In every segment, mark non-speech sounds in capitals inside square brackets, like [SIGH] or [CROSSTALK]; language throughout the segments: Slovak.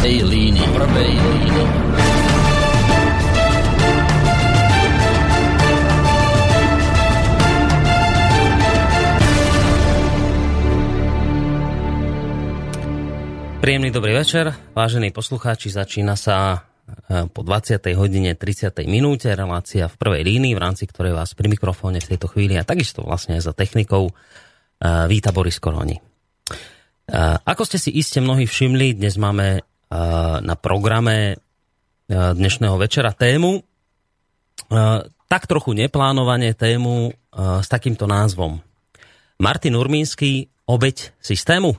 prvej línii. Prvej línii. Príjemný dobrý večer, vážení poslucháči, začína sa e, po 20. hodine 30. minúte relácia v prvej línii, v rámci ktorej vás pri mikrofóne v tejto chvíli a takisto vlastne za technikou e, víta Boris Koroni. E, ako ste si iste mnohí všimli, dnes máme na programe dnešného večera tému, tak trochu neplánovanie tému s takýmto názvom. Martin Urmínsky, obeď systému?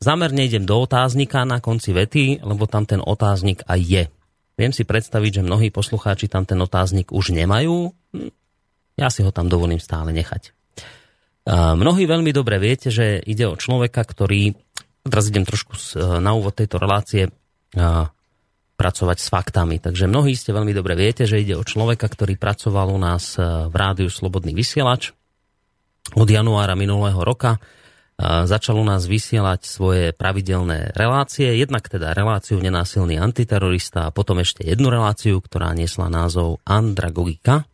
Zamerne idem do otáznika na konci vety, lebo tam ten otáznik aj je. Viem si predstaviť, že mnohí poslucháči tam ten otáznik už nemajú. Hm, ja si ho tam dovolím stále nechať. Mnohí veľmi dobre viete, že ide o človeka, ktorý, teraz idem trošku na úvod tejto relácie pracovať s faktami. Takže mnohí ste veľmi dobre viete, že ide o človeka, ktorý pracoval u nás v rádiu Slobodný vysielač od januára minulého roka začal u nás vysielať svoje pravidelné relácie, jednak teda reláciu Nenásilný antiterorista a potom ešte jednu reláciu, ktorá niesla názov Andragogika,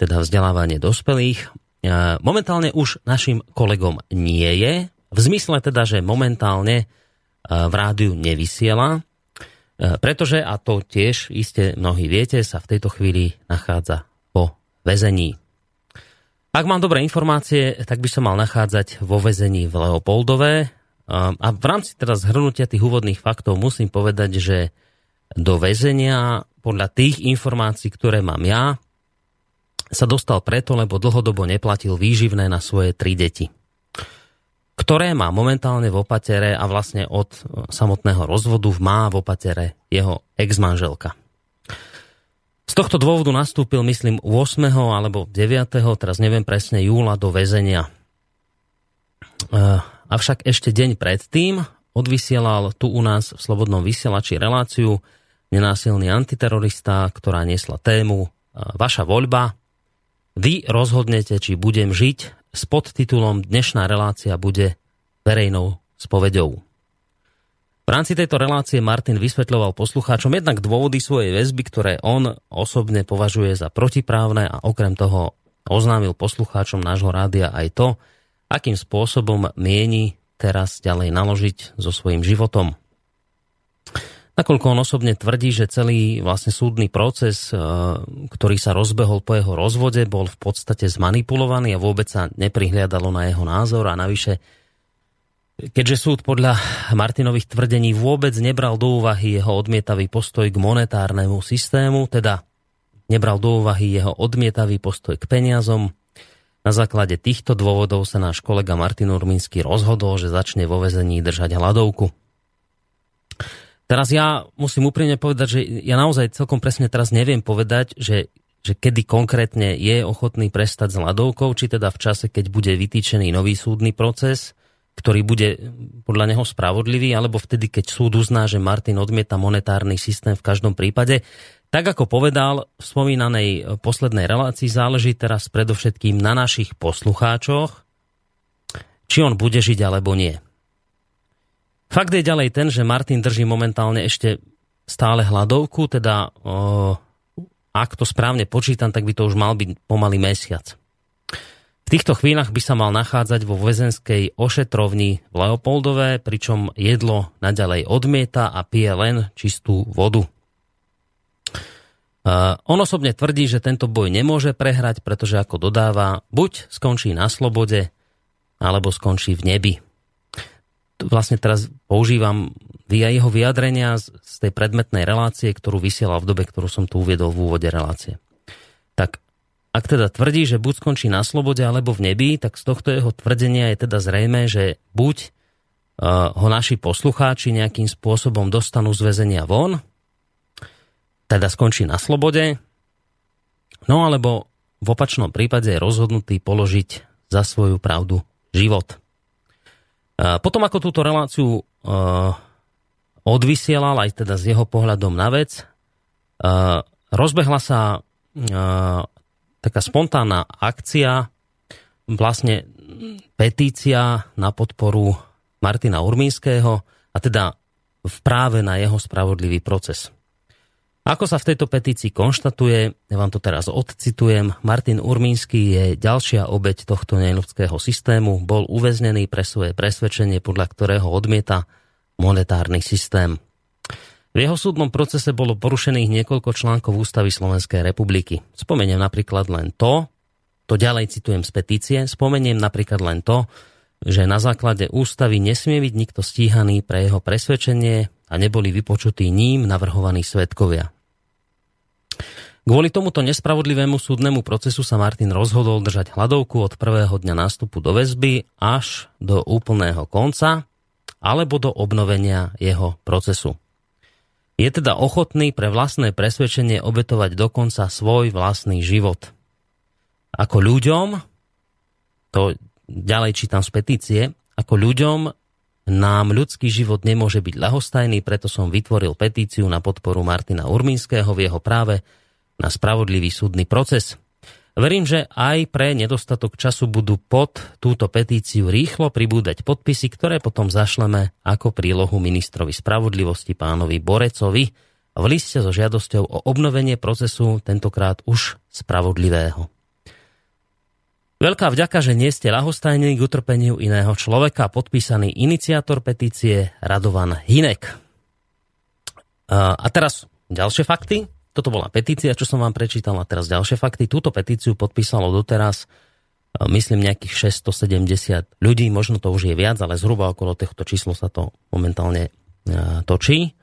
teda vzdelávanie dospelých. Momentálne už našim kolegom nie je, v zmysle teda, že momentálne v rádiu nevysiela, pretože, a to tiež iste mnohí viete, sa v tejto chvíli nachádza po väzení. Ak mám dobré informácie, tak by som mal nachádzať vo väzení v Leopoldove. A v rámci teda zhrnutia tých úvodných faktov musím povedať, že do väzenia podľa tých informácií, ktoré mám ja, sa dostal preto, lebo dlhodobo neplatil výživné na svoje tri deti, ktoré má momentálne v opatere a vlastne od samotného rozvodu má v opatere jeho ex-manželka. Z tohto dôvodu nastúpil, myslím, 8. alebo 9. teraz neviem presne, júla do väzenia. E, avšak ešte deň predtým odvysielal tu u nás v Slobodnom vysielači reláciu nenásilný antiterorista, ktorá niesla tému e, Vaša voľba. Vy rozhodnete, či budem žiť s podtitulom Dnešná relácia bude verejnou spovedou. V rámci tejto relácie Martin vysvetľoval poslucháčom jednak dôvody svojej väzby, ktoré on osobne považuje za protiprávne a okrem toho oznámil poslucháčom nášho rádia aj to, akým spôsobom mieni teraz ďalej naložiť so svojím životom. Nakoľko on osobne tvrdí, že celý vlastne súdny proces, e, ktorý sa rozbehol po jeho rozvode, bol v podstate zmanipulovaný a vôbec sa neprihliadalo na jeho názor a navyše Keďže súd podľa Martinových tvrdení vôbec nebral do úvahy jeho odmietavý postoj k monetárnemu systému, teda nebral do úvahy jeho odmietavý postoj k peniazom, na základe týchto dôvodov sa náš kolega Martin Urmínsky rozhodol, že začne vo vezení držať hladovku. Teraz ja musím úprimne povedať, že ja naozaj celkom presne teraz neviem povedať, že, že kedy konkrétne je ochotný prestať s hladovkou, či teda v čase, keď bude vytýčený nový súdny proces, ktorý bude podľa neho spravodlivý, alebo vtedy, keď súd uzná, že Martin odmieta monetárny systém v každom prípade. Tak ako povedal v spomínanej poslednej relácii, záleží teraz predovšetkým na našich poslucháčoch, či on bude žiť alebo nie. Fakt je ďalej ten, že Martin drží momentálne ešte stále hladovku, teda o, ak to správne počítam, tak by to už mal byť pomaly mesiac. V týchto chvíľach by sa mal nachádzať vo väzenskej ošetrovni v Leopoldove, pričom jedlo naďalej odmieta a pije len čistú vodu. Uh, on osobne tvrdí, že tento boj nemôže prehrať, pretože ako dodáva, buď skončí na slobode, alebo skončí v nebi. Vlastne teraz používam jeho vyjadrenia z, z tej predmetnej relácie, ktorú vysielal v dobe, ktorú som tu uviedol v úvode relácie. Tak ak teda tvrdí, že buď skončí na slobode alebo v nebi, tak z tohto jeho tvrdenia je teda zrejme, že buď uh, ho naši poslucháči nejakým spôsobom dostanú z väzenia von, teda skončí na slobode, no alebo v opačnom prípade je rozhodnutý položiť za svoju pravdu život. Potom ako túto reláciu uh, odvysielal aj teda s jeho pohľadom na vec, uh, rozbehla sa uh, taká spontánna akcia, vlastne petícia na podporu Martina Urmínskeho a teda práve na jeho spravodlivý proces. Ako sa v tejto petícii konštatuje, ja vám to teraz odcitujem, Martin Urmínsky je ďalšia obeď tohto neľudského systému, bol uväznený pre svoje presvedčenie, podľa ktorého odmieta monetárny systém. V jeho súdnom procese bolo porušených niekoľko článkov Ústavy Slovenskej republiky. Spomeniem napríklad len to, to ďalej citujem z petície, spomeniem napríklad len to, že na základe ústavy nesmie byť nikto stíhaný pre jeho presvedčenie a neboli vypočutí ním navrhovaní svetkovia. Kvôli tomuto nespravodlivému súdnemu procesu sa Martin rozhodol držať hladovku od prvého dňa nástupu do väzby až do úplného konca alebo do obnovenia jeho procesu. Je teda ochotný pre vlastné presvedčenie obetovať dokonca svoj vlastný život. Ako ľuďom, to ďalej čítam z petície, ako ľuďom nám ľudský život nemôže byť ľahostajný, preto som vytvoril petíciu na podporu Martina Urmínskeho v jeho práve na spravodlivý súdny proces. Verím, že aj pre nedostatok času budú pod túto petíciu rýchlo pribúdať podpisy, ktoré potom zašleme ako prílohu ministrovi spravodlivosti pánovi Borecovi v liste so žiadosťou o obnovenie procesu, tentokrát už spravodlivého. Veľká vďaka, že nie ste lahostajní k utrpeniu iného človeka, podpísaný iniciátor petície Radovan Hinek. A teraz ďalšie fakty. Toto bola petícia, čo som vám prečítal a teraz ďalšie fakty. Túto petíciu podpísalo doteraz e, myslím nejakých 670 ľudí, možno to už je viac, ale zhruba okolo tohto číslo sa to momentálne e, točí,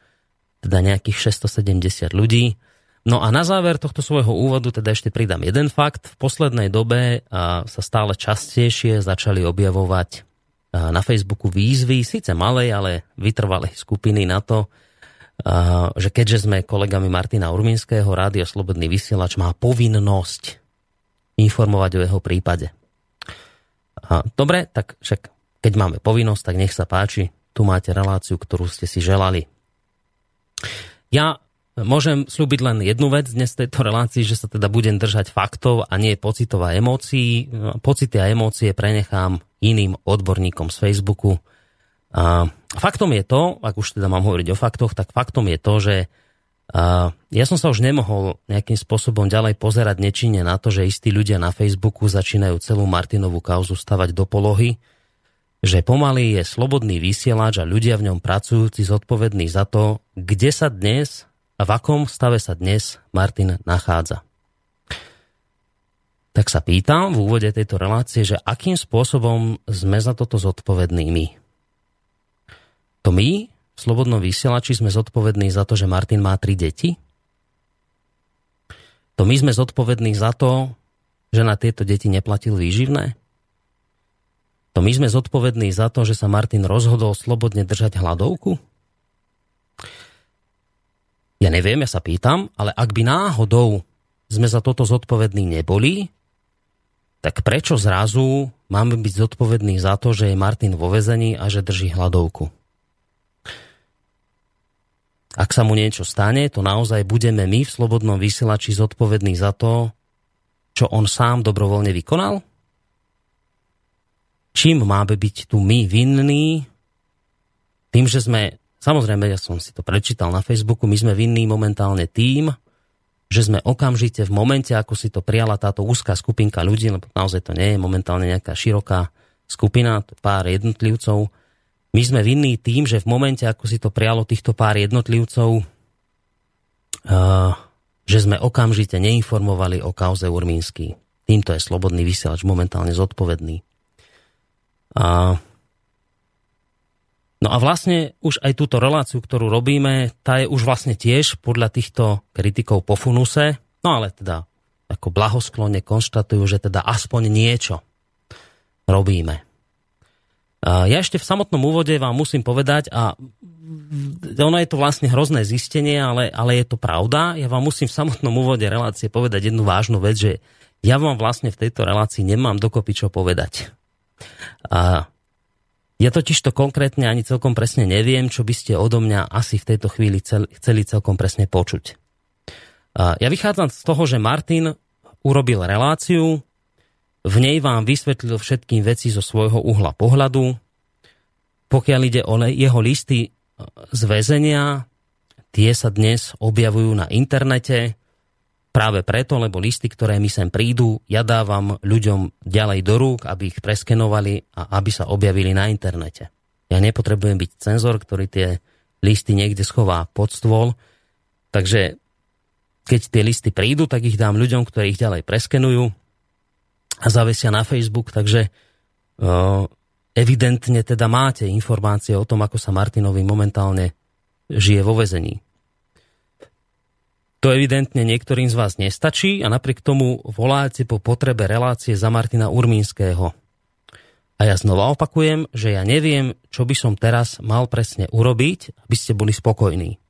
teda nejakých 670 ľudí. No a na záver tohto svojho úvodu teda ešte pridám jeden fakt. V poslednej dobe e, sa stále častejšie začali objavovať na Facebooku výzvy, síce malej, ale vytrvalej skupiny na to, že keďže sme kolegami Martina Urminského, Rádio Slobodný vysielač má povinnosť informovať o jeho prípade. Dobre, tak však keď máme povinnosť, tak nech sa páči, tu máte reláciu, ktorú ste si želali. Ja môžem slúbiť len jednu vec dnes v tejto relácii, že sa teda budem držať faktov a nie pocitov a emócií. Pocity a emócie prenechám iným odborníkom z Facebooku, a faktom je to, ak už teda mám hovoriť o faktoch, tak faktom je to, že ja som sa už nemohol nejakým spôsobom ďalej pozerať nečine na to, že istí ľudia na Facebooku začínajú celú Martinovú kauzu stavať do polohy, že pomaly je slobodný vysielač a ľudia v ňom pracujúci zodpovední za to, kde sa dnes a v akom stave sa dnes Martin nachádza. Tak sa pýtam v úvode tejto relácie, že akým spôsobom sme za toto zodpovední my. To my v Slobodnom vysielači sme zodpovední za to, že Martin má tri deti? To my sme zodpovední za to, že na tieto deti neplatil výživné? To my sme zodpovední za to, že sa Martin rozhodol slobodne držať hladovku? Ja neviem, ja sa pýtam, ale ak by náhodou sme za toto zodpovední neboli, tak prečo zrazu máme byť zodpovední za to, že je Martin vo vezení a že drží hladovku? Ak sa mu niečo stane, to naozaj budeme my v Slobodnom vysielači zodpovední za to, čo on sám dobrovoľne vykonal? Čím máme byť tu my vinní? Tým, že sme, samozrejme, ja som si to prečítal na Facebooku, my sme vinní momentálne tým, že sme okamžite v momente, ako si to prijala táto úzká skupinka ľudí, lebo naozaj to nie je momentálne nejaká široká skupina, pár jednotlivcov, my sme vinní tým, že v momente, ako si to prialo týchto pár jednotlivcov, uh, že sme okamžite neinformovali o kauze Urmínsky. Týmto je slobodný vysielač momentálne zodpovedný. A, no a vlastne už aj túto reláciu, ktorú robíme, tá je už vlastne tiež podľa týchto kritikov po funuse, no ale teda ako blahosklonne konštatujú, že teda aspoň niečo robíme. Ja ešte v samotnom úvode vám musím povedať, a ono je to vlastne hrozné zistenie, ale, ale je to pravda. Ja vám musím v samotnom úvode relácie povedať jednu vážnu vec, že ja vám vlastne v tejto relácii nemám dokopy čo povedať. A ja totiž to konkrétne ani celkom presne neviem, čo by ste odo mňa asi v tejto chvíli chceli celkom presne počuť. Ja vychádzam z toho, že Martin urobil reláciu, v nej vám vysvetlil všetkým veci zo svojho uhla pohľadu. Pokiaľ ide o jeho listy z väzenia, tie sa dnes objavujú na internete, práve preto, lebo listy, ktoré mi sem prídu, ja dávam ľuďom ďalej do rúk, aby ich preskenovali a aby sa objavili na internete. Ja nepotrebujem byť cenzor, ktorý tie listy niekde schová pod stôl. Takže keď tie listy prídu, tak ich dám ľuďom, ktorí ich ďalej preskenujú a zavesia na Facebook. Takže evidentne teda máte informácie o tom, ako sa Martinovi momentálne žije vo vezení. To evidentne niektorým z vás nestačí a napriek tomu voláte po potrebe relácie za Martina Urmínskeho. A ja znova opakujem, že ja neviem, čo by som teraz mal presne urobiť, aby ste boli spokojní.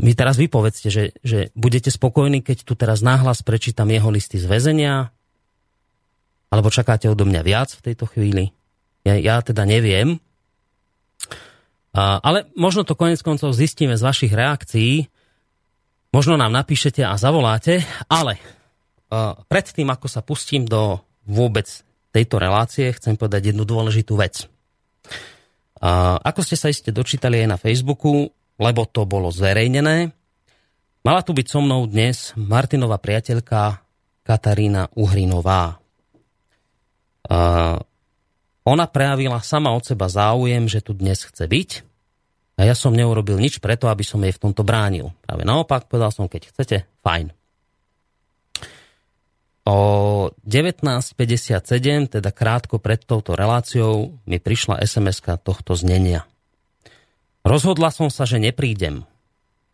Mi teraz vypovedzte, že, že budete spokojní, keď tu teraz náhlas prečítam jeho listy z väzenia, alebo čakáte odo mňa viac v tejto chvíli. Ja, ja teda neviem. A, ale možno to konec koncov zistíme z vašich reakcií, Možno nám napíšete a zavoláte, ale uh, predtým, ako sa pustím do vôbec tejto relácie, chcem povedať jednu dôležitú vec. Uh, ako ste sa iste dočítali aj na Facebooku, lebo to bolo zverejnené, mala tu byť so mnou dnes Martinová priateľka Katarína Uhrinová. Uh, ona prejavila sama od seba záujem, že tu dnes chce byť a ja som neurobil nič preto, aby som jej v tomto bránil. Práve naopak, povedal som, keď chcete, fajn. O 19.57, teda krátko pred touto reláciou, mi prišla sms tohto znenia. Rozhodla som sa, že neprídem.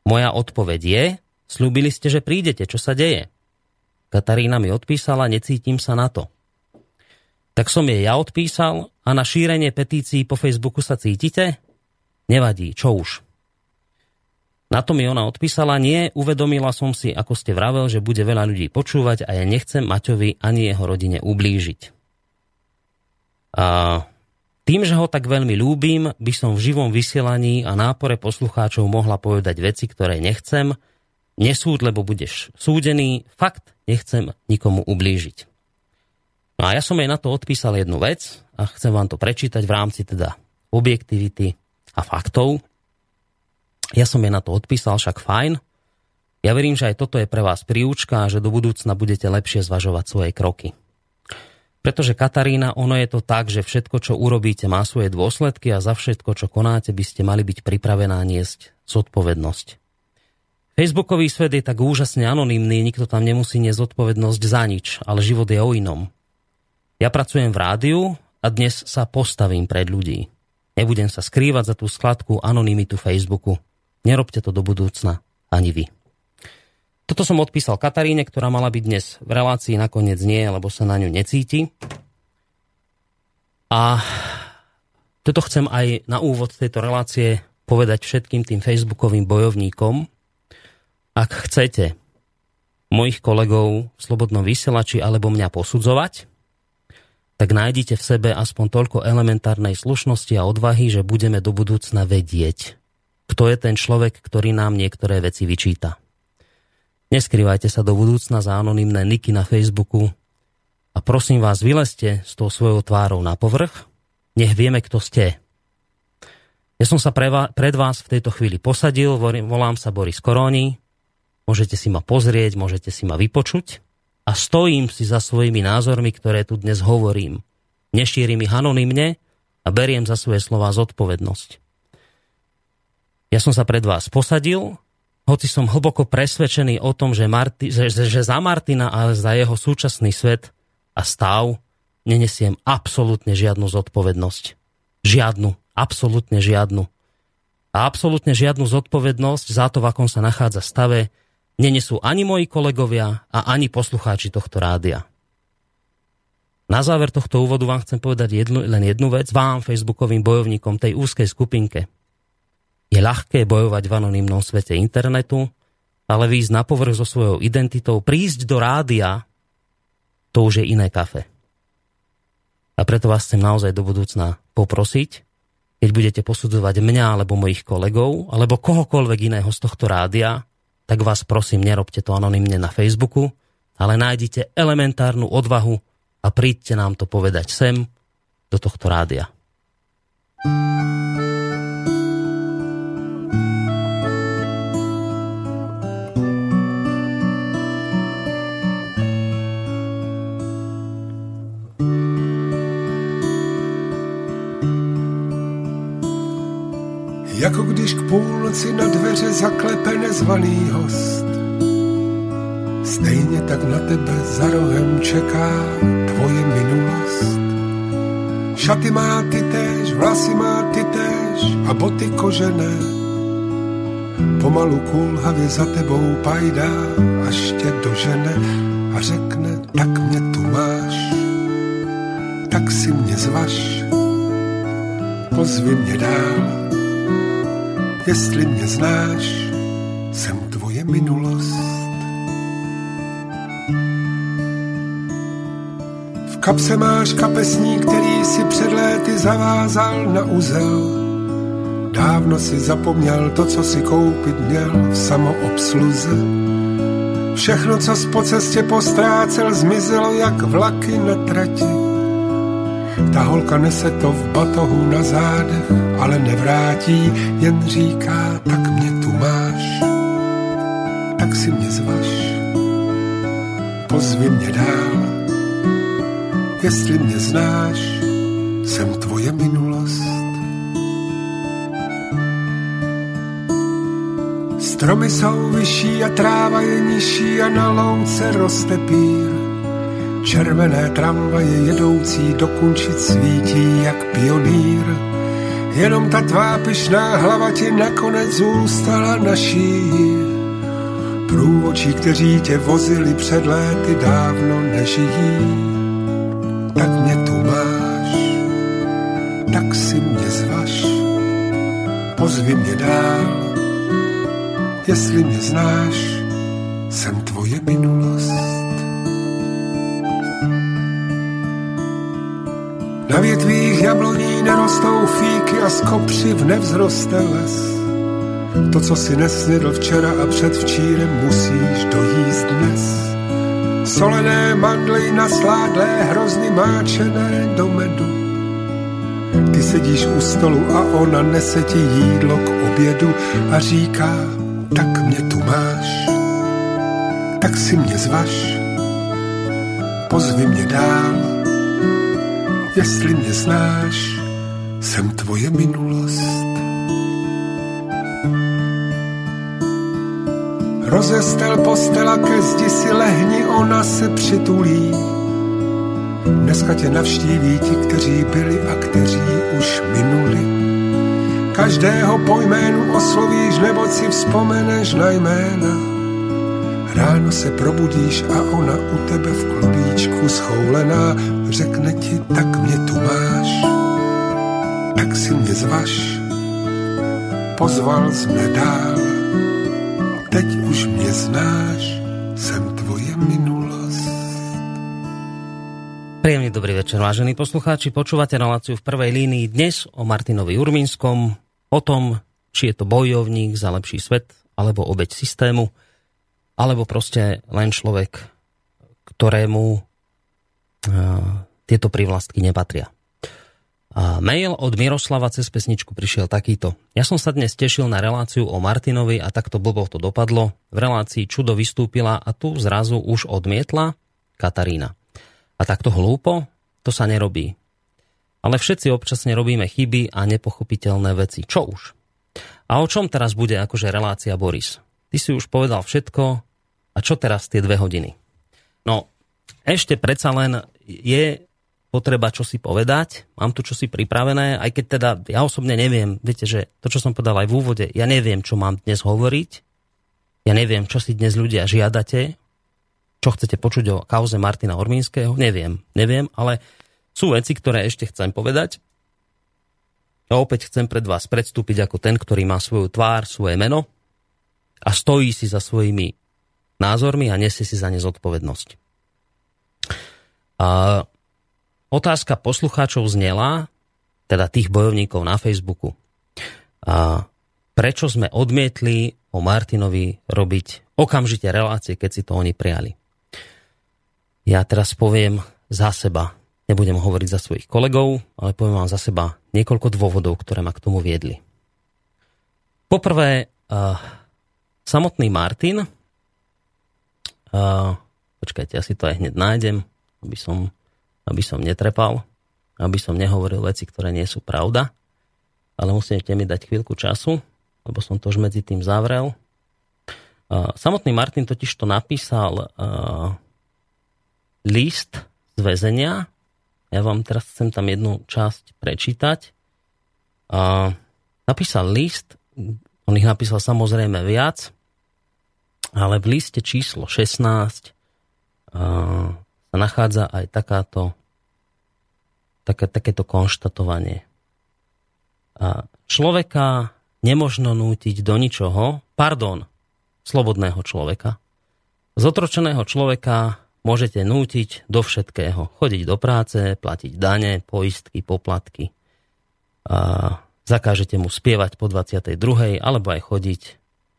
Moja odpoveď je, slúbili ste, že prídete, čo sa deje? Katarína mi odpísala, necítim sa na to. Tak som jej ja odpísal a na šírenie petícií po Facebooku sa cítite? Nevadí, čo už. Na to mi ona odpísala, nie, uvedomila som si, ako ste vravel, že bude veľa ľudí počúvať a ja nechcem Maťovi ani jeho rodine ublížiť. A tým, že ho tak veľmi ľúbim, by som v živom vysielaní a nápore poslucháčov mohla povedať veci, ktoré nechcem. Nesúd, lebo budeš súdený. Fakt, nechcem nikomu ublížiť. No a ja som jej na to odpísal jednu vec a chcem vám to prečítať v rámci teda objektivity a faktov. Ja som je na to odpísal, však fajn. Ja verím, že aj toto je pre vás príučka a že do budúcna budete lepšie zvažovať svoje kroky. Pretože Katarína, ono je to tak, že všetko, čo urobíte, má svoje dôsledky a za všetko, čo konáte, by ste mali byť pripravená niesť zodpovednosť. Facebookový svet je tak úžasne anonymný, nikto tam nemusí niesť zodpovednosť za nič, ale život je o inom. Ja pracujem v rádiu a dnes sa postavím pred ľudí. Nebudem sa skrývať za tú skladku anonymitu Facebooku. Nerobte to do budúcna ani vy. Toto som odpísal Kataríne, ktorá mala byť dnes v relácii, nakoniec nie, lebo sa na ňu necíti. A toto chcem aj na úvod tejto relácie povedať všetkým tým facebookovým bojovníkom. Ak chcete mojich kolegov v Slobodnom vysielači alebo mňa posudzovať, tak nájdite v sebe aspoň toľko elementárnej slušnosti a odvahy, že budeme do budúcna vedieť, kto je ten človek, ktorý nám niektoré veci vyčíta. Neskrývajte sa do budúcna za anonimné niky na Facebooku a prosím vás, vylezte s tou svojou tvárou na povrch, nech vieme, kto ste. Ja som sa pre vás, pred vás v tejto chvíli posadil, volám sa Boris Koróni, môžete si ma pozrieť, môžete si ma vypočuť a stojím si za svojimi názormi, ktoré tu dnes hovorím. Nešírim ich anonymne a beriem za svoje slova zodpovednosť. Ja som sa pred vás posadil, hoci som hlboko presvedčený o tom, že, Marti, že, že za Martina a za jeho súčasný svet a stav nenesiem absolútne žiadnu zodpovednosť. Žiadnu, absolútne žiadnu. A absolútne žiadnu zodpovednosť za to, v akom sa nachádza stave, nenesú ani moji kolegovia a ani poslucháči tohto rádia. Na záver tohto úvodu vám chcem povedať jednu, len jednu vec, vám, facebookovým bojovníkom tej úzkej skupinke. Je ľahké bojovať v anonimnom svete internetu, ale výjsť na povrch so svojou identitou, prísť do rádia, to už je iné kafe. A preto vás chcem naozaj do budúcna poprosiť, keď budete posudzovať mňa alebo mojich kolegov, alebo kohokoľvek iného z tohto rádia, tak vás prosím, nerobte to anonymne na Facebooku, ale nájdite elementárnu odvahu a príďte nám to povedať sem, do tohto rádia. thank Jako když k půlnoci na dveře zaklepe nezvaný host. Stejně tak na tebe za rohem čeká tvoje minulost. Šaty má ty též, vlasy má ty též a boty kožené. Pomalu kulhavě za tebou pajdá, až tě dožene a řekne, tak mě tu máš, tak si mě zvaš, pozvi mě dál, jestli mě znáš, jsem tvoje minulost. V kapse máš kapesník, který si před léty zavázal na uzel. Dávno si zapomněl to, co si koupit měl v samoobsluze. Všechno, co po cestě postrácel, zmizelo jak vlaky na trati. Ta holka nese to v batohu na zádech, ale nevrátí, jen říká, tak mě tu máš, tak si mě zvaš, pozvi mě dál, jestli mě znáš, jsem tvoje minulost. Stromy jsou vyšší a tráva je nižší a na louce roste pír. Červené tramvaje jedoucí do Kunčic svítí jak pionýr. Jenom ta tvá pyšná hlava ti nakonec zůstala naší. Průvočí, kteří tě vozili před léty, dávno nežijí. Tak mě tu máš, tak si mě zvaš, pozvi mě dál, jestli mě znáš, nerostou fíky a z kopřiv nevzroste les. To, co si nesnědl včera a předvčírem, musíš dojíst dnes. Solené mandly nasládlé, hrozny máčené do medu. Ty sedíš u stolu a ona nese ti jídlo k obědu a říká, tak mě tu máš, tak si mě zvaš, pozvi mě dál, jestli mě znáš, jsem tvoje minulost. Rozestel postela ke zdi si lehni, ona se přitulí. Dneska tě navštíví ti, kteří byli a kteří už minuli. Každého po jménu oslovíš, nebo si vzpomeneš na jména. Ráno se probudíš a ona u tebe v klubíčku schoulená řekne ti, tak mě tu máš, si mě zvaš. Pozval jsi mě dál, teď už mě znáš, jsem tvoje minulost. Príjemný dobrý večer, vážení poslucháči. Počúvate reláciu v prvej línii dnes o Martinovi Urminskom, o tom, či je to bojovník za lepší svet, alebo obeď systému, alebo proste len človek, ktorému uh, tieto privlastky nepatria. Mail od Miroslava cez pesničku prišiel takýto. Ja som sa dnes tešil na reláciu o Martinovi a takto blbo to dopadlo. V relácii čudo vystúpila a tu zrazu už odmietla Katarína. A takto hlúpo? To sa nerobí ale všetci občasne robíme chyby a nepochopiteľné veci. Čo už? A o čom teraz bude akože relácia Boris? Ty si už povedal všetko a čo teraz tie dve hodiny? No, ešte predsa len je potreba čo si povedať, mám tu čo si pripravené, aj keď teda ja osobne neviem, viete, že to, čo som povedal aj v úvode, ja neviem, čo mám dnes hovoriť, ja neviem, čo si dnes ľudia žiadate, čo chcete počuť o kauze Martina Ormínskeho, neviem, neviem, ale sú veci, ktoré ešte chcem povedať. A opäť chcem pred vás predstúpiť ako ten, ktorý má svoju tvár, svoje meno a stojí si za svojimi názormi a nesie si za ne zodpovednosť. A otázka poslucháčov znela, teda tých bojovníkov na Facebooku, a prečo sme odmietli o Martinovi robiť okamžite relácie, keď si to oni prijali. Ja teraz poviem za seba. Nebudem hovoriť za svojich kolegov, ale poviem vám za seba niekoľko dôvodov, ktoré ma k tomu viedli. Poprvé, uh, samotný Martin, uh, počkajte, ja si to aj hneď nájdem, aby som, aby som netrepal, aby som nehovoril veci, ktoré nie sú pravda. ale musíte mi dať chvíľku času, lebo som to už medzi tým zavrel. Samotný Martin totiž to napísal list z väzenia. Ja vám teraz chcem tam jednu časť prečítať. Napísal list, on ich napísal samozrejme viac, ale v liste číslo 16 sa nachádza aj takáto, také, takéto konštatovanie. A človeka nemožno nútiť do ničoho, pardon, slobodného človeka. Zotročeného človeka môžete nútiť do všetkého. Chodiť do práce, platiť dane, poistky, poplatky. A zakážete mu spievať po 22. alebo aj chodiť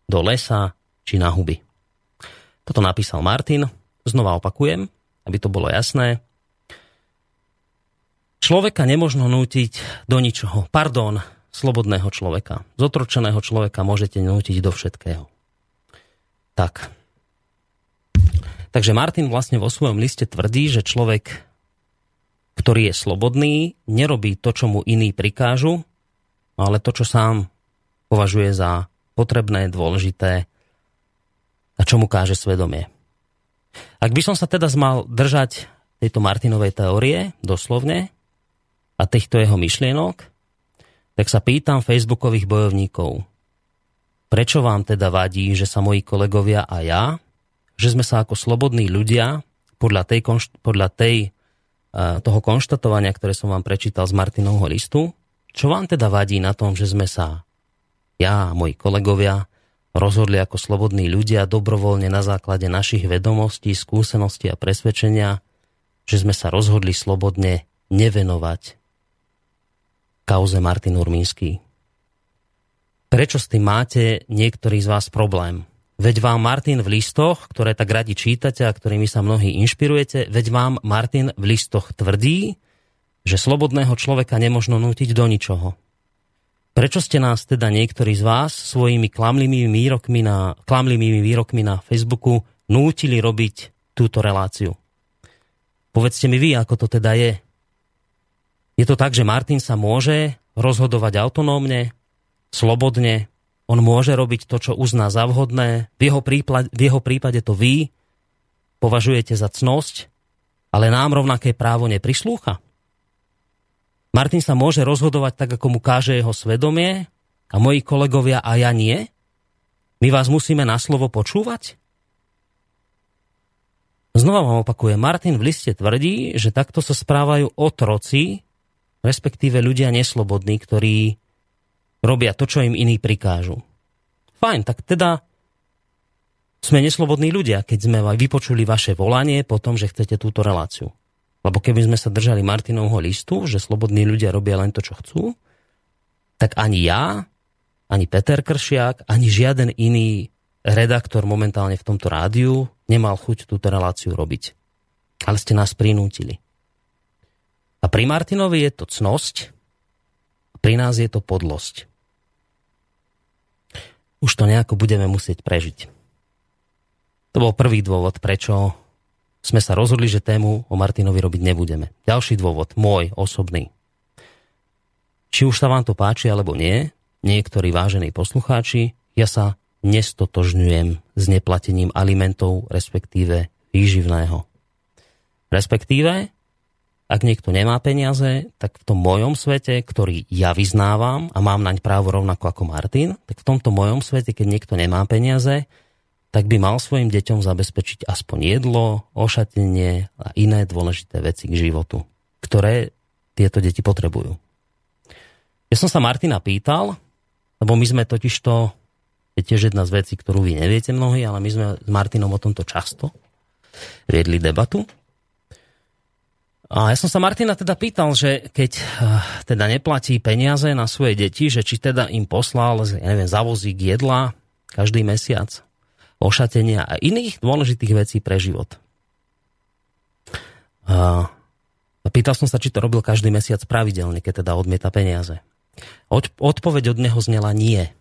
do lesa či na huby. Toto napísal Martin. Znova opakujem, aby to bolo jasné. Človeka nemožno nútiť do ničoho. Pardon, slobodného človeka. Zotročeného človeka môžete nútiť do všetkého. Tak. Takže Martin vlastne vo svojom liste tvrdí, že človek, ktorý je slobodný, nerobí to, čo mu iní prikážu, ale to, čo sám považuje za potrebné, dôležité a čo mu káže svedomie. Ak by som sa teda mal držať tejto Martinovej teórie, doslovne, a týchto jeho myšlienok, tak sa pýtam facebookových bojovníkov, Prečo vám teda vadí, že sa moji kolegovia a ja, že sme sa ako slobodní ľudia podľa, tej, podľa tej, toho konštatovania, ktoré som vám prečítal z Martinovho listu, čo vám teda vadí na tom, že sme sa ja a moji kolegovia rozhodli ako slobodní ľudia dobrovoľne na základe našich vedomostí, skúseností a presvedčenia, že sme sa rozhodli slobodne nevenovať kauze Martin Urmínsky. Prečo s tým máte niektorí z vás problém? Veď vám Martin v listoch, ktoré tak radi čítate a ktorými sa mnohí inšpirujete, veď vám Martin v listoch tvrdí, že slobodného človeka nemožno nútiť do ničoho. Prečo ste nás teda niektorí z vás svojimi klamlivými výrokmi na, klamlivými výrokmi na Facebooku nútili robiť túto reláciu? Povedzte mi vy, ako to teda je. Je to tak, že Martin sa môže rozhodovať autonómne, slobodne, on môže robiť to, čo uzná za vhodné. V jeho, prípade, v jeho prípade to vy považujete za cnosť, ale nám rovnaké právo neprislúcha. Martin sa môže rozhodovať tak, ako mu káže jeho svedomie a moji kolegovia a ja nie? My vás musíme na slovo počúvať? Znova vám opakujem, Martin v liste tvrdí, že takto sa správajú otroci, respektíve ľudia neslobodní, ktorí robia to, čo im iní prikážu. Fajn, tak teda sme neslobodní ľudia, keď sme vypočuli vaše volanie po tom, že chcete túto reláciu. Lebo keby sme sa držali Martinovho listu, že slobodní ľudia robia len to, čo chcú, tak ani ja, ani Peter Kršiak, ani žiaden iný redaktor momentálne v tomto rádiu nemal chuť túto reláciu robiť. Ale ste nás prinútili. A pri Martinovi je to cnosť, pri nás je to podlosť už to nejako budeme musieť prežiť. To bol prvý dôvod, prečo sme sa rozhodli, že tému o Martinovi robiť nebudeme. Ďalší dôvod, môj osobný. Či už sa vám to páči alebo nie, niektorí vážení poslucháči, ja sa nestotožňujem s neplatením alimentov, respektíve výživného. Respektíve ak niekto nemá peniaze, tak v tom mojom svete, ktorý ja vyznávam a mám naň právo rovnako ako Martin, tak v tomto mojom svete, keď niekto nemá peniaze, tak by mal svojim deťom zabezpečiť aspoň jedlo, ošatenie a iné dôležité veci k životu, ktoré tieto deti potrebujú. Ja som sa Martina pýtal, lebo my sme totiž to, je tiež jedna z vecí, ktorú vy neviete mnohí, ale my sme s Martinom o tomto často viedli debatu. A ja som sa Martina teda pýtal, že keď uh, teda neplatí peniaze na svoje deti, že či teda im poslal, ja neviem, zavozík jedla každý mesiac, ošatenia a iných dôležitých vecí pre život. Uh, pýtal som sa, či to robil každý mesiac pravidelne, keď teda odmieta peniaze. Od, odpoveď od neho znela nie.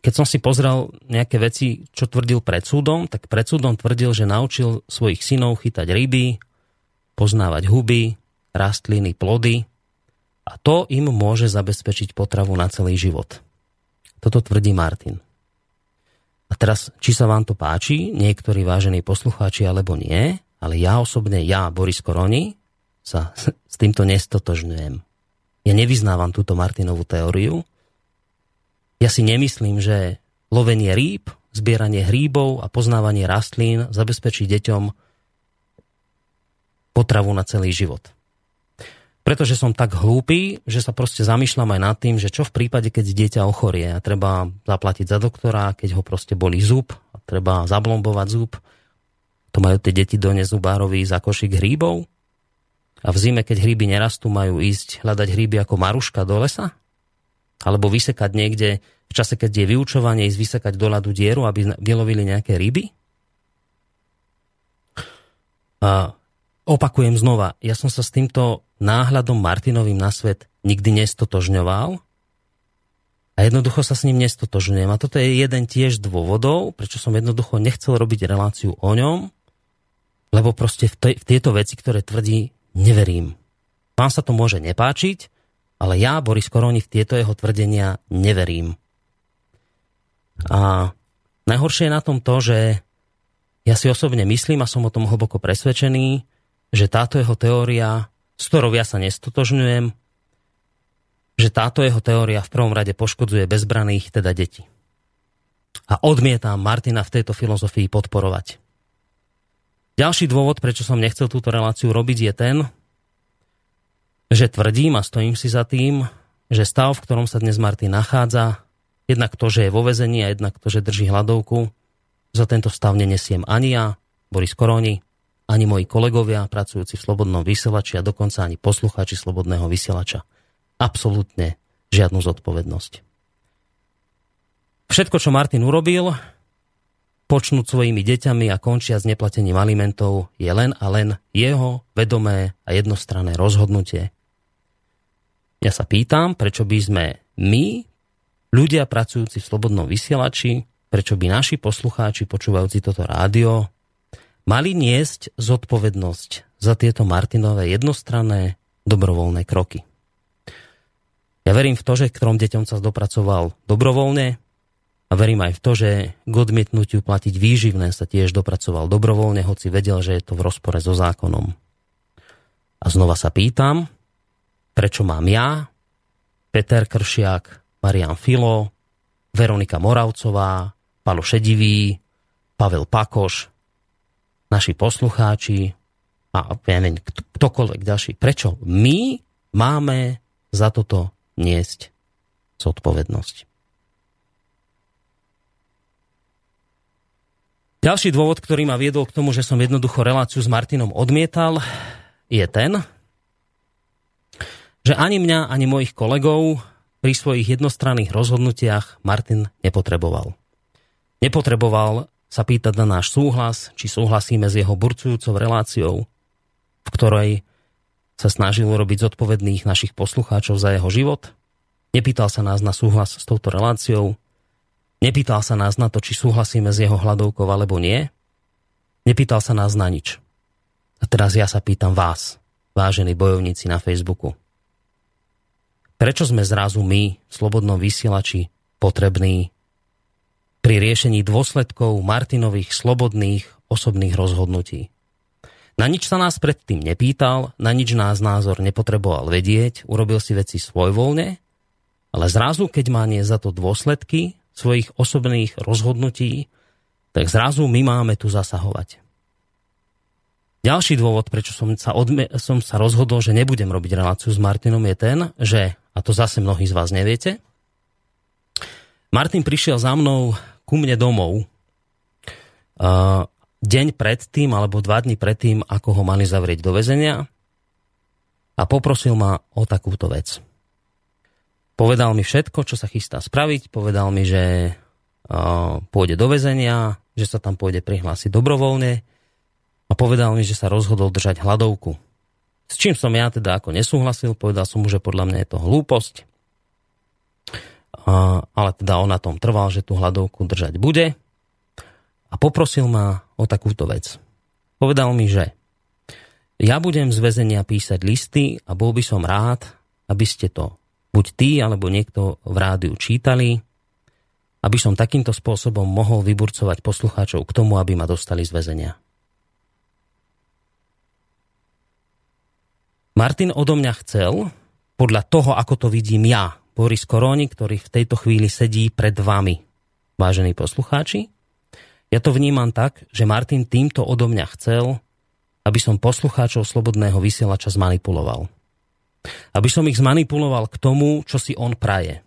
Keď som si pozrel nejaké veci, čo tvrdil pred súdom, tak pred súdom tvrdil, že naučil svojich synov chytať ryby, poznávať huby, rastliny, plody A to im môže zabezpečiť potravu na celý život. Toto tvrdí Martin. A teraz, či sa vám to páči, niektorí vážení poslucháči alebo nie, ale ja osobne, ja, Boris Koroni, sa s týmto nestotožňujem. Ja nevyznávam túto Martinovú teóriu. Ja si nemyslím, že lovenie rýb, zbieranie hríbov a poznávanie rastlín zabezpečí deťom potravu na celý život pretože som tak hlúpy, že sa proste zamýšľam aj nad tým, že čo v prípade, keď dieťa ochorie a treba zaplatiť za doktora, keď ho proste boli zub a treba zablombovať zub, to majú tie deti do zubárovi za košík hríbov a v zime, keď hríby nerastú, majú ísť hľadať hríby ako maruška do lesa? Alebo vysekať niekde v čase, keď je vyučovanie, ísť vysekať do ľadu dieru, aby vylovili nejaké ryby? A opakujem znova, ja som sa s týmto náhľadom Martinovým na svet nikdy nestotožňoval a jednoducho sa s ním nestotožňujem. A toto je jeden tiež dôvodov, prečo som jednoducho nechcel robiť reláciu o ňom, lebo proste v, tej, v tieto veci, ktoré tvrdí, neverím. Vám sa to môže nepáčiť, ale ja, Boris Koroni, v tieto jeho tvrdenia neverím. A najhoršie je na tom to, že ja si osobne myslím a som o tom hlboko presvedčený, že táto jeho teória, s ktorou ja sa nestotožňujem, že táto jeho teória v prvom rade poškodzuje bezbraných, teda deti. A odmietam Martina v tejto filozofii podporovať. Ďalší dôvod, prečo som nechcel túto reláciu robiť, je ten, že tvrdím a stojím si za tým, že stav, v ktorom sa dnes Martin nachádza, jednak to, že je vo vezení a jednak to, že drží hladovku, za tento stav nenesiem ani ja, Boris Koroni, ani moji kolegovia pracujúci v Slobodnom vysielači a dokonca ani poslucháči Slobodného vysielača. Absolútne žiadnu zodpovednosť. Všetko, čo Martin urobil, počnúť svojimi deťami a končia s neplatením alimentov, je len a len jeho vedomé a jednostranné rozhodnutie. Ja sa pýtam, prečo by sme my, ľudia pracujúci v Slobodnom vysielači, prečo by naši poslucháči počúvajúci toto rádio mali niesť zodpovednosť za tieto Martinové jednostranné dobrovoľné kroky. Ja verím v to, že k trom deťom sa dopracoval dobrovoľne a verím aj v to, že k odmietnutiu platiť výživné sa tiež dopracoval dobrovoľne, hoci vedel, že je to v rozpore so zákonom. A znova sa pýtam, prečo mám ja, Peter Kršiak, Marian Filo, Veronika Moravcová, Palo Šedivý, Pavel Pakoš, naši poslucháči a ja neviem, ktokoľvek ďalší. Prečo my máme za toto niesť zodpovednosť? Ďalší dôvod, ktorý ma viedol k tomu, že som jednoducho reláciu s Martinom odmietal, je ten, že ani mňa, ani mojich kolegov pri svojich jednostranných rozhodnutiach Martin nepotreboval. Nepotreboval sa pýtať na náš súhlas, či súhlasíme s jeho burcujúcou reláciou, v ktorej sa snažil urobiť zodpovedných našich poslucháčov za jeho život. Nepýtal sa nás na súhlas s touto reláciou. Nepýtal sa nás na to, či súhlasíme s jeho hľadovkou alebo nie. Nepýtal sa nás na nič. A teraz ja sa pýtam vás, vážení bojovníci na Facebooku. Prečo sme zrazu my, v Slobodnom vysielači, potrební pri riešení dôsledkov Martinových slobodných osobných rozhodnutí. Na nič sa nás predtým nepýtal, na nič nás názor nepotreboval vedieť, urobil si veci svojvoľne, ale zrazu, keď má nie za to dôsledky svojich osobných rozhodnutí, tak zrazu my máme tu zasahovať. Ďalší dôvod, prečo som sa, odme- som sa rozhodol, že nebudem robiť reláciu s Martinom, je ten, že, a to zase mnohí z vás neviete, Martin prišiel za mnou ku mne domov uh, deň predtým, alebo dva dní predtým, ako ho mali zavrieť do väzenia a poprosil ma o takúto vec. Povedal mi všetko, čo sa chystá spraviť, povedal mi, že uh, pôjde do väzenia, že sa tam pôjde prihlásiť dobrovoľne a povedal mi, že sa rozhodol držať hladovku. S čím som ja teda ako nesúhlasil, povedal som mu, že podľa mňa je to hlúposť, ale teda on na tom trval, že tú hladovku držať bude a poprosil ma o takúto vec. Povedal mi, že ja budem z väzenia písať listy a bol by som rád, aby ste to buď ty, alebo niekto v rádiu čítali, aby som takýmto spôsobom mohol vyburcovať poslucháčov k tomu, aby ma dostali z väzenia. Martin odo mňa chcel, podľa toho, ako to vidím ja, Boris Koróni, ktorý v tejto chvíli sedí pred vami, vážení poslucháči, ja to vnímam tak, že Martin týmto odo mňa chcel, aby som poslucháčov slobodného vysielača zmanipuloval. Aby som ich zmanipuloval k tomu, čo si on praje.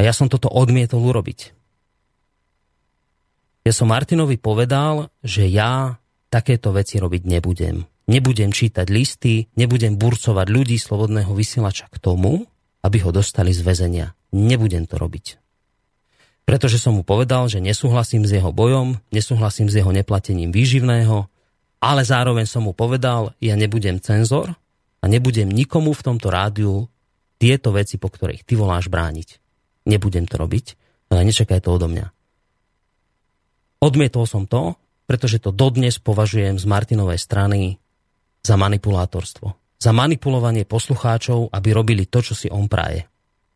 A ja som toto odmietol urobiť. Ja som Martinovi povedal, že ja takéto veci robiť nebudem. Nebudem čítať listy, nebudem burcovať ľudí slobodného vysielača k tomu, aby ho dostali z väzenia. Nebudem to robiť pretože som mu povedal, že nesúhlasím s jeho bojom, nesúhlasím s jeho neplatením výživného, ale zároveň som mu povedal, ja nebudem cenzor a nebudem nikomu v tomto rádiu tieto veci, po ktorých ty voláš brániť. Nebudem to robiť, ale nečakaj to odo mňa. Odmietol som to, pretože to dodnes považujem z Martinovej strany za manipulátorstvo. Za manipulovanie poslucháčov, aby robili to, čo si on praje.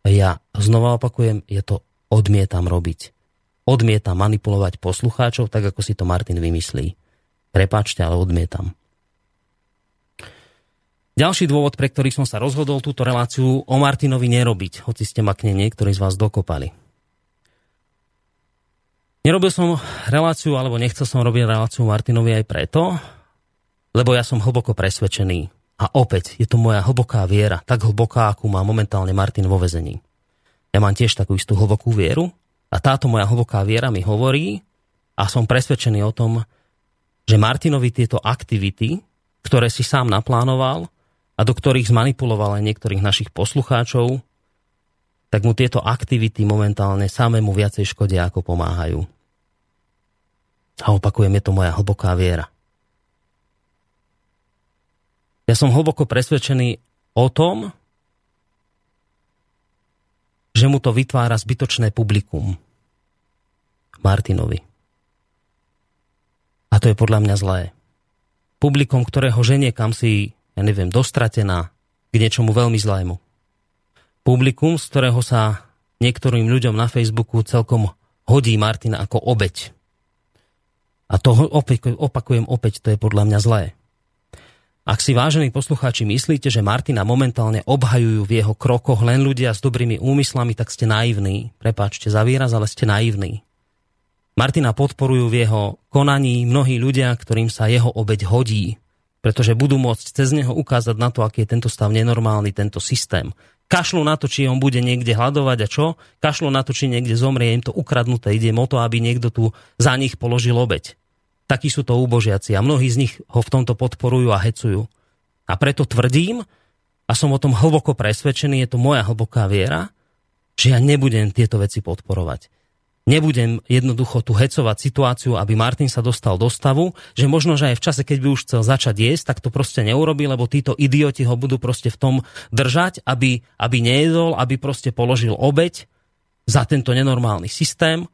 Ja znova opakujem, je to odmietam robiť. Odmietam manipulovať poslucháčov, tak ako si to Martin vymyslí. Prepačte, ale odmietam. Ďalší dôvod, pre ktorý som sa rozhodol túto reláciu o Martinovi nerobiť, hoci ste ma k nej niektorí z vás dokopali. Nerobil som reláciu, alebo nechcel som robiť reláciu Martinovi aj preto, lebo ja som hlboko presvedčený. A opäť je to moja hlboká viera, tak hlboká, akú má momentálne Martin vo vezení. Ja mám tiež takú istú hlbokú vieru a táto moja hlboká viera mi hovorí a som presvedčený o tom, že Martinovi tieto aktivity, ktoré si sám naplánoval a do ktorých zmanipuloval aj niektorých našich poslucháčov, tak mu tieto aktivity momentálne samému viacej škodia, ako pomáhajú. A opakujem, je to moja hlboká viera. Ja som hlboko presvedčený o tom, že mu to vytvára zbytočné publikum. Martinovi. A to je podľa mňa zlé. Publikum, ktorého ženie kam si, ja neviem, dostratená k niečomu veľmi zlému. Publikum, z ktorého sa niektorým ľuďom na Facebooku celkom hodí Martina ako obeď. A to opakujem opäť, to je podľa mňa zlé. Ak si vážení poslucháči myslíte, že Martina momentálne obhajujú v jeho krokoch len ľudia s dobrými úmyslami, tak ste naivní. Prepáčte za výraz, ale ste naivní. Martina podporujú v jeho konaní mnohí ľudia, ktorým sa jeho obeď hodí, pretože budú môcť cez neho ukázať na to, aký je tento stav nenormálny, tento systém. Kašľú na to, či on bude niekde hľadovať a čo, kašľú na to, či niekde zomrie, im to ukradnuté, ide o to, aby niekto tu za nich položil obeď takí sú to úbožiaci a mnohí z nich ho v tomto podporujú a hecujú. A preto tvrdím, a som o tom hlboko presvedčený, je to moja hlboká viera, že ja nebudem tieto veci podporovať. Nebudem jednoducho tu hecovať situáciu, aby Martin sa dostal do stavu, že možno, že aj v čase, keď by už chcel začať jesť, tak to proste neurobi, lebo títo idioti ho budú proste v tom držať, aby, aby nejedol, aby proste položil obeď za tento nenormálny systém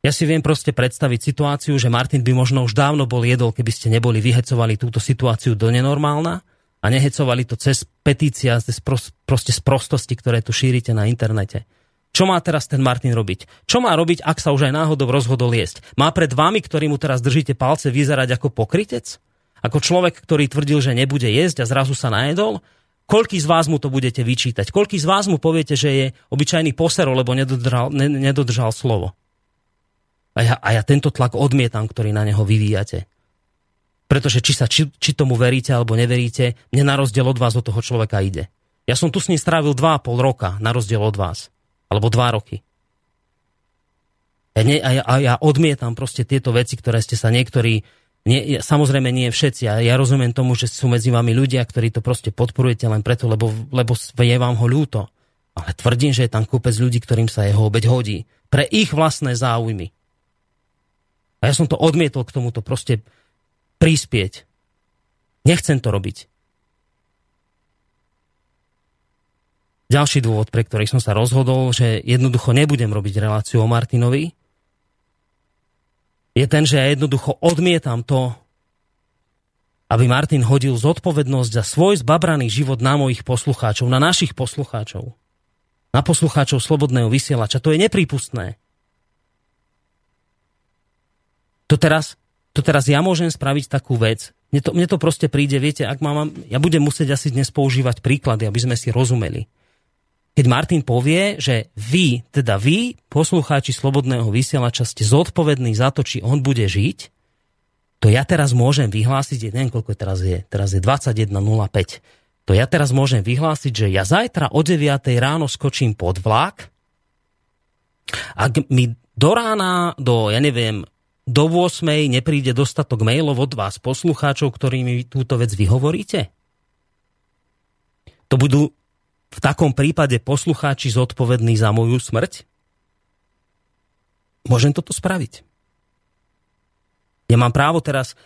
ja si viem proste predstaviť situáciu, že Martin by možno už dávno bol jedol, keby ste neboli vyhecovali túto situáciu do nenormálna a nehecovali to cez petícia, cez proste z prostosti, ktoré tu šírite na internete. Čo má teraz ten Martin robiť? Čo má robiť, ak sa už aj náhodou rozhodol jesť? Má pred vami, ktorý mu teraz držíte palce, vyzerať ako pokrytec? Ako človek, ktorý tvrdil, že nebude jesť a zrazu sa najedol? Koľký z vás mu to budete vyčítať? Koľký z vás mu poviete, že je obyčajný posero, lebo nedodržal, ne, nedodržal slovo? A ja, a ja tento tlak odmietam, ktorý na neho vyvíjate. Pretože či, sa, či, či tomu veríte alebo neveríte, mne na rozdiel od vás od toho človeka ide. Ja som tu s ním strávil 2,5 roka, na rozdiel od vás. Alebo 2 roky. Ja, ne, a, ja, a ja odmietam proste tieto veci, ktoré ste sa niektorí, nie, samozrejme nie všetci, a ja rozumiem tomu, že sú medzi vami ľudia, ktorí to proste podporujete len preto, lebo, lebo je vám ho ľúto. Ale tvrdím, že je tam kúpec ľudí, ktorým sa jeho obeď hodí. Pre ich vlastné záujmy. A ja som to odmietol k tomuto proste prispieť. Nechcem to robiť. Ďalší dôvod, pre ktorý som sa rozhodol, že jednoducho nebudem robiť reláciu o Martinovi, je ten, že ja jednoducho odmietam to, aby Martin hodil zodpovednosť za svoj zbabraný život na mojich poslucháčov, na našich poslucháčov, na poslucháčov Slobodného vysielača. To je neprípustné. To teraz, to teraz ja môžem spraviť takú vec. Mne to, mne to proste príde, viete, ak mám, ja budem musieť asi dnes používať príklady, aby sme si rozumeli. Keď Martin povie, že vy, teda vy, poslucháči Slobodného vysielača, ste zodpovední za to, či on bude žiť, to ja teraz môžem vyhlásiť, neviem koľko teraz je, teraz je 21.05, to ja teraz môžem vyhlásiť, že ja zajtra o 9 ráno skočím pod vlak, ak mi do rána, do, ja neviem, do 8 nepríde dostatok mailov od vás, poslucháčov, ktorými túto vec vyhovoríte? To budú v takom prípade poslucháči zodpovední za moju smrť? Môžem toto spraviť. Ja mám právo teraz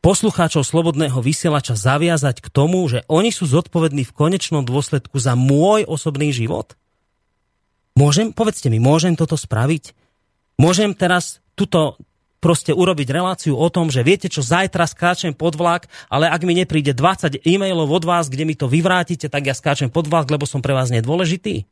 poslucháčov Slobodného vysielača zaviazať k tomu, že oni sú zodpovední v konečnom dôsledku za môj osobný život? Môžem, povedzte mi, môžem toto spraviť? Môžem teraz tuto proste urobiť reláciu o tom, že viete čo, zajtra skáčem pod vlak, ale ak mi nepríde 20 e-mailov od vás, kde mi to vyvrátite, tak ja skáčem pod vlak, lebo som pre vás nedôležitý?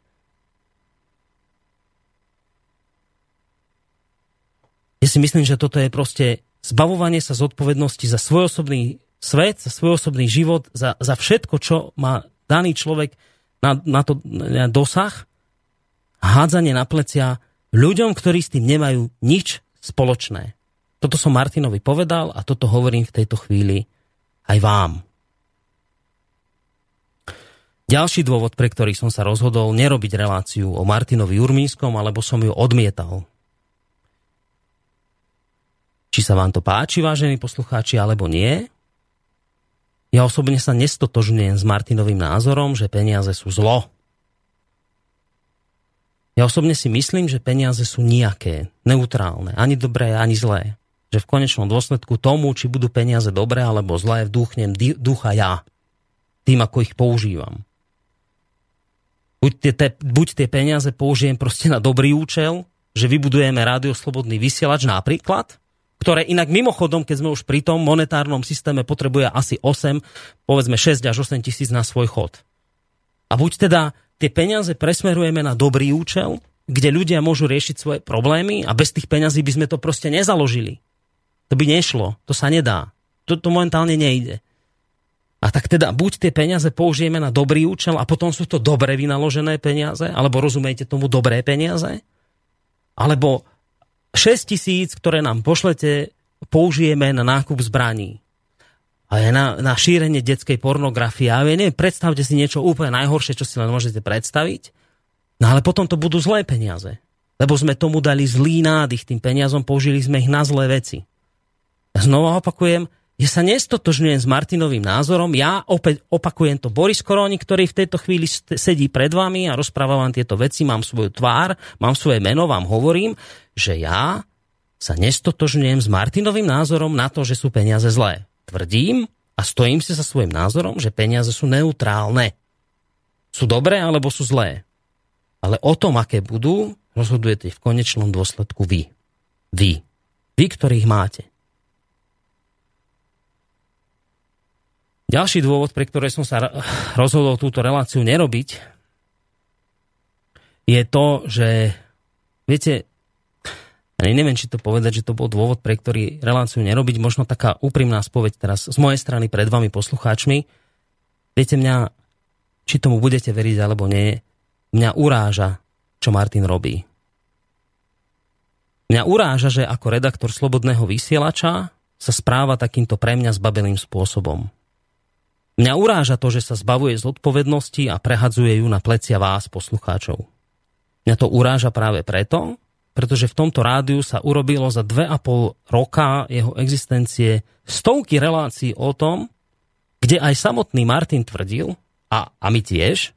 Ja si myslím, že toto je proste zbavovanie sa zodpovednosti za svoj osobný svet, za svoj osobný život, za, za všetko, čo má daný človek na, na to na dosah, hádzanie na plecia ľuďom, ktorí s tým nemajú nič spoločné. Toto som Martinovi povedal a toto hovorím v tejto chvíli aj vám. Ďalší dôvod, pre ktorý som sa rozhodol nerobiť reláciu o Martinovi Urmínskom, alebo som ju odmietal. Či sa vám to páči, vážení poslucháči, alebo nie, ja osobne sa nestotožňujem s Martinovým názorom, že peniaze sú zlo. Ja osobne si myslím, že peniaze sú nejaké, neutrálne, ani dobré, ani zlé. Že v konečnom dôsledku tomu, či budú peniaze dobré alebo zlé, vdúchnem ducha ja. Tým, ako ich používam. Buď tie, te, buď tie peniaze použijem proste na dobrý účel, že vybudujeme rádio-slobodný vysielač napríklad, ktoré inak mimochodom, keď sme už pri tom monetárnom systéme, potrebuje asi 8, povedzme 6 až 8 tisíc na svoj chod. A buď teda tie peniaze presmerujeme na dobrý účel, kde ľudia môžu riešiť svoje problémy a bez tých peňazí by sme to proste nezaložili. To by nešlo, to sa nedá. To, to momentálne nejde. A tak teda buď tie peniaze použijeme na dobrý účel a potom sú to dobre vynaložené peniaze, alebo rozumiete tomu dobré peniaze, alebo 6 tisíc, ktoré nám pošlete, použijeme na nákup zbraní. A je na, na šírenie detskej pornografie. A neviem, predstavte si niečo úplne najhoršie, čo si len môžete predstaviť. No ale potom to budú zlé peniaze. Lebo sme tomu dali zlý nádych tým peniazom, použili sme ich na zlé veci. Znova opakujem, ja sa nestotožňujem s Martinovým názorom, ja opäť opakujem to Boris Koroni, ktorý v tejto chvíli sedí pred vami a rozpráva vám tieto veci, mám svoju tvár, mám svoje meno, vám hovorím, že ja sa nestotožňujem s Martinovým názorom na to, že sú peniaze zlé. Tvrdím a stojím si za svojím názorom, že peniaze sú neutrálne. Sú dobré alebo sú zlé. Ale o tom, aké budú, rozhodujete v konečnom dôsledku vy. Vy. Vy, ktorých máte. Ďalší dôvod, pre ktorý som sa rozhodol túto reláciu nerobiť, je to, že viete, ja neviem, či to povedať, že to bol dôvod, pre ktorý reláciu nerobiť, možno taká úprimná spoveď teraz z mojej strany pred vami poslucháčmi. Viete mňa, či tomu budete veriť alebo nie, mňa uráža, čo Martin robí. Mňa uráža, že ako redaktor Slobodného vysielača sa správa takýmto pre mňa zbabelým spôsobom. Mňa uráža to, že sa zbavuje zodpovednosti a prehadzuje ju na plecia vás, poslucháčov. Mňa to uráža práve preto, pretože v tomto rádiu sa urobilo za dve a pol roka jeho existencie stovky relácií o tom, kde aj samotný Martin tvrdil, a, a my tiež,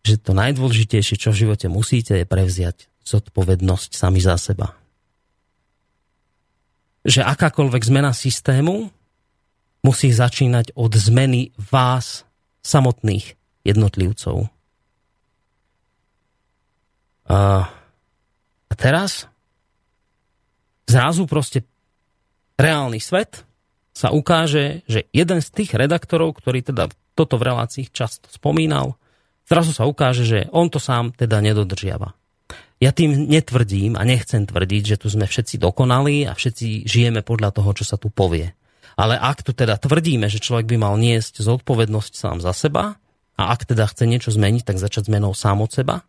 že to najdôležitejšie, čo v živote musíte, je prevziať zodpovednosť sami za seba. Že akákoľvek zmena systému musí začínať od zmeny vás samotných jednotlivcov. A, a teraz zrazu proste reálny svet sa ukáže, že jeden z tých redaktorov, ktorý teda toto v relácii často spomínal, zrazu sa ukáže, že on to sám teda nedodržiava. Ja tým netvrdím a nechcem tvrdiť, že tu sme všetci dokonali a všetci žijeme podľa toho, čo sa tu povie. Ale ak tu teda tvrdíme, že človek by mal niesť zodpovednosť sám za seba a ak teda chce niečo zmeniť, tak začať zmenou sám od seba,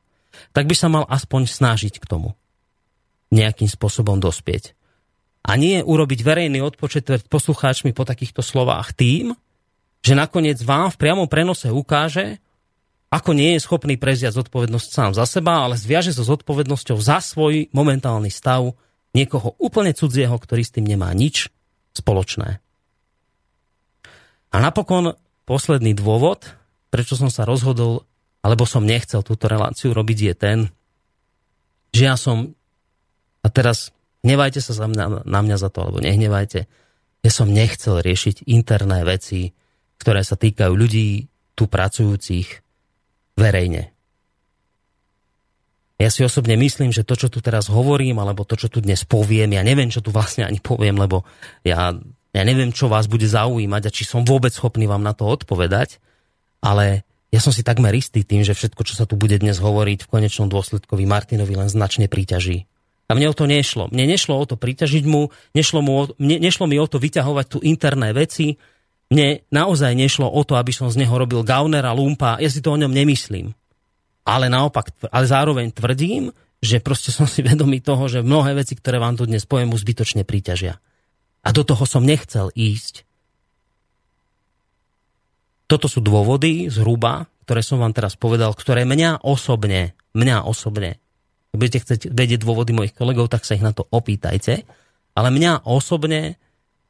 tak by sa mal aspoň snažiť k tomu nejakým spôsobom dospieť. A nie urobiť verejný odpočet pred poslucháčmi po takýchto slovách tým, že nakoniec vám v priamom prenose ukáže, ako nie je schopný preziať zodpovednosť sám za seba, ale zviaže so zodpovednosťou za svoj momentálny stav niekoho úplne cudzieho, ktorý s tým nemá nič spoločné. A napokon posledný dôvod, prečo som sa rozhodol, alebo som nechcel túto reláciu robiť, je ten, že ja som, a teraz Hnevajte sa za mňa, na mňa za to, alebo nehnevajte. Ja som nechcel riešiť interné veci, ktoré sa týkajú ľudí tu pracujúcich verejne. Ja si osobne myslím, že to, čo tu teraz hovorím, alebo to, čo tu dnes poviem, ja neviem, čo tu vlastne ani poviem, lebo ja, ja neviem, čo vás bude zaujímať a či som vôbec schopný vám na to odpovedať, ale ja som si takmer istý tým, že všetko, čo sa tu bude dnes hovoriť, v konečnom dôsledkovi Martinovi len značne príťaží. A mne o to nešlo. Mne nešlo o to priťažiť mu, nešlo, mu o, mne, nešlo mi o to vyťahovať tu interné veci, mne naozaj nešlo o to, aby som z neho robil gaunera, lumpa, ja si to o ňom nemyslím. Ale naopak, ale zároveň tvrdím, že proste som si vedomý toho, že mnohé veci, ktoré vám tu dnes poviem, mu zbytočne príťažia. A do toho som nechcel ísť. Toto sú dôvody zhruba, ktoré som vám teraz povedal, ktoré mňa osobne, mňa osobne budete chcieť vedieť dôvody mojich kolegov, tak sa ich na to opýtajte. Ale mňa osobne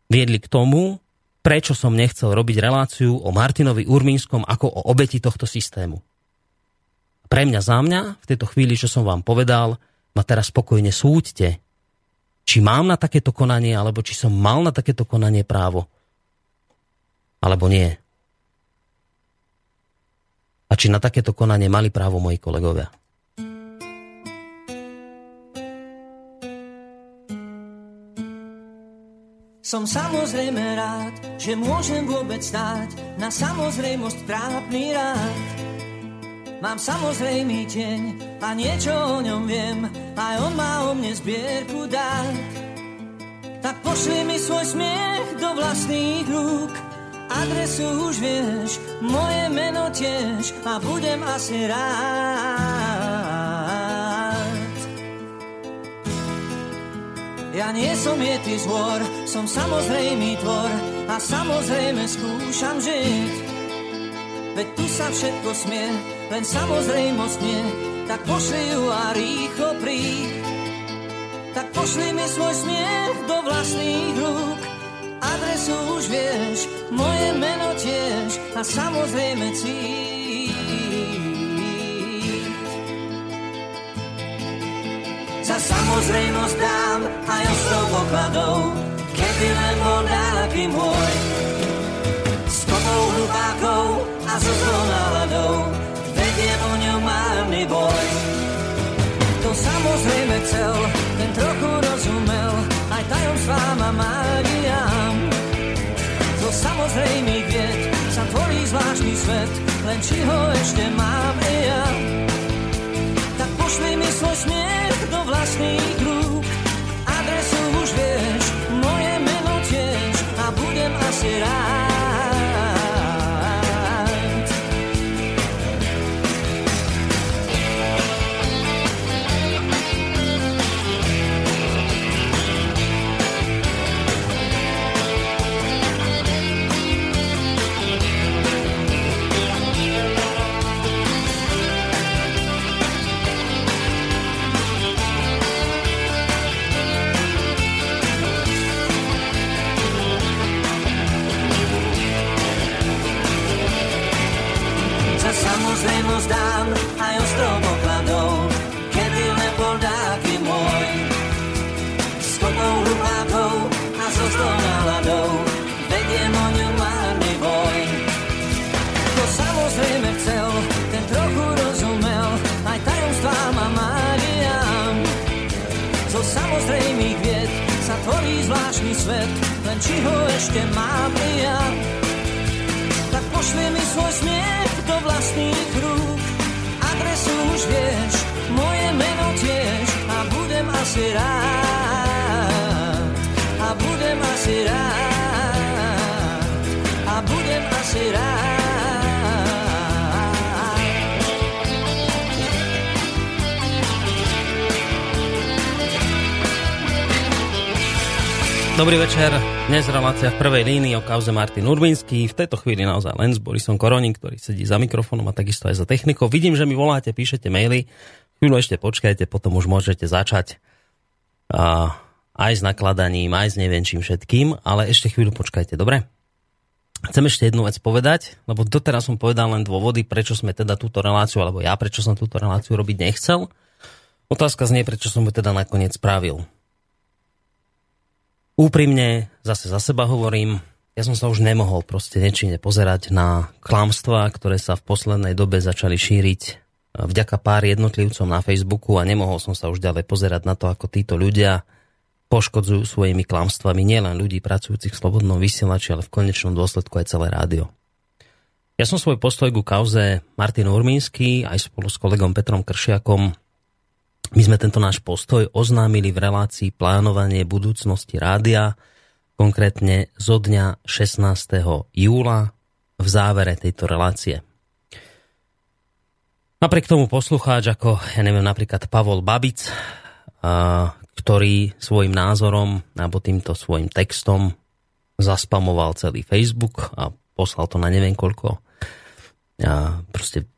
viedli k tomu, prečo som nechcel robiť reláciu o Martinovi Urmínskom ako o obeti tohto systému. Pre mňa za mňa, v tejto chvíli, čo som vám povedal, ma teraz spokojne súďte, či mám na takéto konanie, alebo či som mal na takéto konanie právo, alebo nie. A či na takéto konanie mali právo moji kolegovia. Som samozrejme rád, že môžem vôbec stáť na samozrejmosť trápny rád. Mám samozrejmý deň a niečo o ňom viem, aj on má o mne zbierku dát. Tak pošli mi svoj smiech do vlastných rúk, adresu už vieš, moje meno tiež a budem asi rád. Ja nie som ty zvor, som samozrejmý tvor a samozrejme skúšam žiť. Veď tu sa všetko smie, len samozrejmosť nie, tak pošli ju a rýchlo príď. Tak pošli mi svoj smiech do vlastných rúk, adresu už vieš, moje meno tiež a samozrejme cíť. Za samozrejmosť dám aj ostrov pokladov, keby len bol nejaký môj. S kopou hlupákov a so zlou náladou, vediem o ňom márny boj. To samozrejme chcel, ten trochu rozumel, aj tajomstvám a mágiám. Zo samozrejmých vied sa tvorí zvláštny svet, len či ho ešte mám i ja. Tak pošli mi svoj smiech do vlastných či ho ešte mám i ja. Tak pošli mi svoj smiech do vlastných rúk. Adresu už vieš, moje meno tiež a budem asi rád. A budem asi rád. A budem asi rád. Dobrý večer, dnes relácia v prvej línii o kauze Martin Urbinský. V tejto chvíli naozaj len s Borisom Koroním, ktorý sedí za mikrofónom a takisto aj za technikou. Vidím, že mi voláte, píšete maily. Chvíľu ešte počkajte, potom už môžete začať a, aj s nakladaním, aj s neviem čím všetkým, ale ešte chvíľu počkajte, dobre? Chcem ešte jednu vec povedať, lebo doteraz som povedal len dôvody, prečo sme teda túto reláciu, alebo ja prečo som túto reláciu robiť nechcel. Otázka znie, prečo som ju teda nakoniec spravil. Úprimne, zase za seba hovorím, ja som sa už nemohol proste nečine pozerať na klamstvá, ktoré sa v poslednej dobe začali šíriť e, vďaka pár jednotlivcom na Facebooku a nemohol som sa už ďalej pozerať na to, ako títo ľudia poškodzujú svojimi klamstvami nielen ľudí pracujúcich v slobodnom vysielači, ale v konečnom dôsledku aj celé rádio. Ja som svoj postoj ku kauze Martin Urmínsky aj spolu s kolegom Petrom Kršiakom my sme tento náš postoj oznámili v relácii plánovanie budúcnosti rádia, konkrétne zo dňa 16. júla v závere tejto relácie. Napriek tomu poslucháč ako, ja neviem, napríklad Pavol Babic, ktorý svojim názorom alebo týmto svojim textom zaspamoval celý Facebook a poslal to na neviem koľko a proste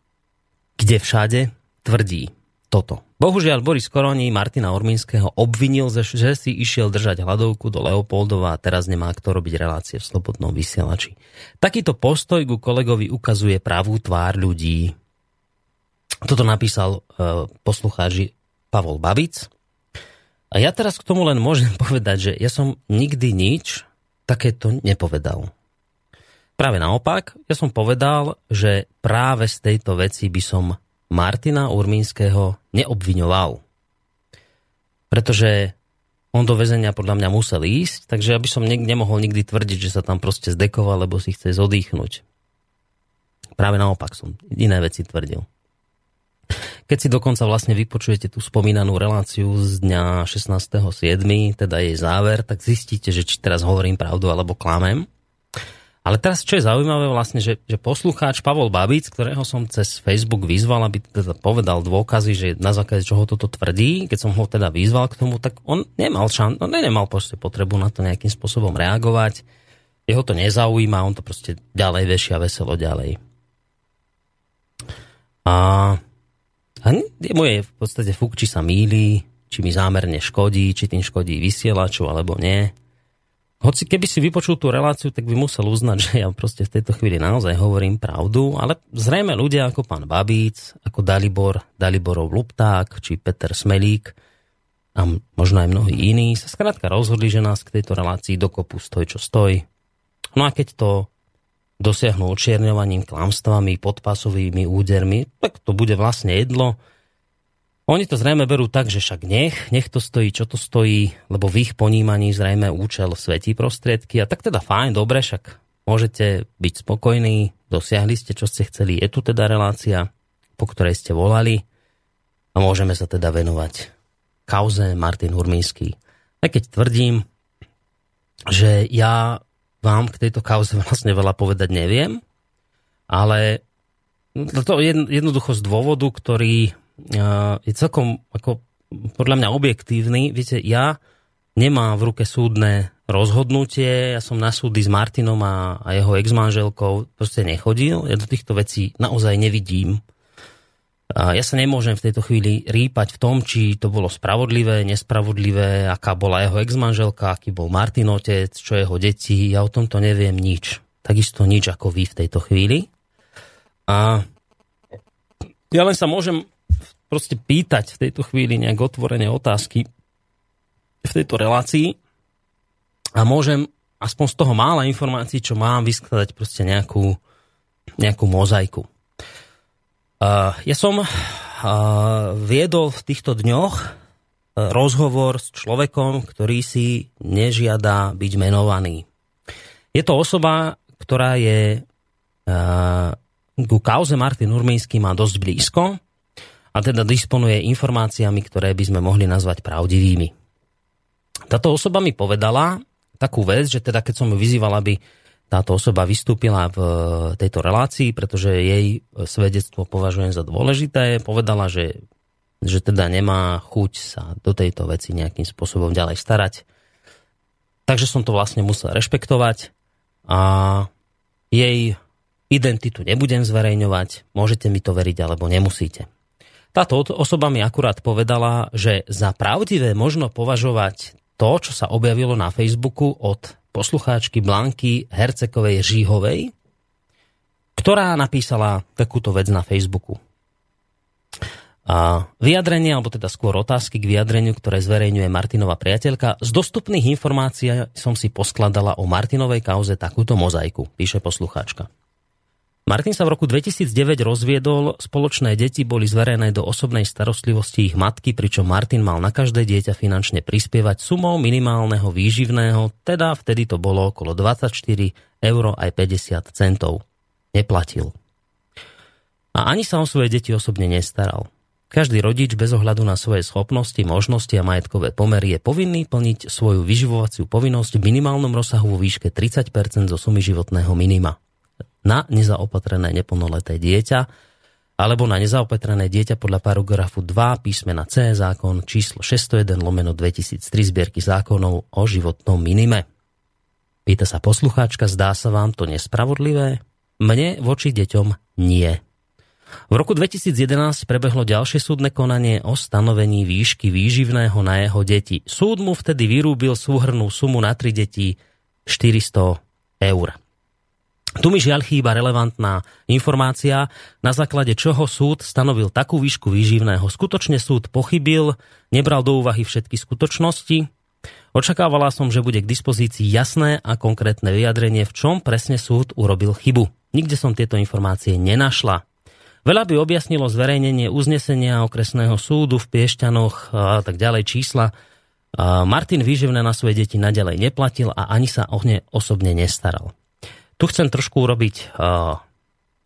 kde všade tvrdí toto. Bohužiaľ Boris Koroni Martina Ormínskeho obvinil, že si išiel držať hladovku do Leopoldova a teraz nemá kto robiť relácie v slobodnom vysielači. Takýto postoj ku kolegovi ukazuje pravú tvár ľudí. Toto napísal e, Pavol Babic. A ja teraz k tomu len môžem [LAUGHS] povedať, že ja som nikdy nič takéto nepovedal. Práve naopak, ja som povedal, že práve z tejto veci by som Martina Urmínskeho neobviňoval. Pretože on do väzenia podľa mňa musel ísť, takže ja by som ne- nemohol nikdy tvrdiť, že sa tam proste zdekoval, lebo si chce zodýchnuť. Práve naopak som iné veci tvrdil. Keď si dokonca vlastne vypočujete tú spomínanú reláciu z dňa 16.7., teda jej záver, tak zistíte, že či teraz hovorím pravdu alebo klamem. Ale teraz, čo je zaujímavé vlastne, že, že poslucháč Pavol Babic, ktorého som cez Facebook vyzval, aby teda povedal dôkazy, že na základe čoho toto tvrdí, keď som ho teda vyzval k tomu, tak on nemal šan, on nemal proste potrebu na to nejakým spôsobom reagovať. Jeho to nezaujíma, on to proste ďalej vešia veselo ďalej. A, a moje v podstate fuk, či sa míli, či mi zámerne škodí, či tým škodí vysielaču alebo nie. Hoci keby si vypočul tú reláciu, tak by musel uznať, že ja proste v tejto chvíli naozaj hovorím pravdu, ale zrejme ľudia ako pán Babíc, ako Dalibor, Daliborov Lupták, či Peter Smelík a možno aj mnohí iní sa skrátka rozhodli, že nás k tejto relácii dokopu stoj, čo stojí. No a keď to dosiahnu očierňovaním, klamstvami, podpasovými údermi, tak to bude vlastne jedlo, oni to zrejme berú tak, že však nech, nech to stojí, čo to stojí, lebo v ich ponímaní zrejme účel svetí prostriedky a tak teda fajn, dobre, však môžete byť spokojní, dosiahli ste, čo ste chceli, je tu teda relácia, po ktorej ste volali a môžeme sa teda venovať kauze Martin Hurmínsky. Aj keď tvrdím, že ja vám k tejto kauze [LAUGHS] vlastne veľa povedať neviem, ale to jednoducho z dôvodu, ktorý je celkom ako podľa mňa objektívny. Viete, ja nemám v ruke súdne rozhodnutie, ja som na súdy s Martinom a, a jeho ex-manželkou proste nechodil, ja do týchto vecí naozaj nevidím. A ja sa nemôžem v tejto chvíli rýpať v tom, či to bolo spravodlivé, nespravodlivé, aká bola jeho ex-manželka, aký bol Martin otec, čo jeho deti, ja o tomto neviem nič. Takisto nič ako vy v tejto chvíli. A ja len sa môžem proste pýtať v tejto chvíli nejak otvorené otázky v tejto relácii a môžem aspoň z toho mála informácií, čo mám, vyskladať proste nejakú, nejakú mozaiku. Ja som uh, viedol v týchto dňoch rozhovor s človekom, ktorý si nežiada byť menovaný. Je to osoba, ktorá je ku kauze Martin Urmínsky má dosť blízko a teda disponuje informáciami, ktoré by sme mohli nazvať pravdivými. Táto osoba mi povedala takú vec, že teda keď som ju vyzýval, aby táto osoba vystúpila v tejto relácii, pretože jej svedectvo považujem za dôležité, povedala, že že teda nemá chuť sa do tejto veci nejakým spôsobom ďalej starať. Takže som to vlastne musel rešpektovať a jej identitu nebudem zverejňovať, môžete mi to veriť alebo nemusíte. Táto osoba mi akurát povedala, že za pravdivé možno považovať to, čo sa objavilo na Facebooku od poslucháčky Blanky Hercekovej Žíhovej, ktorá napísala takúto vec na Facebooku. A vyjadrenie, alebo teda skôr otázky k vyjadreniu, ktoré zverejňuje Martinová priateľka. Z dostupných informácií som si poskladala o Martinovej kauze takúto mozaiku, píše poslucháčka. Martin sa v roku 2009 rozviedol, spoločné deti boli zverené do osobnej starostlivosti ich matky, pričom Martin mal na každé dieťa finančne prispievať sumou minimálneho výživného, teda vtedy to bolo okolo 24 eur aj 50 centov. Neplatil. A ani sa o svoje deti osobne nestaral. Každý rodič bez ohľadu na svoje schopnosti, možnosti a majetkové pomery je povinný plniť svoju vyživovaciu povinnosť v minimálnom rozsahu vo výške 30% zo sumy životného minima na nezaopatrené neplnoleté dieťa alebo na nezaopatrené dieťa podľa paragrafu 2 písmena C zákon číslo 601 lomeno 2003 zbierky zákonov o životnom minime. Pýta sa poslucháčka, zdá sa vám to nespravodlivé? Mne voči deťom nie. V roku 2011 prebehlo ďalšie súdne konanie o stanovení výšky výživného na jeho deti. Súd mu vtedy vyrúbil súhrnú sumu na tri deti 400 eur. Tu mi žiaľ chýba relevantná informácia, na základe čoho súd stanovil takú výšku výživného. Skutočne súd pochybil, nebral do úvahy všetky skutočnosti. Očakávala som, že bude k dispozícii jasné a konkrétne vyjadrenie, v čom presne súd urobil chybu. Nikde som tieto informácie nenašla. Veľa by objasnilo zverejnenie uznesenia okresného súdu v Piešťanoch a tak ďalej čísla. Martin výživné na svoje deti nadalej neplatil a ani sa o ne osobne nestaral. Tu chcem trošku urobiť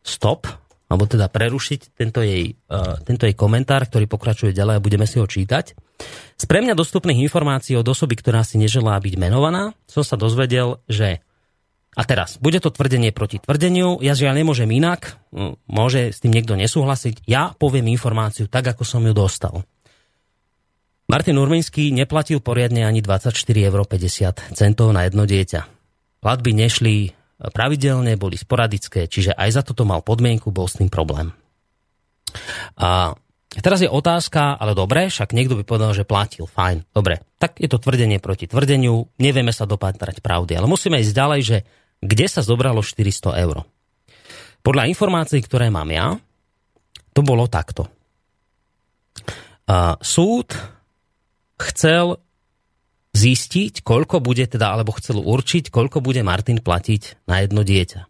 stop, alebo teda prerušiť tento jej, tento jej komentár, ktorý pokračuje ďalej a budeme si ho čítať. Z pre mňa dostupných informácií od osoby, ktorá si neželá byť menovaná, som sa dozvedel, že a teraz, bude to tvrdenie proti tvrdeniu, ja žiaľ nemôžem inak, môže s tým niekto nesúhlasiť, ja poviem informáciu tak, ako som ju dostal. Martin Urminský neplatil poriadne ani 24,50 eur na jedno dieťa. Platby nešli pravidelne, boli sporadické, čiže aj za toto mal podmienku, bol s tým problém. A teraz je otázka, ale dobre, však niekto by povedal, že platil, fajn, dobre. Tak je to tvrdenie proti tvrdeniu, nevieme sa dopatrať pravdy, ale musíme ísť ďalej, že kde sa zobralo 400 eur. Podľa informácií, ktoré mám ja, to bolo takto. A súd chcel zistiť, koľko bude teda, alebo chcel určiť, koľko bude Martin platiť na jedno dieťa.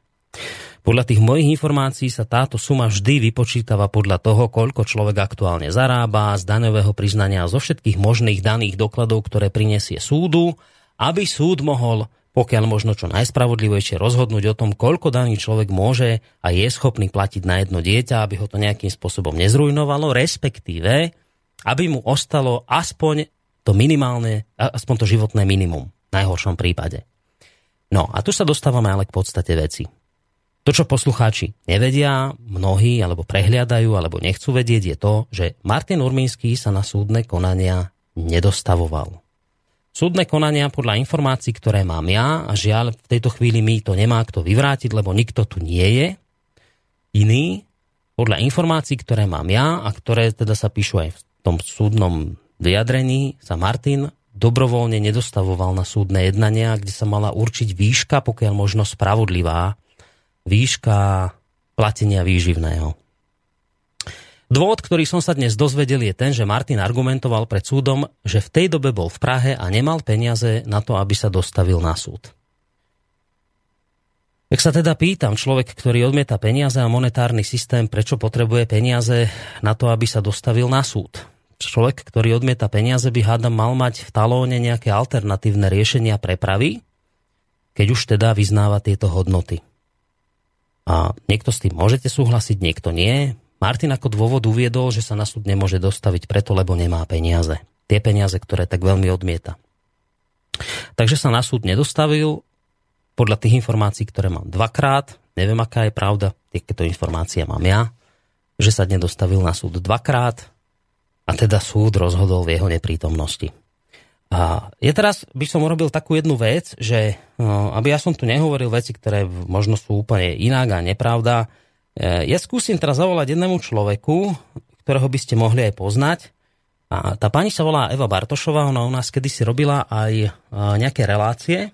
Podľa tých mojich informácií sa táto suma vždy vypočítava podľa toho, koľko človek aktuálne zarába, z daňového priznania zo všetkých možných daných dokladov, ktoré prinesie súdu, aby súd mohol pokiaľ možno čo najspravodlivejšie rozhodnúť o tom, koľko daný človek môže a je schopný platiť na jedno dieťa, aby ho to nejakým spôsobom nezrujnovalo, respektíve, aby mu ostalo aspoň to minimálne, aspoň to životné minimum, v najhoršom prípade. No a tu sa dostávame ale k podstate veci. To, čo poslucháči nevedia, mnohí alebo prehliadajú, alebo nechcú vedieť, je to, že Martin Urmínsky sa na súdne konania nedostavoval. Súdne konania podľa informácií, ktoré mám ja, a žiaľ v tejto chvíli mi to nemá kto vyvrátiť, lebo nikto tu nie je, iný, podľa informácií, ktoré mám ja a ktoré teda sa píšu aj v tom súdnom vyjadrení, sa Martin dobrovoľne nedostavoval na súdne jednania, kde sa mala určiť výška, pokiaľ možno spravodlivá, výška platenia výživného. Dôvod, ktorý som sa dnes dozvedel, je ten, že Martin argumentoval pred súdom, že v tej dobe bol v Prahe a nemal peniaze na to, aby sa dostavil na súd. Ak sa teda pýtam, človek, ktorý odmieta peniaze a monetárny systém, prečo potrebuje peniaze na to, aby sa dostavil na súd? Človek, ktorý odmieta peniaze, by hádam mal mať v talóne nejaké alternatívne riešenia prepravy, keď už teda vyznáva tieto hodnoty. A niekto s tým môžete súhlasiť, niekto nie. Martin ako dôvod uviedol, že sa na súd nemôže dostaviť preto, lebo nemá peniaze. Tie peniaze, ktoré tak veľmi odmieta. Takže sa na súd nedostavil, podľa tých informácií, ktoré mám dvakrát, neviem aká je pravda, tieto informácie mám ja, že sa nedostavil na súd dvakrát a teda súd rozhodol v jeho neprítomnosti. A ja teraz by som urobil takú jednu vec, že no, aby ja som tu nehovoril veci, ktoré možno sú úplne inak a nepravda, e, ja skúsim teraz zavolať jednému človeku, ktorého by ste mohli aj poznať. A tá pani sa volá Eva Bartošová, ona u nás kedysi robila aj e, nejaké relácie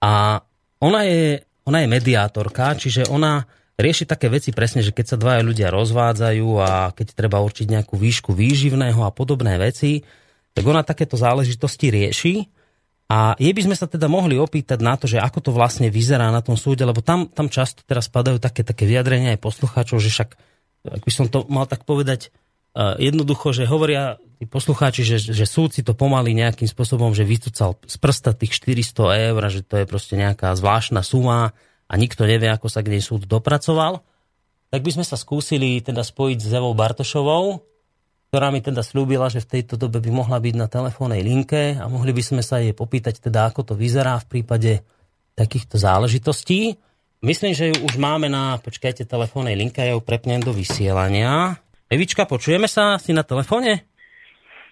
a ona je, ona je mediátorka, čiže ona rieši také veci presne, že keď sa dvaja ľudia rozvádzajú a keď treba určiť nejakú výšku výživného a podobné veci, tak ona takéto záležitosti rieši. A jej by sme sa teda mohli opýtať na to, že ako to vlastne vyzerá na tom súde, lebo tam, tam často teraz padajú také, také vyjadrenia aj poslucháčov, že však, ak by som to mal tak povedať, jednoducho, že hovoria tí poslucháči, že, že súd si to pomaly nejakým spôsobom, že vytúcal z prsta tých 400 eur, že to je proste nejaká zvláštna suma a nikto nevie, ako sa k nej súd dopracoval, tak by sme sa skúsili teda spojiť s Evou Bartošovou, ktorá mi teda slúbila, že v tejto dobe by mohla byť na telefónnej linke a mohli by sme sa jej popýtať teda, ako to vyzerá v prípade takýchto záležitostí. Myslím, že ju už máme na, počkajte, telefónnej linke, ja ju prepnem do vysielania. Evička, počujeme sa? Si na telefóne?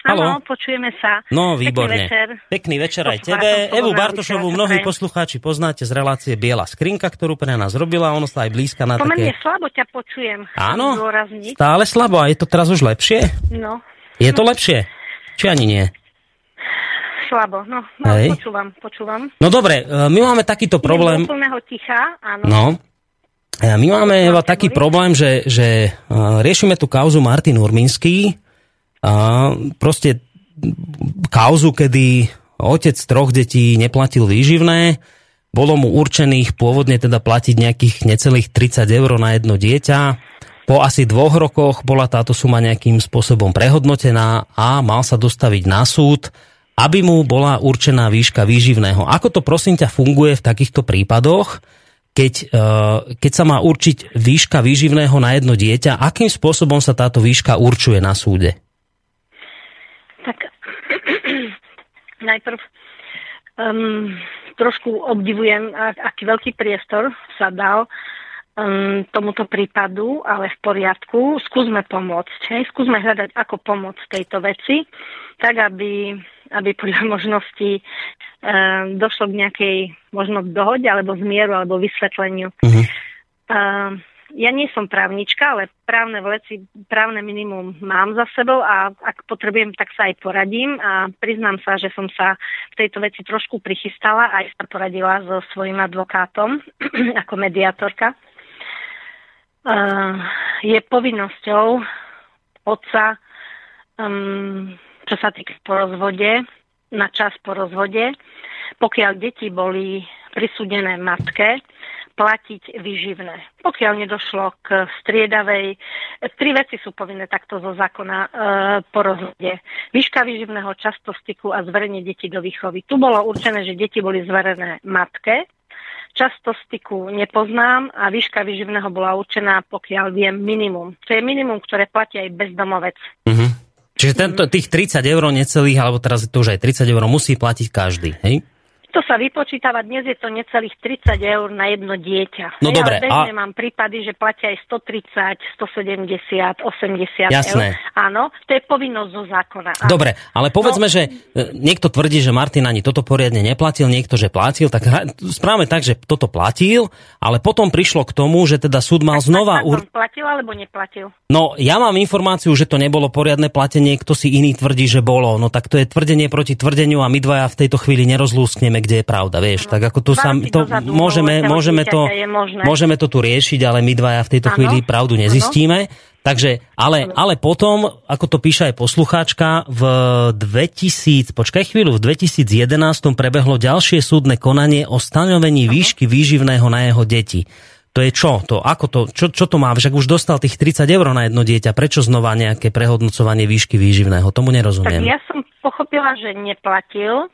Áno, počujeme sa. No, výborne. Pekný večer. Pekný večer aj tebe. Evu Bartošovú mnohí poslucháči poznáte z relácie Biela skrinka, ktorú pre nás robila. Ono sa aj blízka na Pomerne také... slabo ťa počujem. Áno, stále slabo. A je to teraz už lepšie? No, Je to lepšie? Či ani nie? slabo. No, no Hej. počúvam, počúvam. No dobre, e, my máme takýto problém... Idem do plného ticha, áno. No, a my máme Eva, taký problém, že, že uh, riešime tú kauzu Martin Urminský. Proste kauzu, kedy otec troch detí neplatil výživné, bolo mu určených pôvodne teda platiť nejakých necelých 30 eur na jedno dieťa. Po asi dvoch rokoch bola táto suma nejakým spôsobom prehodnotená a mal sa dostaviť na súd, aby mu bola určená výška výživného. Ako to prosím ťa funguje v takýchto prípadoch? keď, eh, keď sa má určiť výška výživného na jedno dieťa, akým spôsobom sa táto výška určuje na súde? Tak [CLEARS THROAT] najprv um, trošku obdivujem, a- aký veľký priestor sa dal um, tomuto prípadu, ale v poriadku. Skúsme pomôcť. Hej? Skúsme hľadať, ako pomôcť tejto veci, tak aby, aby podľa možností um, došlo k nejakej možno k dohode, alebo zmieru, alebo vysvetleniu. Mhm. Uh, ja nie som právnička, ale právne veci, právne minimum mám za sebou a ak potrebujem, tak sa aj poradím a priznám sa, že som sa v tejto veci trošku prichystala aj sa poradila so svojím advokátom [CLEARS THROAT] ako mediátorka. Uh, je povinnosťou otca, um, čo sa týka po rozvode, na čas po rozvode, pokiaľ deti boli prisúdené matke, platiť výživné. Pokiaľ nedošlo k striedavej, tri veci sú povinné takto zo zákona e, po rozvode. Výška výživného často styku a zverenie detí do výchovy. Tu bolo určené, že deti boli zverené matke, často styku nepoznám a výška výživného bola určená, pokiaľ viem, minimum. To je minimum, ktoré platí aj bezdomovec. Mhm. Čiže tento, tých 30 eur necelých, alebo teraz to už aj 30 eur, musí platiť každý, hej? To sa vypočítava, dnes je to necelých 30 eur na jedno dieťa. No Hej, dobre, Ale a- mám prípady, že platia aj 130, 170, 80 Jasné. eur. Áno, to je povinnosť zo zákona. Áno. Dobre, ale povedzme, že e, niekto tvrdí, že Martin ani toto poriadne neplatil, niekto, že platil, tak správame tak, že toto platil, ale potom prišlo k tomu, že teda súd mal znova... Tak Ur... on platil alebo neplatil? No, ja mám informáciu, že to nebolo poriadne platenie, kto si iný tvrdí, že bolo. No tak to je tvrdenie proti tvrdeniu a my dvaja v tejto chvíli nerozlúskneme, kde je pravda, vieš. Tak ako tu sa, to dozadu môžeme, môžeme, to, môžeme to tu riešiť, ale my dvaja v tejto Áno, chvíli pravdu nezistíme. Takže, ale, ale potom, ako to píše aj poslucháčka, v 2000, počkaj chvíľu, v 2011 prebehlo ďalšie súdne konanie o stanovení výšky výživného na jeho deti. To je čo? To, ako to, čo, čo to má? Však už dostal tých 30 eur na jedno dieťa. Prečo znova nejaké prehodnocovanie výšky výživného? Tomu nerozumiem. Tak ja som pochopila, že neplatil.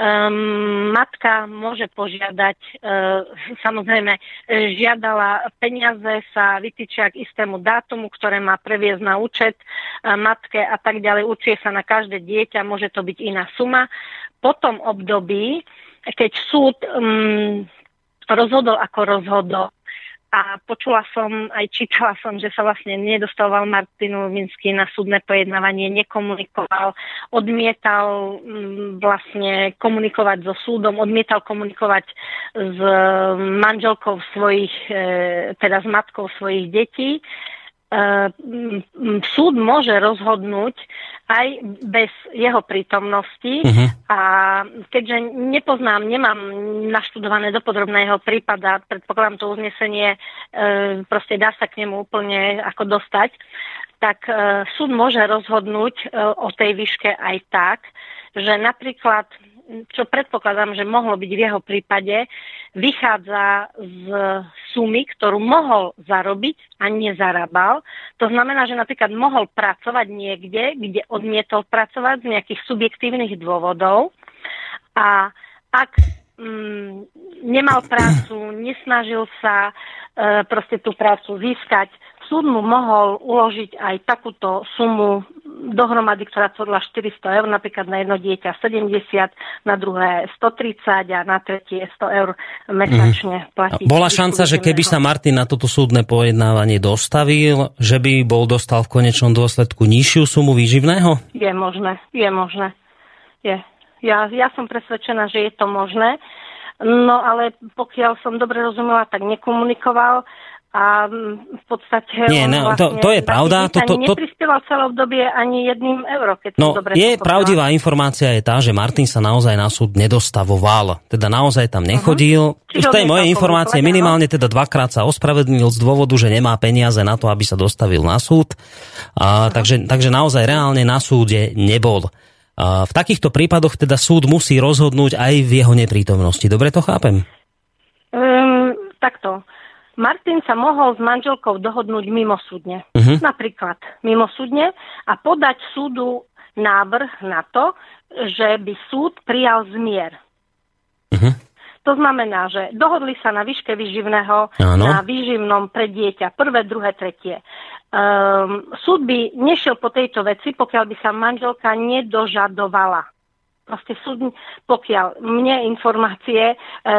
Um, matka môže požiadať, uh, samozrejme, žiadala peniaze, sa vytýčia k istému dátumu, ktoré má previesť na účet uh, matke a tak ďalej. Určuje sa na každé dieťa, môže to byť iná suma. Po tom období, keď súd um, rozhodol, ako rozhodol, a počula som, aj čítala som, že sa vlastne nedostával Martin Lubinsky na súdne pojednávanie, nekomunikoval, odmietal mm, vlastne komunikovať so súdom, odmietal komunikovať s manželkou svojich, e, teda s matkou svojich detí. Uh, súd môže rozhodnúť aj bez jeho prítomnosti uh-huh. a keďže nepoznám, nemám naštudované dopodrobné jeho prípada, predpokladám to uznesenie, uh, proste dá sa k nemu úplne ako dostať, tak uh, súd môže rozhodnúť o tej výške aj tak, že napríklad čo predpokladám, že mohlo byť v jeho prípade, vychádza z sumy, ktorú mohol zarobiť a nezarábal. To znamená, že napríklad mohol pracovať niekde, kde odmietol pracovať z nejakých subjektívnych dôvodov a ak mm, nemal prácu, nesnažil sa e, proste tú prácu získať, súd mu mohol uložiť aj takúto sumu dohromady, ktorá tvorila 400 eur, napríklad na jedno dieťa 70, na druhé 130 a na tretie 100 eur mesačne platiť. Bola šanca, že keby sa Martin na toto súdne pojednávanie dostavil, že by bol dostal v konečnom dôsledku nižšiu sumu výživného? Je možné, je možné. Je. Ja, ja som presvedčená, že je to možné. No ale pokiaľ som dobre rozumela, tak nekomunikoval a v podstate... Nie, no, vlastne to, to je pravda. To, to, to... neprispieval celé obdobie ani jedným euro, keď no, dobre je pravdivá informácia je tá, že Martin sa naozaj na súd nedostavoval. Teda naozaj tam nechodil. Uh-huh. Z tej mojej informácie minimálne teda dvakrát sa ospravedlnil z dôvodu, že nemá peniaze na to, aby sa dostavil na súd. A, uh-huh. takže, takže naozaj reálne na súde nebol. A v takýchto prípadoch teda súd musí rozhodnúť aj v jeho neprítomnosti. Dobre to chápem? Um, takto. Martin sa mohol s manželkou dohodnúť mimosúdne. Uh-huh. Napríklad mimosúdne a podať súdu návrh na to, že by súd prijal zmier. Uh-huh. To znamená, že dohodli sa na výške výživného, Áno. na výživnom pre dieťa, prvé, druhé, tretie. Um, súd by nešiel po tejto veci, pokiaľ by sa manželka nedožadovala proste súd, pokiaľ mne informácie, e,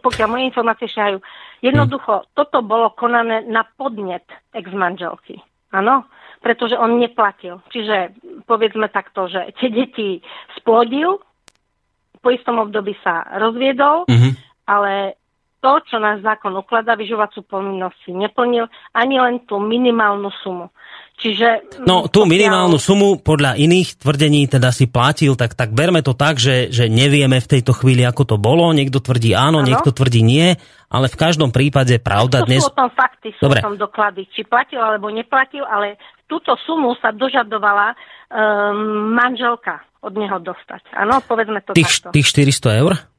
pokiaľ moje informácie šahajú, jednoducho, toto bolo konané na podnet ex-manželky. Áno? Pretože on neplatil. Čiže povedzme takto, že tie deti splodil, po istom období sa rozviedol, mm-hmm. ale to, čo náš zákon ukladá, vyžovacú povinnosť si neplnil ani len tú minimálnu sumu. Čiže, no tú minimálnu sumu podľa iných tvrdení teda si platil, tak, tak berme to tak, že, že nevieme v tejto chvíli, ako to bolo. Niekto tvrdí áno, ano? niekto tvrdí nie, ale v každom prípade pravda to dnes... Sú o tom fakty, sú Dobre. o tom doklady, či platil alebo neplatil, ale túto sumu sa dožadovala um, manželka od neho dostať. Áno, povedzme to tých, takto. Tých 400 eur?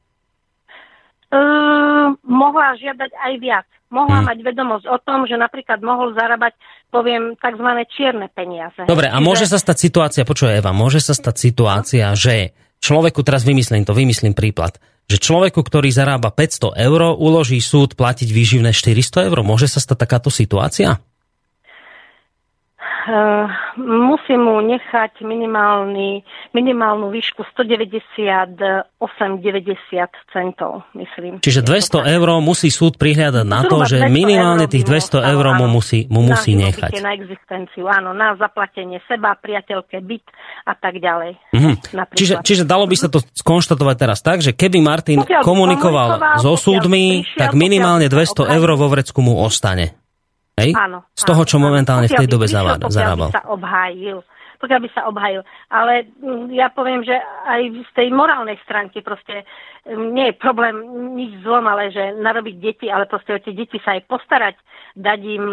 Uh, mohla žiadať aj viac. Mohla hmm. mať vedomosť o tom, že napríklad mohol zarábať, poviem, tzv. čierne peniaze. Dobre, a môže sa stať situácia, počuj Eva, môže sa stať situácia, že človeku, teraz vymyslím to, vymyslím príklad, že človeku, ktorý zarába 500 eur, uloží súd platiť výživné 400 eur. Môže sa stať takáto situácia? Uh, musí mu nechať minimálny, minimálnu výšku 198,90 centov, myslím. Čiže 200 eur musí súd prihľadať na to, že minimálne tých 200 eur mu musí, mu musí na nechať. Na existenciu, áno, na zaplatenie seba, priateľke, byt a tak ďalej. Mhm. Čiže, čiže dalo by sa to skonštatovať teraz tak, že keby Martin pokiaľ komunikoval, komunikoval so súdmi, prišiel, tak minimálne 200 eur vo vrecku mu ostane. Hej? Áno. Z toho, čo momentálne v tej dobe zarábal. sa obhájil. pokiaľ by sa obhajil. Ale mm, ja poviem, že aj z tej morálnej stránky proste nie je problém nič zlom, ale že narobiť deti, ale proste o tie deti sa aj postarať, dať im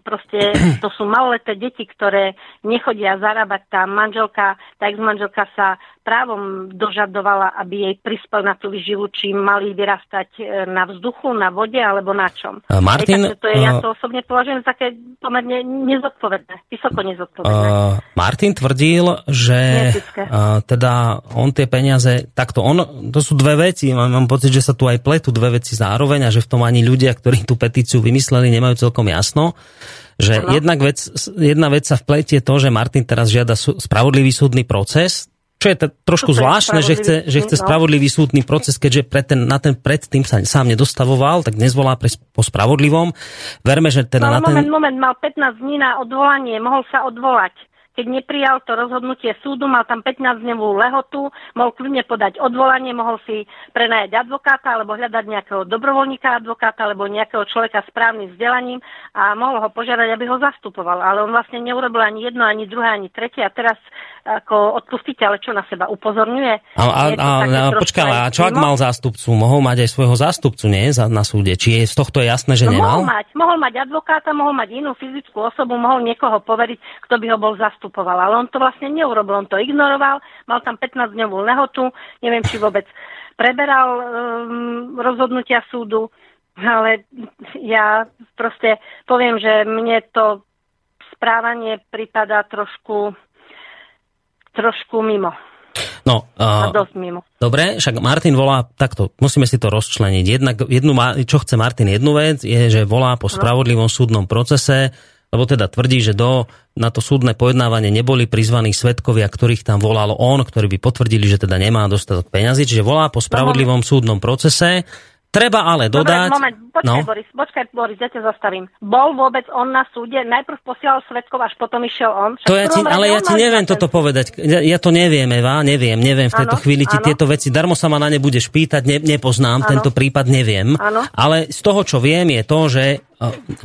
proste, [CLEARS THROAT] to sú maloleté deti, ktoré nechodia zarábať. Tá manželka, tá ex-manželka sa právom dožadovala, aby jej prispel na tú vyživu, či mali vyrastať e, na vzduchu, na vode alebo na čom. Martin, Hej, to je, ja to osobne považujem za také pomerne nezodpovedné, vysoko nezodpovedné. Uh, Martin tvrdil, že uh, teda on tie peniaze, takto, on, to sú dve veci, mám, mám pocit, že sa tu aj pletú dve veci zároveň a že v tom ani ľudia, ktorí tú petíciu vymysleli, nemajú celkom jasno že jedna vec, jedna vec sa vpletie to, že Martin teraz žiada spravodlivý súdny proces, čo je trošku zvláštne, že chce, že chce no. spravodlivý súdny proces, keďže pre ten, na ten predtým sa sám nedostavoval, tak dnes volá pre, po spravodlivom. Verme, že teda no, na ten... Moment, moment, mal 15 dní na odvolanie, mohol sa odvolať keď neprijal to rozhodnutie súdu, mal tam 15-dňovú lehotu, mohol kľudne podať odvolanie, mohol si prenajať advokáta alebo hľadať nejakého dobrovoľníka advokáta alebo nejakého človeka s právnym vzdelaním a mohol ho požiadať, aby ho zastupoval. Ale on vlastne neurobil ani jedno, ani druhé, ani tretie a teraz ako odpustíte, ale čo na seba upozorňuje? A, a, a, a počkaj, a čo ak mal zástupcu? Mohol mať aj svojho zástupcu, nie? Na súde. Či je z tohto jasné, že no, nemal? Mohol mať, mohol mať advokáta, mohol mať inú fyzickú osobu, mohol niekoho poveriť, kto by ho bol zastupoval. Ale on to vlastne neurobil, on to ignoroval, mal tam 15-dňovú lehotu, neviem, či vôbec preberal um, rozhodnutia súdu, ale ja proste poviem, že mne to správanie prípada trošku trošku mimo. No, uh, a dosť mimo. Dobre, však Martin volá takto, musíme si to rozčleniť. Jedna, jednu, čo chce Martin, jednu vec je, že volá po spravodlivom súdnom procese, lebo teda tvrdí, že do, na to súdne pojednávanie neboli prizvaní svetkovia, ktorých tam volal on, ktorí by potvrdili, že teda nemá dostatok peňazí, čiže volá po spravodlivom súdnom procese Treba ale dodať... Dobre, moment, počkaj, no. Boris, počkaj, Boris, ja ťa zastavím. Bol vôbec on na súde? Najprv posielal svetkov, až potom išiel on? Však to ja ti, ale ja ti neviem toto povedať. Ja, ja to neviem, Eva, neviem, neviem v tejto ano, chvíli ti ano. tieto veci. Darmo sa ma na ne budeš pýtať, ne, nepoznám ano. tento prípad, neviem. Ano. Ale z toho, čo viem, je to, že e,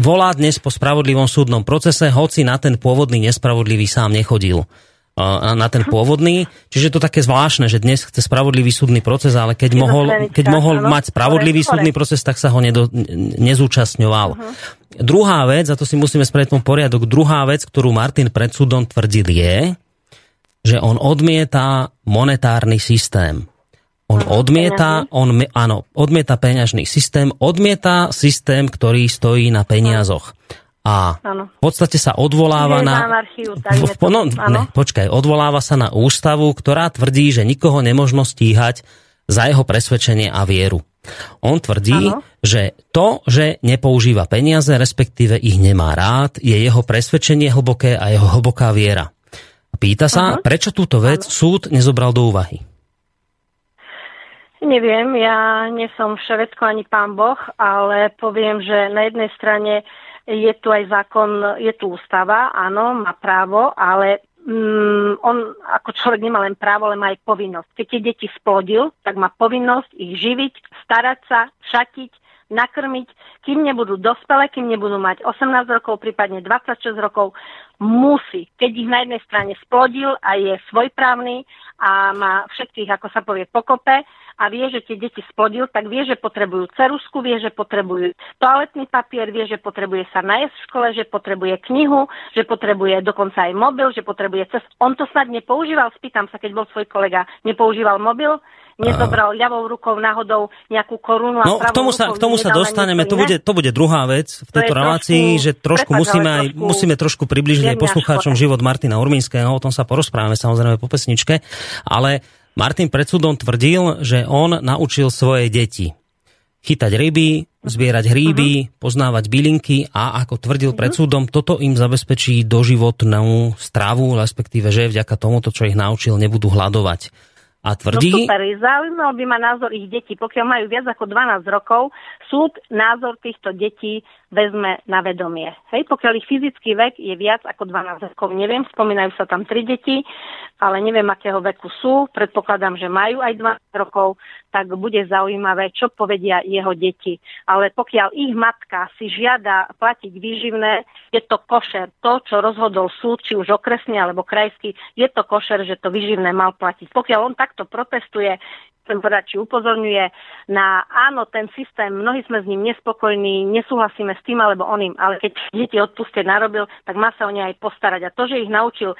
volá dnes po spravodlivom súdnom procese, hoci na ten pôvodný nespravodlivý sám nechodil na ten pôvodný. Čiže je to také zvláštne, že dnes chce spravodlivý súdny proces, ale keď mohol, keď mohol mať spravodlivý súdny proces, tak sa ho nedo, nezúčastňoval. Uh-huh. Druhá vec, a to si musíme spraviť poriadok, druhá vec, ktorú Martin pred súdom tvrdil je, že on odmieta monetárny systém. On odmieta, on, áno, odmieta peňažný systém, odmieta systém, ktorý stojí na peniazoch a ano. v podstate sa odvoláva na... Anarchiu, v, v, no, ne, počkaj, odvoláva sa na ústavu, ktorá tvrdí, že nikoho nemožno stíhať za jeho presvedčenie a vieru. On tvrdí, ano. že to, že nepoužíva peniaze, respektíve ich nemá rád, je jeho presvedčenie hlboké a jeho hlboká viera. Pýta sa, uh-huh. prečo túto vec ano. súd nezobral do úvahy. Neviem, ja nie som všetko ani pán Boh, ale poviem, že na jednej strane je tu aj zákon, je tu ústava, áno, má právo, ale mm, on ako človek nemá len právo, ale má aj povinnosť. Keď tie deti splodil, tak má povinnosť ich živiť, starať sa, šatiť, nakrmiť, kým nebudú dospelé, kým nebudú mať 18 rokov, prípadne 26 rokov, musí, keď ich na jednej strane splodil a je svojprávny a má všetkých, ako sa povie, pokope, a vie, že tie deti splodil, tak vie, že potrebujú cerusku, vie, že potrebujú toaletný papier, vie, že potrebuje sa najesť v škole, že potrebuje knihu, že potrebuje dokonca aj mobil, že potrebuje cez... On to snad nepoužíval, spýtam sa, keď bol svoj kolega, nepoužíval mobil, nezobral ľavou rukou náhodou nejakú korunu a no, k tomu sa, k tomu sa dostaneme, to bude, to bude druhá vec v tejto relácii, trošku, že trošku musíme, aj, trošku musíme trošku približiť aj poslucháčom život Martina Urminského, o tom sa porozprávame samozrejme po pesničke, ale Martin pred súdom tvrdil, že on naučil svoje deti chytať ryby, zbierať hríby, uh-huh. poznávať bylinky a ako tvrdil pred mhm. súdom, toto im zabezpečí doživotnú stravu, respektíve, že vďaka tomuto, čo ich naučil, nebudú hľadovať. A tvrdí... No super, zaujímal by ma názor ich detí. Pokiaľ majú viac ako 12 rokov, súd názor týchto detí vezme na vedomie. Hej, pokiaľ ich fyzický vek je viac ako 12 rokov, neviem, spomínajú sa tam tri deti, ale neviem, akého veku sú, predpokladám, že majú aj 12 rokov, tak bude zaujímavé, čo povedia jeho deti. Ale pokiaľ ich matka si žiada platiť výživné, je to košer. To, čo rozhodol súd, či už okresný alebo krajský, je to košer, že to výživné mal platiť. Pokiaľ on takto protestuje, chcem povedať, či upozorňuje na áno, ten systém, mnohí sme s ním nespokojní, nesúhlasíme s tým alebo oným, ale keď deti odpuste narobil, tak má sa o ne aj postarať. A to, že ich naučil uh,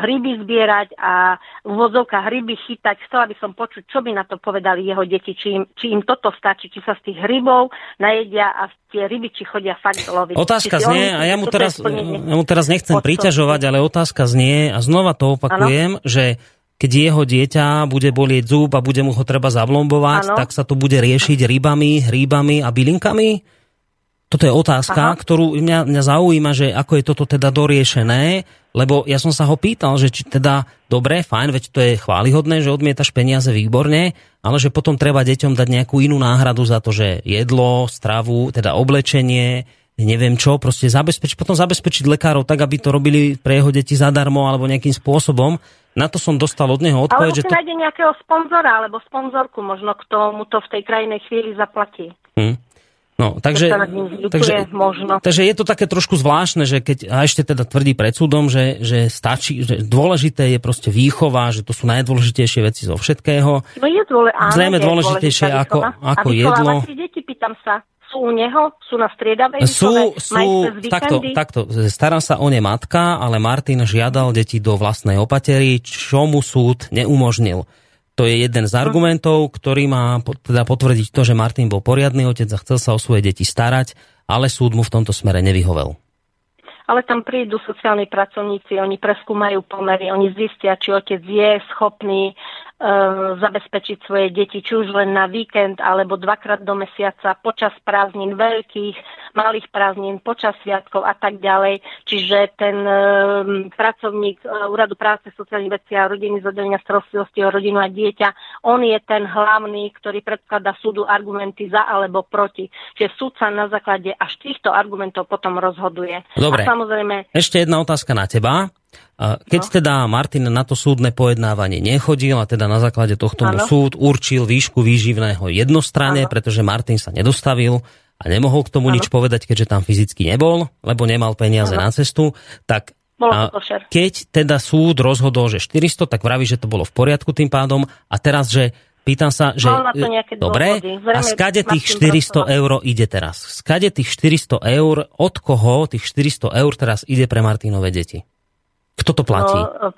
hryby zbierať a v hryby chytať, chcela by som počuť, čo by na to povedali jeho deti, či im, či im toto stačí, či sa z tých hrybov najedia a tie ryby, či chodia fakt loviť. Otázka znie, a ja mu, teraz, ja mu teraz nechcem priťažovať, ale otázka znie, a znova to opakujem, ano? že keď jeho dieťa bude bolieť zub a bude mu ho treba zablombovať, ano. tak sa to bude riešiť rybami, hríbami a bylinkami? Toto je otázka, Aha. ktorú mňa, mňa zaujíma, že ako je toto teda doriešené, lebo ja som sa ho pýtal, že či teda, dobre, fajn, veď to je chválihodné, že odmietaš peniaze výborne, ale že potom treba deťom dať nejakú inú náhradu za to, že jedlo, stravu, teda oblečenie, neviem čo, proste zabezpečiť, potom zabezpečiť lekárov tak, aby to robili pre jeho deti zadarmo alebo nejakým spôsobom. Na to som dostal od neho odpoveď, že to... nájde nejakého sponzora alebo sponzorku možno, kto mu to v tej krajnej chvíli zaplatí. Hm. No, takže, takže, možno. takže je to také trošku zvláštne, že keď, a ešte teda tvrdí pred súdom, že, že stačí, že dôležité je proste výchova, že to sú najdôležitejšie veci zo všetkého. No je dôle, áno, Zrejme dôležitejšie ako, ako jedlo. A deti, pýtam sa sú u neho? Sú na striedavej Sú, sú takto, takto, stará sa o ne matka, ale Martin žiadal deti do vlastnej opatery, čo mu súd neumožnil. To je jeden z argumentov, ktorý má teda potvrdiť to, že Martin bol poriadny otec a chcel sa o svoje deti starať, ale súd mu v tomto smere nevyhovel. Ale tam prídu sociálni pracovníci, oni preskúmajú pomery, oni zistia, či otec je schopný zabezpečiť svoje deti, či už len na víkend alebo dvakrát do mesiaca, počas prázdnin veľkých, malých prázdnin, počas sviatkov a tak ďalej. Čiže ten um, pracovník uh, Úradu práce, sociálnych vecí a rodiny z oddelenia starostlivosti o rodinu a dieťa, on je ten hlavný, ktorý predkladá súdu argumenty za alebo proti. Čiže súd sa na základe až týchto argumentov potom rozhoduje. Dobre, a samozrejme... ešte jedna otázka na teba. Keď no. teda Martin na to súdne pojednávanie nechodil a teda na základe tohto mu súd určil výšku výživného jednostranne, ano. pretože Martin sa nedostavil a nemohol k tomu ano. nič povedať, keďže tam fyzicky nebol, lebo nemal peniaze ano. na cestu, tak a keď teda súd rozhodol, že 400, tak vraví, že to bolo v poriadku tým pádom a teraz, že pýtam sa, že dobre, a skade tých 400 eur ide teraz? Skade tých 400 eur, od koho tých 400 eur teraz ide pre Martinové deti? Kto to platí? No,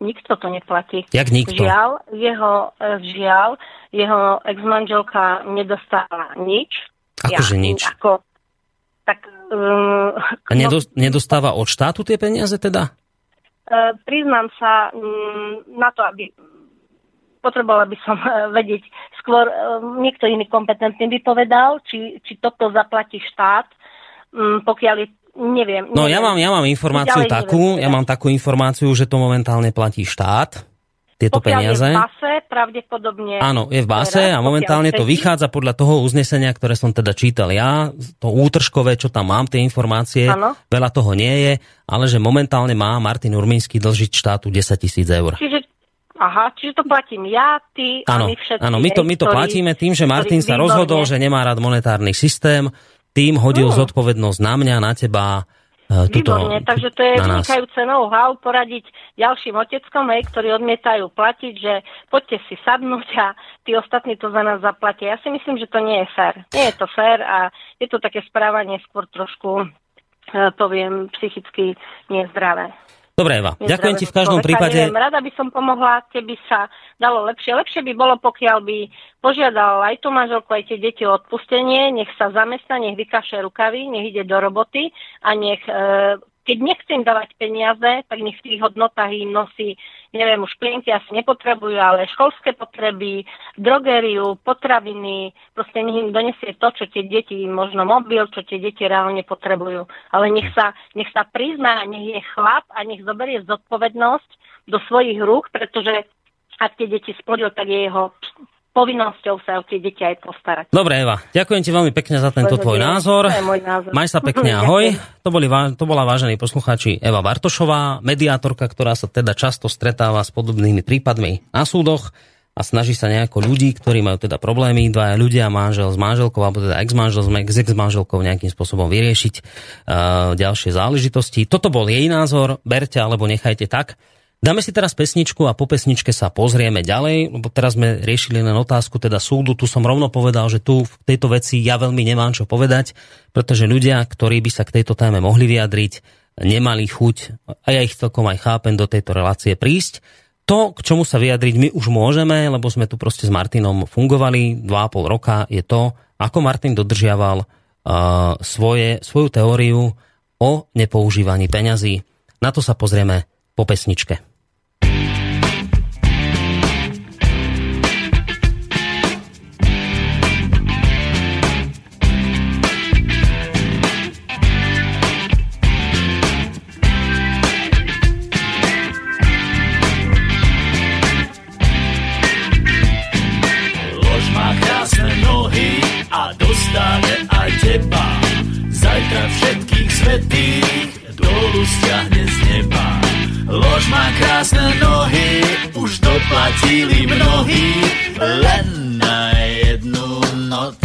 nikto to neplatí. Jak nikto? Žiaľ, jeho, e, žiaľ, jeho ex-manželka nedostala nič. Akože ja, nič? Ako, tak, um, A nedo, nedostáva od štátu tie peniaze teda? Uh, priznám sa um, na to, aby potrebovala by som vedieť skôr, niekto iný kompetentný by povedal, či, či toto zaplatí štát, um, pokiaľ je Neviem. No neviem. ja mám, ja mám informáciu Ďalej takú, neviem, ja mám takú informáciu, že to momentálne platí štát, tieto pokiaľ peniaze. je v base, pravdepodobne... Áno, je v base a momentálne to vychádza podľa toho uznesenia, ktoré som teda čítal ja, to útržkové, čo tam mám, tie informácie, ano. veľa toho nie je, ale že momentálne má Martin Urmínsky dlžiť štátu 10 tisíc eur. Čiže Aha, čiže to platím ja, ty ano, a my všetci. Áno, my to, my to ktorí, platíme tým, že Martin sa rozhodol, že nemá rád monetárny systém, tým hodil hmm. zodpovednosť na mňa, na teba. Uh, Výborne, takže to je vynikajúce know-how poradiť ďalším oteckom, hej, ktorí odmietajú platiť, že poďte si sadnúť a tí ostatní to za nás zaplatia. Ja si myslím, že to nie je fér. Nie je to fér a je to také správanie skôr trošku, uh, poviem, psychicky nezdravé. Dobre, Eva, ďakujem ti v každom prípade. Neviem, rada by som pomohla, keby sa dalo lepšie. Lepšie by bolo, pokiaľ by požiadal aj tú manželku, aj tie deti o odpustenie, nech sa zamestná, nech vykaše rukavy, nech ide do roboty a nech e, keď nechcem dávať peniaze, tak nech v tých hodnotách im nosí, neviem, už klienti asi nepotrebujú, ale školské potreby, drogériu, potraviny, proste nech im donesie to, čo tie deti, možno mobil, čo tie deti reálne potrebujú. Ale nech sa, nech sa prizná, nech je chlap a nech zoberie zodpovednosť do svojich rúk, pretože ak tie deti splodil, tak je jeho povinnosťou sa o tie deti aj postarať. Dobre, Eva, ďakujem ti veľmi pekne za tento tvoj názor. To je môj názor. Maj sa pekne, [LAUGHS] ahoj. To, boli, to bola vážení poslucháči Eva Bartošová, mediátorka, ktorá sa teda často stretáva s podobnými prípadmi na súdoch a snaží sa nejako ľudí, ktorí majú teda problémy, dvaja ľudia, manžel s manželkou, alebo teda ex-manžel s ex-manželkou nejakým spôsobom vyriešiť uh, ďalšie záležitosti. Toto bol jej názor, berte alebo nechajte tak. Dáme si teraz pesničku a po pesničke sa pozrieme ďalej, lebo teraz sme riešili len otázku teda súdu. Tu som rovno povedal, že tu v tejto veci ja veľmi nemám čo povedať, pretože ľudia, ktorí by sa k tejto téme mohli vyjadriť, nemali chuť, a ja ich celkom aj chápem, do tejto relácie prísť. To, k čomu sa vyjadriť my už môžeme, lebo sme tu proste s Martinom fungovali 2,5 roka, je to, ako Martin dodržiaval uh, svoje, svoju teóriu o nepoužívaní peňazí. Na to sa pozrieme po pesničke. Doplatili mnohí len na jednu noc.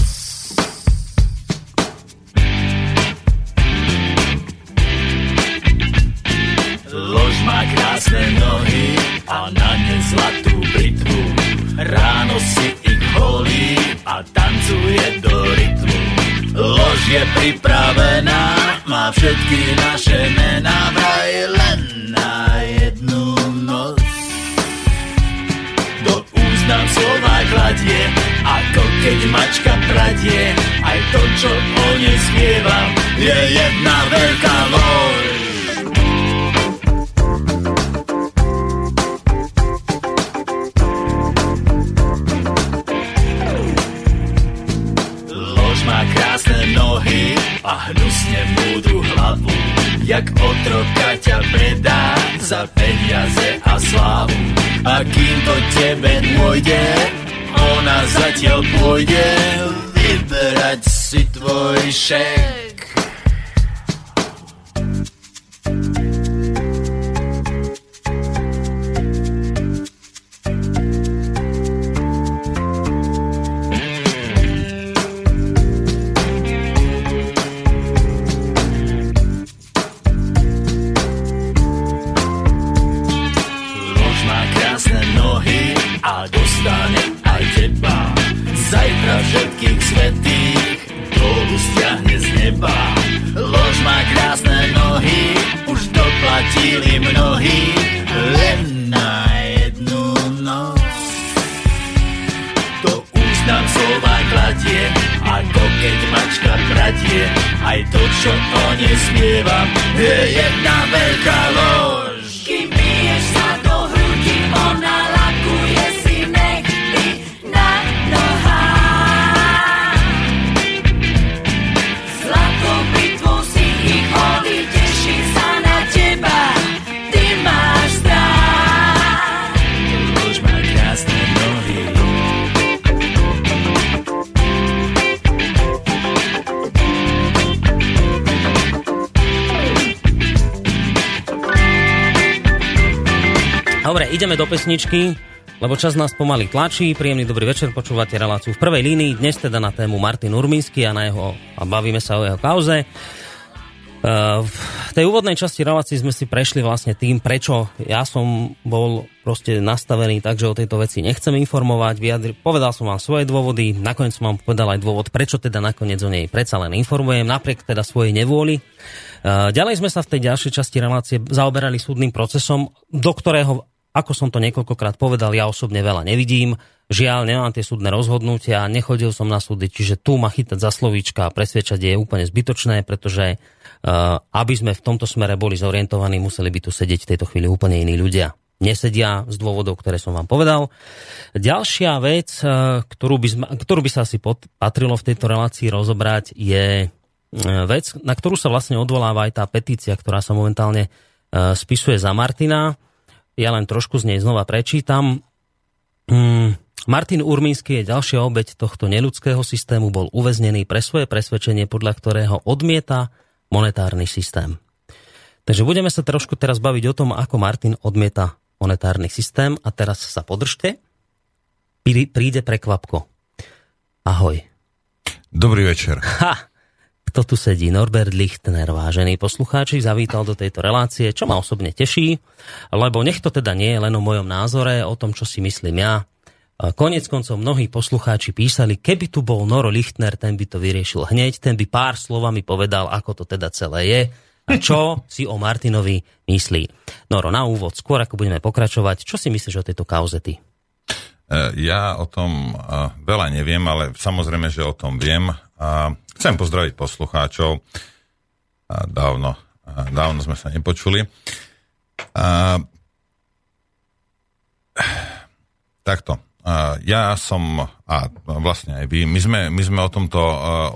Lož má krásne nohy a na ne zlatú britvu. Ráno si ich holí a tancuje do rytmu. Lož je pripravená, má všetky naše mená vraj len na Nám slova kladie, ako keď mačka pradie. Aj to, čo o nej spievam, je jedna veľká lož. Lož má krásne nohy a hnusne múdru hlavu jak otroka ťa predá za peniaze a slávu. A kým to tebe dôjde, ona zatiaľ pôjde vyberať si tvoj šek. Pesničky, lebo čas nás pomaly tlačí. Príjemný dobrý večer, počúvate reláciu v prvej línii. Dnes teda na tému Martin Urminsky a, na jeho, a bavíme sa o jeho kauze. E, v tej úvodnej časti relácii sme si prešli vlastne tým, prečo ja som bol proste nastavený tak, že o tejto veci nechcem informovať. Vyjadri, povedal som vám svoje dôvody, nakoniec som vám povedal aj dôvod, prečo teda nakoniec o nej predsa len informujem, napriek teda svojej nevôli. E, ďalej sme sa v tej ďalšej časti relácie zaoberali súdnym procesom, do ktorého ako som to niekoľkokrát povedal, ja osobne veľa nevidím. Žiaľ, nemám tie súdne rozhodnutia, nechodil som na súdy, čiže tu ma chytať za slovíčka a presvedčať je úplne zbytočné, pretože uh, aby sme v tomto smere boli zorientovaní, museli by tu sedieť v tejto chvíli úplne iní ľudia. Nesedia z dôvodov, ktoré som vám povedal. Ďalšia vec, uh, ktorú by, sme, ktorú by sa asi patrilo v tejto relácii rozobrať, je uh, vec, na ktorú sa vlastne odvoláva aj tá petícia, ktorá sa momentálne spisuje za Martina ja len trošku z nej znova prečítam. Mm, Martin Urmínsky je ďalšia obeď tohto neludského systému, bol uväznený pre svoje presvedčenie, podľa ktorého odmieta monetárny systém. Takže budeme sa trošku teraz baviť o tom, ako Martin odmieta monetárny systém a teraz sa podržte. Príde prekvapko. Ahoj. Dobrý večer. Ha! Kto tu sedí? Norbert Lichtner, vážení poslucháči, zavítal do tejto relácie, čo ma osobne teší, lebo nech to teda nie je len o mojom názore, o tom, čo si myslím ja. Konec koncov mnohí poslucháči písali, keby tu bol Noro Lichtner, ten by to vyriešil hneď, ten by pár slovami povedal, ako to teda celé je a čo [LAUGHS] si o Martinovi myslí. Noro, na úvod, skôr ako budeme pokračovať, čo si myslíš o tejto kauze ty? E, ja o tom e, veľa neviem, ale samozrejme, že o tom viem. Chcem pozdraviť poslucháčov. Dávno, dávno sme sa nepočuli. Takto. Ja som, a vlastne aj vy, my sme, my sme o, tomto,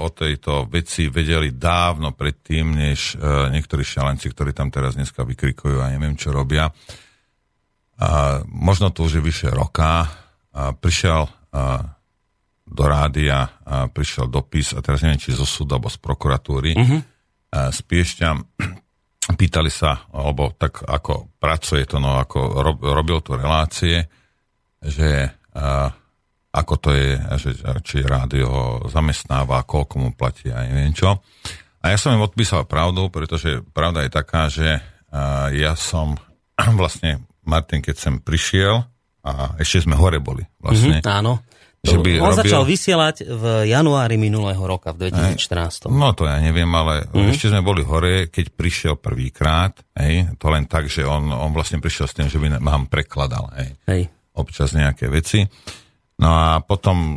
o tejto veci vedeli dávno predtým, než niektorí šialenci, ktorí tam teraz dneska vykrikujú a neviem, čo robia. Možno to už je vyše roka. Prišiel do rádia a prišiel dopis, a teraz neviem, či zo súdu alebo z prokuratúry, uh-huh. z Piešťa. [CLEARS THROAT] Pýtali sa, alebo tak ako pracuje to, no ako rob, robil tu relácie, že a, ako to je, že, či rádio ho zamestnáva, koľko mu platí a neviem čo. A ja som im odpísal pravdu, pretože pravda je taká, že a, ja som [CLEARS THROAT] vlastne, Martin, keď sem prišiel, a ešte sme hore boli vlastne. Mm-hmm, áno. Že by On robil... začal vysielať v januári minulého roka, v 2014. No to ja neviem, ale mm. ešte sme boli hore, keď prišiel prvýkrát, hej, to len tak, že on, on vlastne prišiel s tým, že by nám prekladal, hej, hej. občas nejaké veci. No a potom e,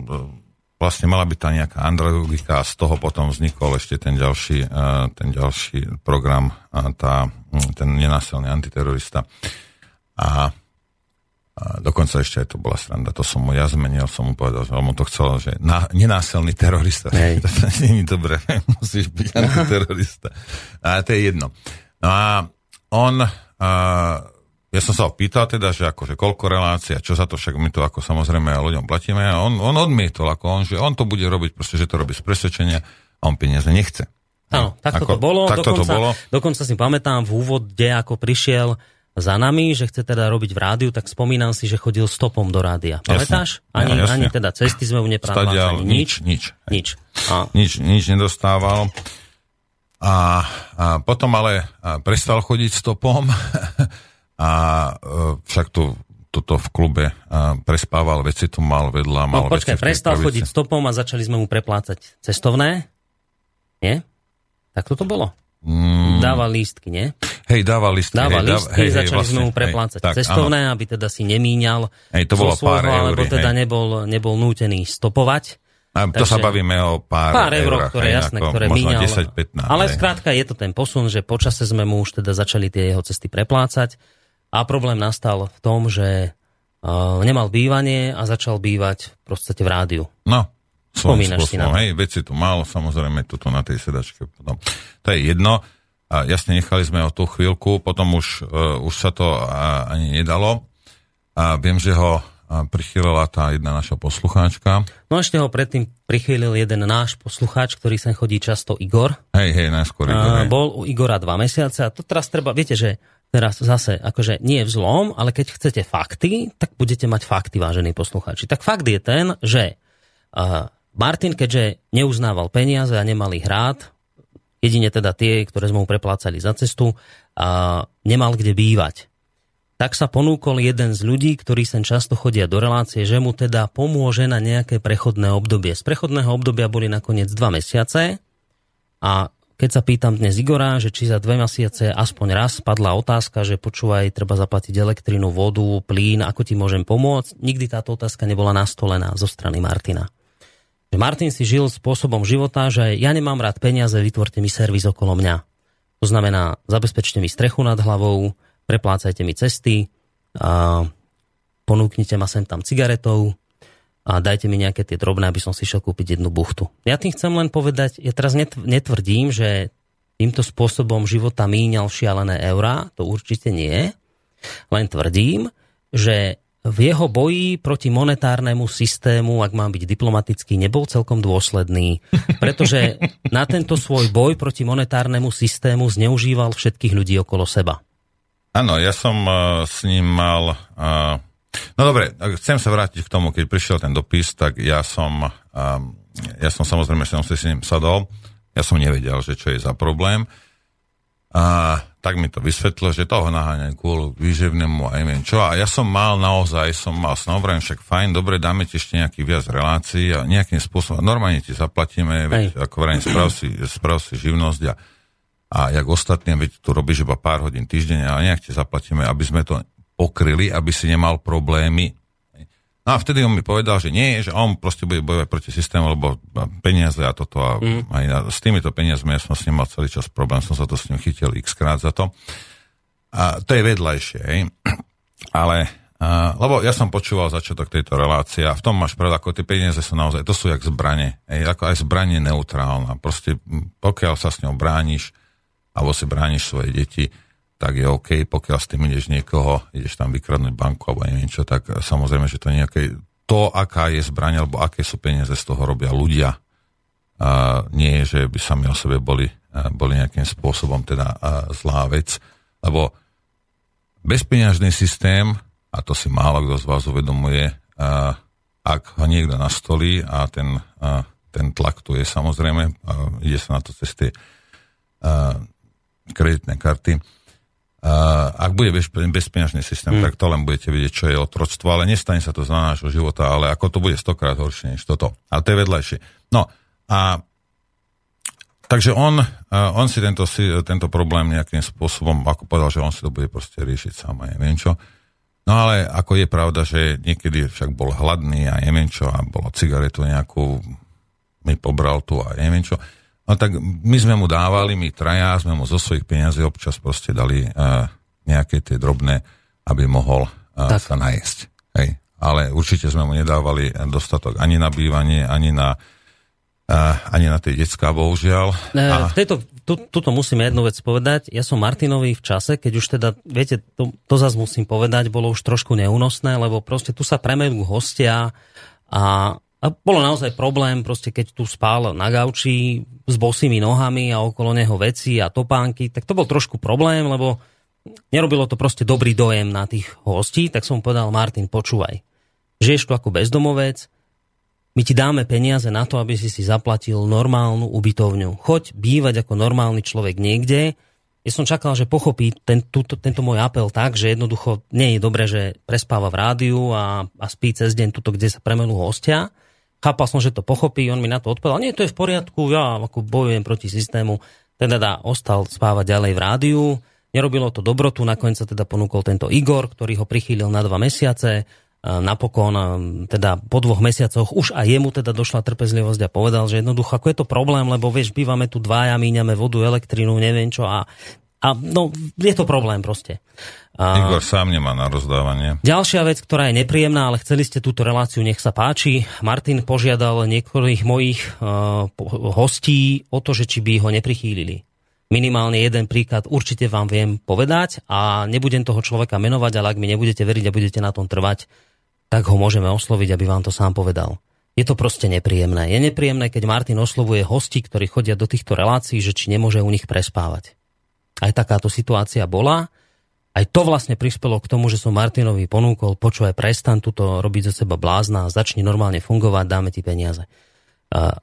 vlastne mala byť tá nejaká andrologika a z toho potom vznikol ešte ten ďalší, e, ten ďalší program, tá, ten nenásilný antiterorista. A a dokonca ešte aj to bola sranda, to som mu ja zmenil, som mu povedal, že on mu to chcel, že na, nenásilný terorista. Hej. [LAUGHS] to nie je dobré, [LAUGHS] musíš byť antiterorista. A to je jedno. No a on, a, ja som sa ho pýtal teda, že akože koľko relácií a čo za to, však my to ako samozrejme ľuďom platíme a on, on odmietol, ako on, že on to bude robiť, proste, že to robí z presvedčenia a on peniaze nechce. Áno, takto ako, to bolo. Takto dokonca, to bolo. Dokonca si pamätám v úvode, ako prišiel za nami, že chce teda robiť v rádiu, tak spomínam si, že chodil stopom do rádia. Pamätáš? Ani, ja, ani teda cesty sme mu neprávali, nič. Nič. Nič. A... nič. Nič nedostával. A, a potom ale prestal chodiť stopom [LAUGHS] a e, však tu toto v klube a prespával, veci tu mal vedľa. Mal no počkaj, prestal chodiť stopom a začali sme mu preplácať cestovné? Nie? Tak toto bolo? Mm. Dáva lístky, nie? Hej, dáva lístky. Dáva hej, lístky, hej, začali hej, vlastne, sme mu preplácať hej, tak, cestovné, áno. aby teda si nemíňal hej, to bolo svojho, pár eur, alebo teda hej. nebol, nebol nútený stopovať. A to Takže, sa bavíme o pár, pár eur, ktoré, hej, jasné, ktoré míňal. 10, 15, ale skrátka je to ten posun, že počase sme mu už teda začali tie jeho cesty preplácať a problém nastal v tom, že uh, nemal bývanie a začal bývať v podstate v rádiu. No, Spomínaš si na to. Hej, veci tu mal, samozrejme, tuto na tej sedačke. Potom. To je jedno. A jasne, nechali sme ho tú chvíľku, potom už, uh, už sa to uh, ani nedalo. A viem, že ho uh, prichýlila tá jedna naša poslucháčka. No ešte ho predtým prichýlil jeden náš poslucháč, ktorý sem chodí často, Igor. Hej, hej, najskôr Igor. Uh, bol u Igora dva mesiace a to teraz treba, viete, že teraz zase, akože nie je vzlom, ale keď chcete fakty, tak budete mať fakty, vážení poslucháči. Tak fakt je ten, že Martin, keďže neuznával peniaze a nemal ich rád, jedine teda tie, ktoré sme mu preplácali za cestu, a nemal kde bývať. Tak sa ponúkol jeden z ľudí, ktorí sem často chodia do relácie, že mu teda pomôže na nejaké prechodné obdobie. Z prechodného obdobia boli nakoniec dva mesiace a keď sa pýtam dnes Igora, že či za dve mesiace aspoň raz padla otázka, že počúvaj, treba zaplatiť elektrinu, vodu, plyn, ako ti môžem pomôcť, nikdy táto otázka nebola nastolená zo strany Martina Martin si žil spôsobom života, že ja nemám rád peniaze, vytvorte mi servis okolo mňa. To znamená, zabezpečte mi strechu nad hlavou, preplácajte mi cesty, a ponúknite ma sem tam cigaretou a dajte mi nejaké tie drobné, aby som si šiel kúpiť jednu buchtu. Ja tým chcem len povedať, ja teraz netvrdím, že týmto spôsobom života míňal šialené eurá, to určite nie. Len tvrdím, že v jeho boji proti monetárnemu systému, ak mám byť diplomatický, nebol celkom dôsledný, pretože na tento svoj boj proti monetárnemu systému zneužíval všetkých ľudí okolo seba. Áno, ja som uh, s ním mal... Uh, no dobre, chcem sa vrátiť k tomu, keď prišiel ten dopis, tak ja som, um, ja som samozrejme, som si s ním sadol, ja som nevedel, že čo je za problém. A tak mi to vysvetlilo, že toho naháňajú kvôli výživnému a neviem čo. A ja som mal naozaj, som mal snovrem, však fajn, dobre, dáme ti ešte nejaký viac relácií a nejakým spôsobom, normálne ti zaplatíme, veď, ako vrajím, sprav si, sprav si živnosť a, a jak ostatní, veď tu robíš iba pár hodín týždeň a nejak ti zaplatíme, aby sme to pokryli, aby si nemal problémy No a vtedy on mi povedal, že nie, že on proste bude bojovať proti systému, lebo peniaze a toto a mm. aj na, s týmito peniazmi ja som s ním mal celý čas problém, som sa to s ním chytil x krát za to. A to je vedľajšie, hej. [CLEARS THROAT] Ale, a, lebo ja som počúval začiatok tejto relácie a v tom máš pravdu, ako tie peniaze sú naozaj, to sú jak zbranie, hej, ako aj zbranie neutrálna. Proste pokiaľ sa s ňou brániš, alebo si brániš svoje deti, tak je OK, pokiaľ s tým ideš niekoho, ideš tam vykradnúť banku alebo neviem čo, tak samozrejme, že to nejaké, to, aká je zbraň alebo aké sú peniaze z toho robia ľudia. A nie je, že by sami o sebe boli, boli nejakým spôsobom teda zlá vec, lebo bezpeňažný systém, a to si málo kto z vás uvedomuje, a ak ho niekto nastolí a ten, a ten tlak tu je samozrejme, a ide sa na to cez tie kreditné karty, ak bude bez, bezpeňažný systém, hmm. tak to len budete vidieť, čo je otroctvo, ale nestane sa to za nášho života, ale ako to bude stokrát horšie než toto. Ale to je vedľajšie. No a takže on, uh, on si tento, tento problém nejakým spôsobom, ako povedal, že on si to bude proste riešiť sám a neviem čo. No ale ako je pravda, že niekedy však bol hladný a neviem čo a bolo cigaretu nejakú, mi pobral tu a neviem čo. No tak my sme mu dávali, my traja sme mu zo svojich peniazí občas proste dali uh, nejaké tie drobné, aby mohol uh, sa najesť. Hej. Ale určite sme mu nedávali dostatok ani na bývanie, ani na, uh, ani na tie detská, bohužiaľ. A... V tejto, tu, tuto musím jednu vec povedať. Ja som Martinovi v čase, keď už teda, viete, to, to zase musím povedať, bolo už trošku neúnosné, lebo proste tu sa premenú hostia a a bolo naozaj problém, proste keď tu spál na gauči s bosými nohami a okolo neho veci a topánky, tak to bol trošku problém, lebo nerobilo to proste dobrý dojem na tých hostí, tak som povedal, Martin, počúvaj, žiješ tu ako bezdomovec, my ti dáme peniaze na to, aby si si zaplatil normálnu ubytovňu. Choď bývať ako normálny človek niekde. Ja som čakal, že pochopí ten, túto, tento môj apel tak, že jednoducho nie je dobré, že prespáva v rádiu a, a spí cez deň tuto, kde sa premenú hostia Chápal som, že to pochopí, on mi na to odpovedal, nie, to je v poriadku, ja ako bojujem proti systému. Teda dá, ostal spávať ďalej v rádiu, nerobilo to dobrotu, nakoniec sa teda ponúkol tento Igor, ktorý ho prichýlil na dva mesiace, napokon, teda po dvoch mesiacoch, už aj jemu teda došla trpezlivosť a povedal, že jednoducho, ako je to problém, lebo vieš, bývame tu dvaja, míňame vodu, elektrínu, neviem čo a a no, je to problém proste. A... Igor sám nemá na rozdávanie. Ďalšia vec, ktorá je nepríjemná, ale chceli ste túto reláciu, nech sa páči. Martin požiadal niektorých mojich uh, hostí o to, že či by ho neprichýlili. Minimálne jeden príklad určite vám viem povedať a nebudem toho človeka menovať, ale ak mi nebudete veriť a budete na tom trvať, tak ho môžeme osloviť, aby vám to sám povedal. Je to proste nepríjemné. Je nepríjemné, keď Martin oslovuje hosti, ktorí chodia do týchto relácií, že či nemôže u nich prespávať aj takáto situácia bola. Aj to vlastne prispelo k tomu, že som Martinovi ponúkol, počúvaj, prestan tuto robiť zo seba blázna, začni normálne fungovať, dáme ti peniaze.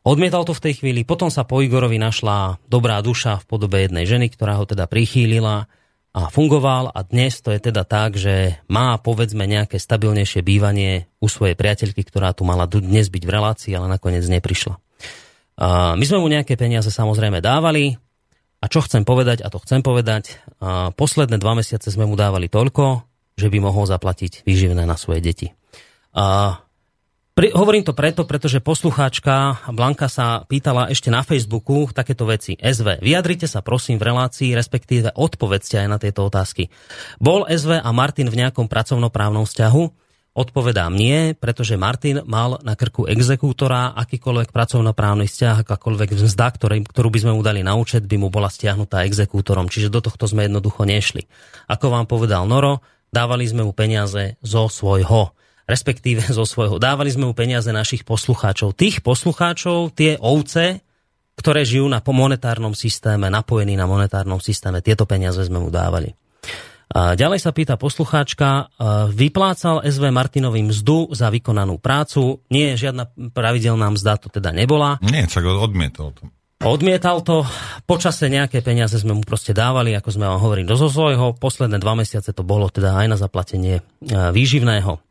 Odmietal to v tej chvíli, potom sa po Igorovi našla dobrá duša v podobe jednej ženy, ktorá ho teda prichýlila a fungoval a dnes to je teda tak, že má povedzme nejaké stabilnejšie bývanie u svojej priateľky, ktorá tu mala dnes byť v relácii, ale nakoniec neprišla. My sme mu nejaké peniaze samozrejme dávali, a čo chcem povedať, a to chcem povedať, a posledné dva mesiace sme mu dávali toľko, že by mohol zaplatiť výživné na svoje deti. A pri, hovorím to preto, pretože poslucháčka Blanka sa pýtala ešte na Facebooku takéto veci. SV, vyjadrite sa prosím v relácii, respektíve odpovedzte aj na tieto otázky. Bol SV a Martin v nejakom pracovnoprávnom vzťahu? Odpovedám nie, pretože Martin mal na krku exekútora, akýkoľvek pracovnoprávny vzťah, akákoľvek mzda, ktorý, ktorú by sme mu dali na účet, by mu bola stiahnutá exekútorom. Čiže do tohto sme jednoducho nešli. Ako vám povedal Noro, dávali sme mu peniaze zo svojho respektíve zo svojho. Dávali sme mu peniaze našich poslucháčov. Tých poslucháčov, tie ovce, ktoré žijú na monetárnom systéme, napojení na monetárnom systéme, tieto peniaze sme mu dávali. Ďalej sa pýta poslucháčka, vyplácal SV Martinovi mzdu za vykonanú prácu. Nie, žiadna pravidelná mzda to teda nebola. Nie, však odmietol to. Odmietal to, počase nejaké peniaze sme mu proste dávali, ako sme vám hovorili, do svojho. Posledné dva mesiace to bolo teda aj na zaplatenie výživného.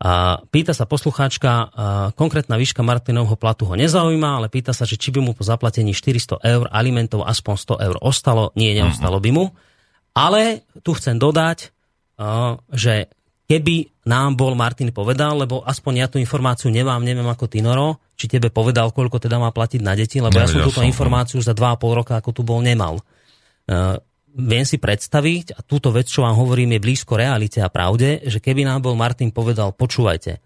A pýta sa poslucháčka, konkrétna výška Martinovho platu ho nezaujíma, ale pýta sa, že či by mu po zaplatení 400 eur alimentov aspoň 100 eur ostalo. Nie, neostalo by mu. Ale tu chcem dodať, že keby nám bol Martin povedal, lebo aspoň ja tú informáciu nemám, neviem ako ty Noro, či tebe povedal, koľko teda má platiť na deti, lebo ja, ja som túto informáciu za 2,5 roka, ako tu bol, nemal. Viem si predstaviť, a túto vec, čo vám hovorím, je blízko realite a pravde, že keby nám bol Martin povedal, počúvajte,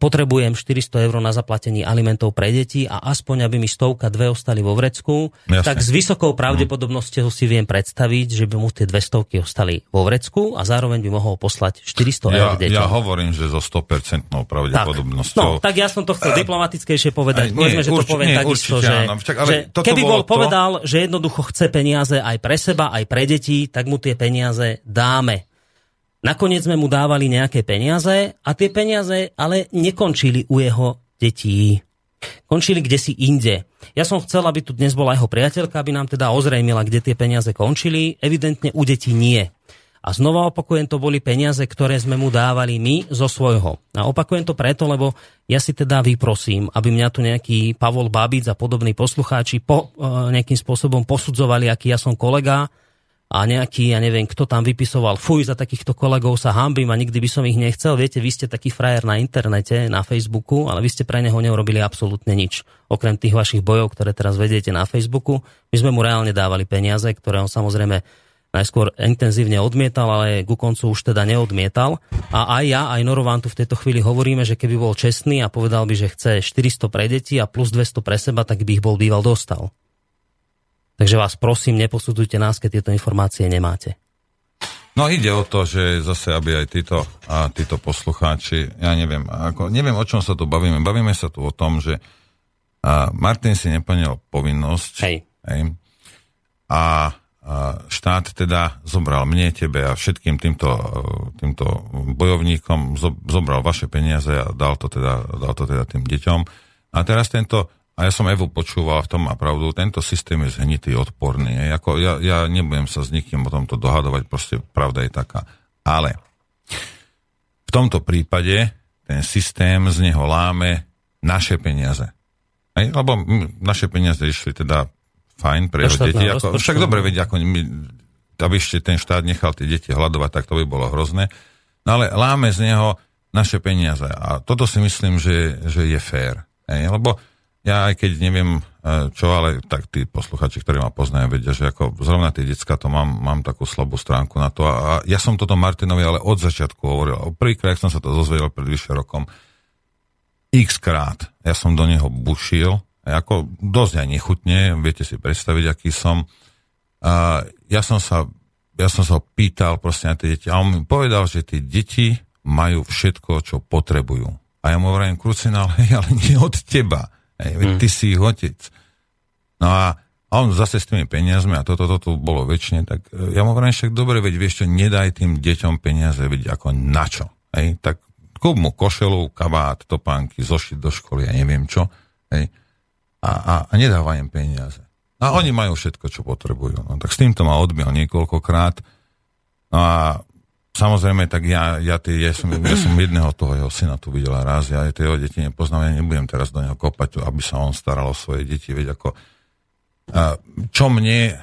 potrebujem 400 eur na zaplatení alimentov pre deti a aspoň, aby mi stovka, dve ostali vo vrecku, Jasne. tak s vysokou pravdepodobnosťou si viem predstaviť, že by mu tie dve stovky ostali vo vrecku a zároveň by mohol poslať 400 ja, eur deťom. Ja hovorím, že so 100% pravdepodobnosťou. Tak, no, tak ja som to chcel diplomatickejšie povedať. Aj, Povedzme, že to poviem nie, takisto, že, áno, však, ale že keby bol to... povedal, že jednoducho chce peniaze aj pre seba, aj pre deti, tak mu tie peniaze dáme. Nakoniec sme mu dávali nejaké peniaze a tie peniaze ale nekončili u jeho detí. Končili kde si inde. Ja som chcel, aby tu dnes bola jeho priateľka, aby nám teda ozrejmila, kde tie peniaze končili. Evidentne u detí nie. A znova opakujem, to boli peniaze, ktoré sme mu dávali my zo svojho. A opakujem to preto, lebo ja si teda vyprosím, aby mňa tu nejaký Pavol Babic a podobní poslucháči po, e, nejakým spôsobom posudzovali, aký ja som kolega, a nejaký, ja neviem, kto tam vypisoval, fuj, za takýchto kolegov sa hambím a nikdy by som ich nechcel. Viete, vy ste taký frajer na internete, na Facebooku, ale vy ste pre neho neurobili absolútne nič. Okrem tých vašich bojov, ktoré teraz vediete na Facebooku, my sme mu reálne dávali peniaze, ktoré on samozrejme najskôr intenzívne odmietal, ale ku koncu už teda neodmietal. A aj ja, aj Noro vám tu v tejto chvíli hovoríme, že keby bol čestný a povedal by, že chce 400 pre deti a plus 200 pre seba, tak by ich bol býval dostal. Takže vás prosím, neposudzujte nás, keď tieto informácie nemáte. No ide o to, že zase, aby aj títo, a títo poslucháči, ja neviem, ako, neviem, o čom sa tu bavíme. Bavíme sa tu o tom, že a Martin si neplnil povinnosť. Hej. Hej, a, štát teda zobral mne, tebe a všetkým týmto, týmto bojovníkom, zobral vaše peniaze a dal to teda, dal to teda tým deťom. A teraz tento a ja som Evu počúval v tom a pravdu, tento systém je zhnitý, odporný. Je. Ako, ja, ja nebudem sa s nikým o tomto dohadovať, proste pravda je taká. Ale v tomto prípade ten systém z neho láme naše peniaze. Hej? Lebo naše peniaze išli teda fajn pre jeho deti. Ako, však dobre vedia, ako my, aby ešte ten štát nechal tie deti hľadovať, tak to by bolo hrozné. No ale láme z neho naše peniaze. A toto si myslím, že, že je fér. Hej? Lebo ja aj keď neviem e, čo, ale tak tí posluchači, ktorí ma poznajú, vedia, že ako zrovna tie decka to mám, mám takú slabú stránku na to. A ja som toto Martinovi ale od začiatku hovoril. Prvýkrát som sa to dozvedel pred vyše rokom. X krát. Ja som do neho bušil. Ako dosť aj nechutne. Viete si predstaviť, aký som. A ja som sa ja som sa ho pýtal proste na tie deti a on mi povedal, že tie deti majú všetko, čo potrebujú. A ja mu hovorím, krucinál, hej, [LAUGHS] ale nie od teba. Hej, hmm. Ty si ich otec. No a on zase s tými peniazmi a toto, toto bolo väčšine, tak e, ja mu hovorím však dobre, veď vieš čo, nedaj tým deťom peniaze, veď ako na čo. Hej, tak kúp mu košelu, kabát, topánky, zošiť do školy, ja neviem čo. Hej, a, a, a nedávaj im peniaze. A oni majú všetko, čo potrebujú. No, tak s týmto ma odmiel niekoľkokrát. No a Samozrejme, tak ja, ja, tý, ja, som, ja som jedného toho jeho syna tu videla raz, ja tie jeho deti nepoznám, ja nebudem teraz do neho kopať, aby sa on staral o svoje deti, veď ako... Čo mne,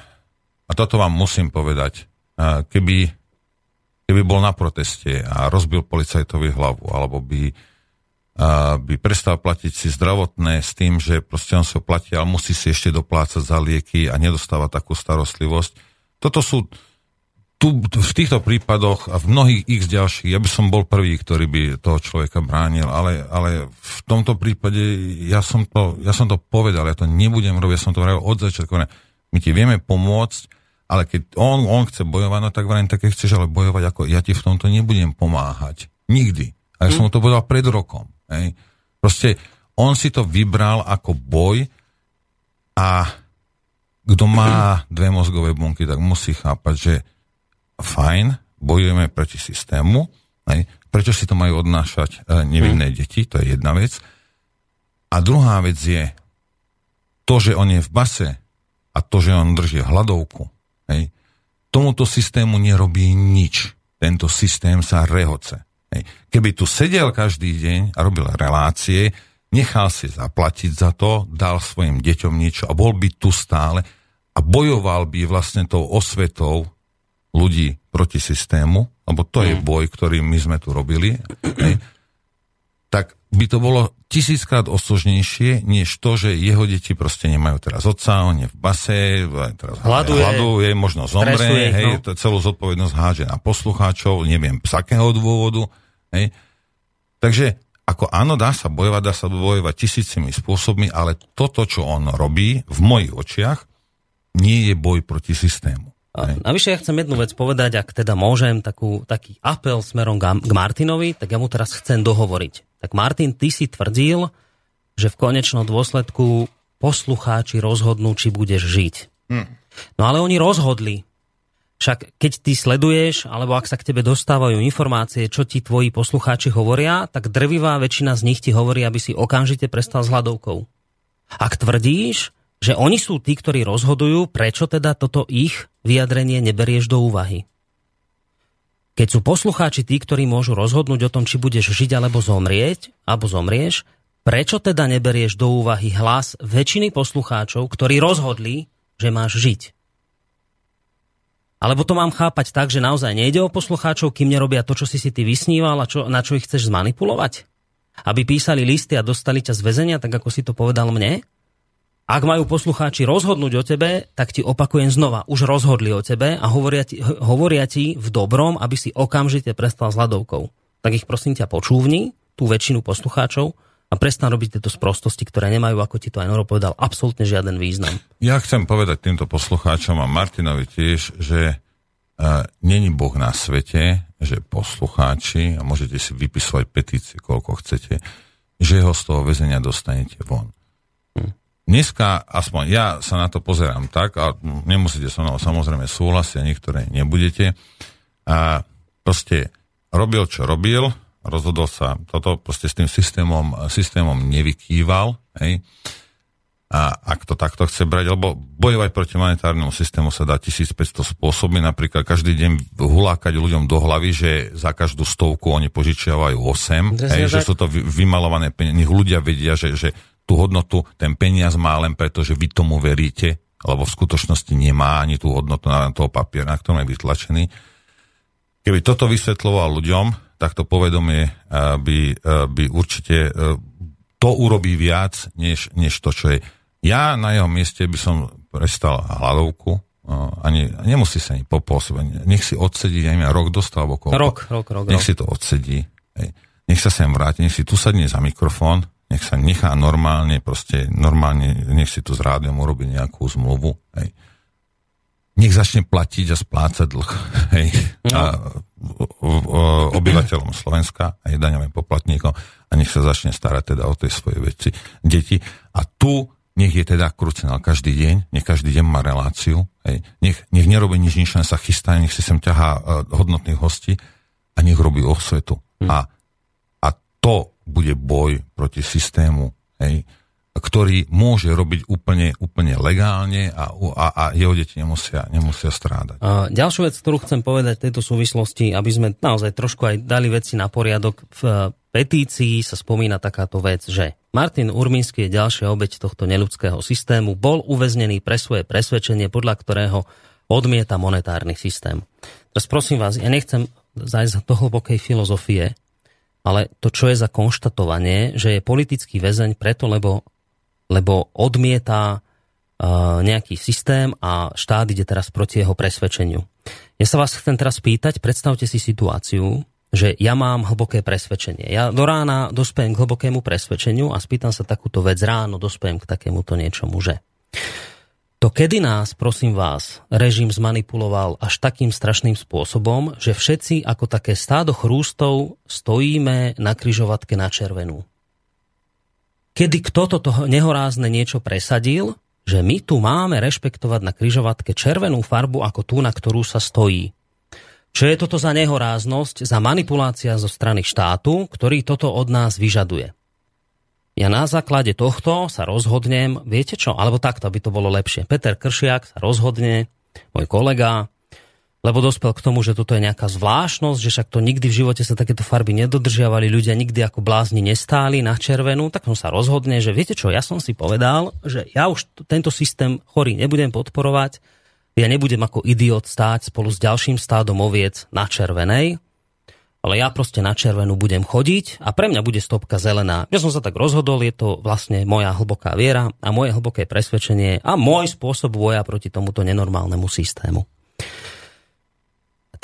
a toto vám musím povedať, keby, keby bol na proteste a rozbil policajtovi hlavu, alebo by, by prestal platiť si zdravotné s tým, že proste on sa platí, ale musí si ešte doplácať za lieky a nedostáva takú starostlivosť. Toto sú tu, v týchto prípadoch a v mnohých x ďalších, ja by som bol prvý, ktorý by toho človeka bránil, ale, ale v tomto prípade ja som, to, ja som to povedal, ja to nebudem robiť, ja som to hovoril od začiatku. My ti vieme pomôcť, ale keď on, on chce bojovať, no tak vrajím, tak keď chceš ale bojovať, ako ja ti v tomto nebudem pomáhať. Nikdy. A ja som mu to povedal pred rokom. Hej. Proste on si to vybral ako boj a kto má dve mozgové bunky, tak musí chápať, že fajn, bojujeme proti systému, hej. prečo si to majú odnášať e, nevinné deti, to je jedna vec. A druhá vec je, to, že on je v base a to, že on drží hladovku, hej, tomuto systému nerobí nič. Tento systém sa rehoce. Hej. Keby tu sedel každý deň a robil relácie, nechal si zaplatiť za to, dal svojim deťom niečo a bol by tu stále a bojoval by vlastne tou osvetou ľudí proti systému, lebo to je mm. boj, ktorý my sme tu robili, hej, tak by to bolo tisíckrát osožnejšie, než to, že jeho deti proste nemajú teraz otca, on je v base, teraz hľaduje, hľaduje možno zomre, stresuje, hej, no. celú zodpovednosť háže na poslucháčov, neviem z akého dôvodu, hej. Takže ako áno, dá sa bojovať, dá sa bojovať tisícimi spôsobmi, ale toto, čo on robí v mojich očiach, nie je boj proti systému. A navyše ja chcem jednu vec povedať, ak teda môžem, takú, taký apel smerom k Martinovi, tak ja mu teraz chcem dohovoriť. Tak Martin, ty si tvrdil, že v konečnom dôsledku poslucháči rozhodnú, či budeš žiť. Hmm. No ale oni rozhodli. Však keď ty sleduješ, alebo ak sa k tebe dostávajú informácie, čo ti tvoji poslucháči hovoria, tak drvivá väčšina z nich ti hovorí, aby si okamžite prestal s hladovkou. Ak tvrdíš, že oni sú tí, ktorí rozhodujú, prečo teda toto ich vyjadrenie neberieš do úvahy. Keď sú poslucháči tí, ktorí môžu rozhodnúť o tom, či budeš žiť alebo zomrieť, alebo zomrieš, prečo teda neberieš do úvahy hlas väčšiny poslucháčov, ktorí rozhodli, že máš žiť? Alebo to mám chápať tak, že naozaj nejde o poslucháčov, kým nerobia to, čo si si ty vysníval a čo, na čo ich chceš zmanipulovať? Aby písali listy a dostali ťa z väzenia, tak ako si to povedal mne? Ak majú poslucháči rozhodnúť o tebe, tak ti opakujem znova, už rozhodli o tebe a hovoria ti, hovoria ti v dobrom, aby si okamžite prestal s hľadovkou. Tak ich prosím ťa počúvni, tú väčšinu poslucháčov, a prestan robiť tieto sprostosti, ktoré nemajú, ako ti to aj Noro povedal, absolútne žiaden význam. Ja chcem povedať týmto poslucháčom a Martinovi tiež, že uh, není Boh na svete, že poslucháči, a môžete si vypisovať petície, koľko chcete, že ho z toho väzenia dostanete von. Dneska, aspoň ja sa na to pozerám tak, a nemusíte so mnou samozrejme súhlasiť, niektoré nebudete. A proste robil, čo robil, rozhodol sa, toto proste s tým systémom, systémom nevykýval, hej. A ak to takto chce brať, lebo bojovať proti monetárnemu systému sa dá 1500 spôsobmi, napríklad každý deň hulákať ľuďom do hlavy, že za každú stovku oni požičiavajú 8, hej, že sú to vymalované peniaze, nech ľudia vedia, že, že tú hodnotu ten peniaz má len preto, že vy tomu veríte, lebo v skutočnosti nemá ani tú hodnotu na toho papiera, na ktorom je vytlačený. Keby toto vysvetloval ľuďom, tak to povedomie eh, by, eh, by určite eh, to urobí viac, než, než to, čo je. Ja na jeho mieste by som prestal hladovku, ani, nemusí sa ani popôsobiť. Nech si odsedí, neviem, rok dostal, alebo Rok, rok, rok. Nech si to odsedí. Hej. Nech sa sem vráti, nech si tu sadne za mikrofón, nech sa nechá normálne, proste normálne, nech si tu s rádiom urobí nejakú zmluvu, hej. Nech začne platiť a splácať dlh, [LAUGHS] hej. No. A, o, o, obyvateľom Slovenska, aj daňovým poplatníkom a nech sa začne starať teda o tej svoje veci, deti. A tu nech je teda krucenál každý deň, nech každý deň má reláciu, hej. Nech, nech nerobí nič, nič, len sa chystá, nech si sem ťahá uh, hodnotných hostí a nech robí osvetu. A, a to bude boj proti systému, hej, ktorý môže robiť úplne, úplne legálne a, a, a jeho deti nemusia, nemusia strádať. A ďalšiu vec, ktorú chcem povedať v tejto súvislosti, aby sme naozaj trošku aj dali veci na poriadok, v eh, petícii sa spomína takáto vec, že Martin Urmínsky je ďalšia obeď tohto neľudského systému, bol uväznený pre svoje presvedčenie, podľa ktorého odmieta monetárny systém. Teraz prosím vás, ja nechcem zajsť do hlbokej filozofie, ale to, čo je za konštatovanie, že je politický väzeň preto, lebo, lebo odmieta uh, nejaký systém a štát ide teraz proti jeho presvedčeniu. Ja sa vás chcem teraz pýtať, predstavte si situáciu, že ja mám hlboké presvedčenie. Ja do rána dospejem k hlbokému presvedčeniu a spýtam sa takúto vec ráno, dospejem k takémuto niečomu, že to kedy nás, prosím vás, režim zmanipuloval až takým strašným spôsobom, že všetci ako také stádo chrústov stojíme na kryžovatke na červenú. Kedy kto toto nehorázne niečo presadil, že my tu máme rešpektovať na kryžovatke červenú farbu ako tú, na ktorú sa stojí. Čo je toto za nehoráznosť, za manipulácia zo strany štátu, ktorý toto od nás vyžaduje? Ja na základe tohto sa rozhodnem, viete čo, alebo takto by to bolo lepšie. Peter Kršiak sa rozhodne, môj kolega, lebo dospel k tomu, že toto je nejaká zvláštnosť, že však to nikdy v živote sa takéto farby nedodržiavali, ľudia nikdy ako blázni nestáli na červenú, tak on sa rozhodne, že viete čo, ja som si povedal, že ja už tento systém chorý nebudem podporovať, ja nebudem ako idiot stáť spolu s ďalším stádom oviec na červenej, ale ja proste na červenú budem chodiť a pre mňa bude stopka zelená. Ja som sa tak rozhodol, je to vlastne moja hlboká viera a moje hlboké presvedčenie a môj spôsob boja proti tomuto nenormálnemu systému.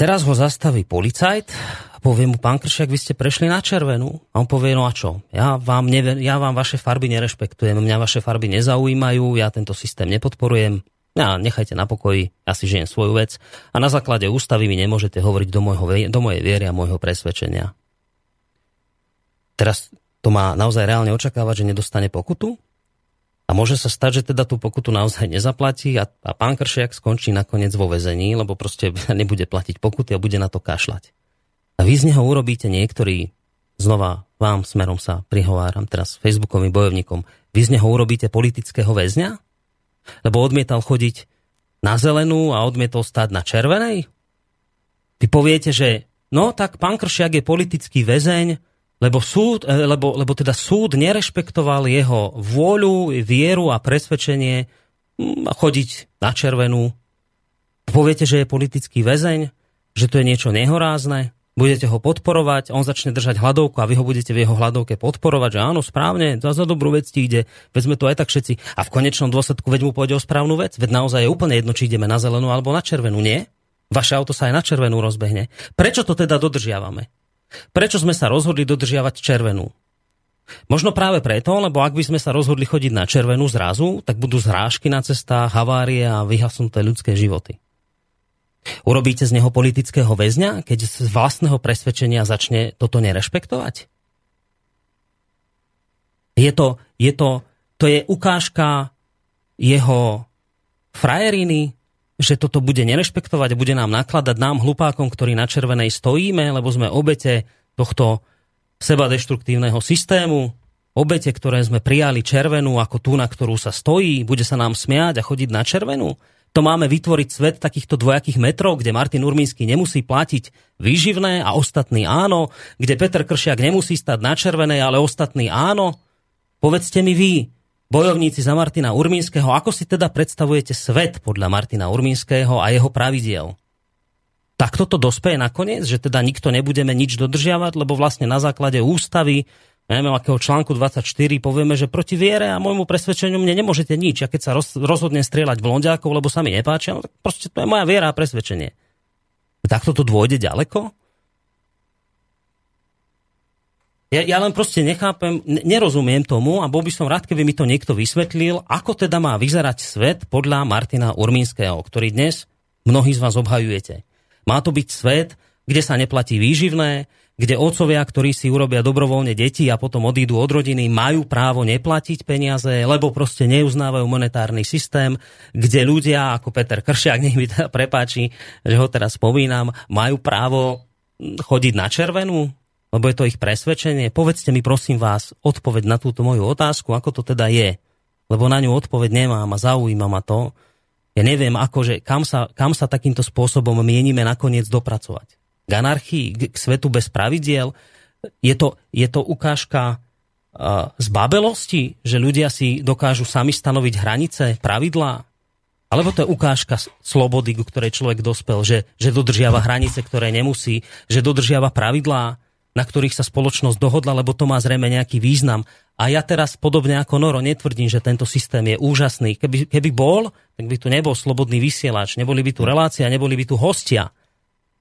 Teraz ho zastaví policajt a povie mu, pán Kršiak, vy ste prešli na červenú. A on povie, no a čo? Ja vám, never, ja vám vaše farby nerešpektujem, mňa vaše farby nezaujímajú, ja tento systém nepodporujem, ja, nechajte na pokoji, ja si žijem svoju vec a na základe ústavy mi nemôžete hovoriť do, môjho, do mojej viery a môjho presvedčenia. Teraz to má naozaj reálne očakávať, že nedostane pokutu? A môže sa stať, že teda tú pokutu naozaj nezaplatí a, a pán Kršiak skončí nakoniec vo vezení, lebo proste [LAUGHS] nebude platiť pokuty a bude na to kašľať. A vy z neho urobíte niektorí, znova vám smerom sa prihováram teraz facebookovým bojovníkom, vy z neho urobíte politického väzňa? Lebo odmietal chodiť na zelenú a odmietol stať na červenej? Vy poviete, že no tak pán Kršiak je politický väzeň, lebo, súd, eh, lebo, lebo teda súd nerešpektoval jeho vôľu, vieru a presvedčenie hm, chodiť na červenú. Poviete, že je politický väzeň, že to je niečo nehorázne, budete ho podporovať, on začne držať hladovku a vy ho budete v jeho hladovke podporovať, že áno, správne, za, za dobrú vec ti ide, veď sme to aj tak všetci. A v konečnom dôsledku veď mu pôjde o správnu vec, veď naozaj je úplne jedno, či ideme na zelenú alebo na červenú, nie? Vaše auto sa aj na červenú rozbehne. Prečo to teda dodržiavame? Prečo sme sa rozhodli dodržiavať červenú? Možno práve preto, lebo ak by sme sa rozhodli chodiť na červenú zrazu, tak budú zrážky na cestách, havárie a vyhasnuté ľudské životy. Urobíte z neho politického väzňa, keď z vlastného presvedčenia začne toto nerešpektovať? Je to, je to, to je ukážka jeho frajeriny, že toto bude nerešpektovať bude nám nakladať nám, hlupákom, ktorí na červenej stojíme, lebo sme obete tohto sebadeštruktívneho systému, obete, ktoré sme prijali červenú ako tú, na ktorú sa stojí, bude sa nám smiať a chodiť na červenú to máme vytvoriť svet takýchto dvojakých metrov, kde Martin Urmínsky nemusí platiť výživné a ostatní áno, kde Peter Kršiak nemusí stať na červenej, ale ostatní áno. Povedzte mi vy, bojovníci za Martina Urmínskeho, ako si teda predstavujete svet podľa Martina Urmínskeho a jeho pravidiel? Tak toto dospeje nakoniec, že teda nikto nebudeme nič dodržiavať, lebo vlastne na základe ústavy neviem akého článku 24 povieme, že proti viere a môjmu presvedčeniu mne nemôžete nič. Ja keď sa roz, rozhodnem strieľať blondiakov, lebo sa mi nepáčia, no tak proste to je moja viera a presvedčenie. Takto to dôjde ďaleko? Ja, ja len proste nechápem, nerozumiem tomu a bol by som rád, keby mi to niekto vysvetlil, ako teda má vyzerať svet podľa Martina Urmínskeho, ktorý dnes mnohí z vás obhajujete. Má to byť svet, kde sa neplatí výživné, kde otcovia, ktorí si urobia dobrovoľne deti a potom odídu od rodiny, majú právo neplatiť peniaze, lebo proste neuznávajú monetárny systém, kde ľudia ako Peter Kršiak, [LAUGHS] nech mi teda prepáči, že ho teraz spomínam, majú právo chodiť na červenú, lebo je to ich presvedčenie. Povedzte mi prosím vás odpoveď na túto moju otázku, ako to teda je. Lebo na ňu odpoveď nemám a zaujíma ma to. Ja neviem, akože, kam, sa, kam sa takýmto spôsobom mienime nakoniec dopracovať k anarchii, k svetu bez pravidiel. Je to, je to ukážka z babelosti, že ľudia si dokážu sami stanoviť hranice, pravidlá? Alebo to je ukážka slobody, ku ktorej človek dospel, že, že dodržiava hranice, ktoré nemusí, že dodržiava pravidlá, na ktorých sa spoločnosť dohodla, lebo to má zrejme nejaký význam. A ja teraz podobne ako Noro netvrdím, že tento systém je úžasný. Keby, keby bol, tak by tu nebol slobodný vysielač, neboli by tu relácia, neboli by tu hostia.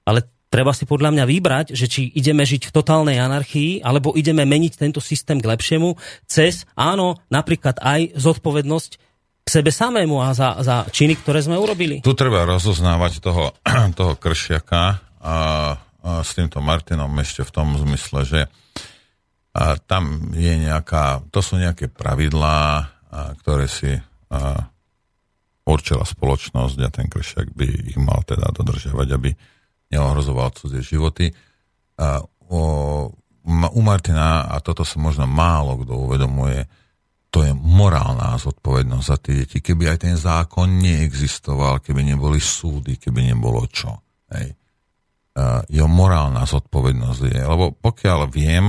Ale treba si podľa mňa vybrať, že či ideme žiť v totálnej anarchii, alebo ideme meniť tento systém k lepšiemu cez, áno, napríklad aj zodpovednosť sebe samému a za, za činy, ktoré sme urobili. Tu treba rozoznávať toho, [CLEARS THROAT] toho kršiaka a, a s týmto Martinom ešte v tom zmysle, že a tam je nejaká, to sú nejaké pravidlá, a, ktoré si a, určila spoločnosť a ten kršiak by ich mal teda dodržiavať, aby neohrozoval cudzie životy. A, o, u Martina, a toto sa možno málo kto uvedomuje, to je morálna zodpovednosť za tie deti. Keby aj ten zákon neexistoval, keby neboli súdy, keby nebolo čo. Hej. Jeho morálna zodpovednosť je, lebo pokiaľ viem,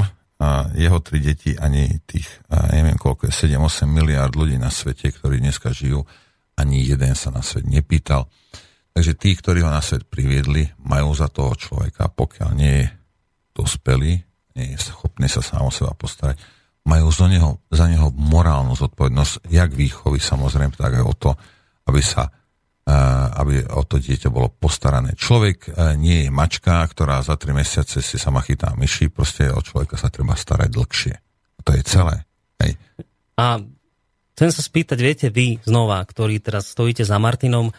jeho tri deti ani tých, neviem koľko je, 7-8 miliard ľudí na svete, ktorí dneska žijú, ani jeden sa na svet nepýtal. Takže tí, ktorí ho na svet priviedli, majú za toho človeka, pokiaľ nie je dospelý, nie je schopný sa sám o seba postarať, majú za neho, za neho morálnu zodpovednosť, jak výchovy samozrejme, tak aj o to, aby sa aby o to dieťa bolo postarané. Človek nie je mačka, ktorá za tri mesiace si sama chytá myši, proste o človeka sa treba starať dlhšie. To je celé. Hej. A chcem sa spýtať, viete vy znova, ktorí teraz stojíte za Martinom,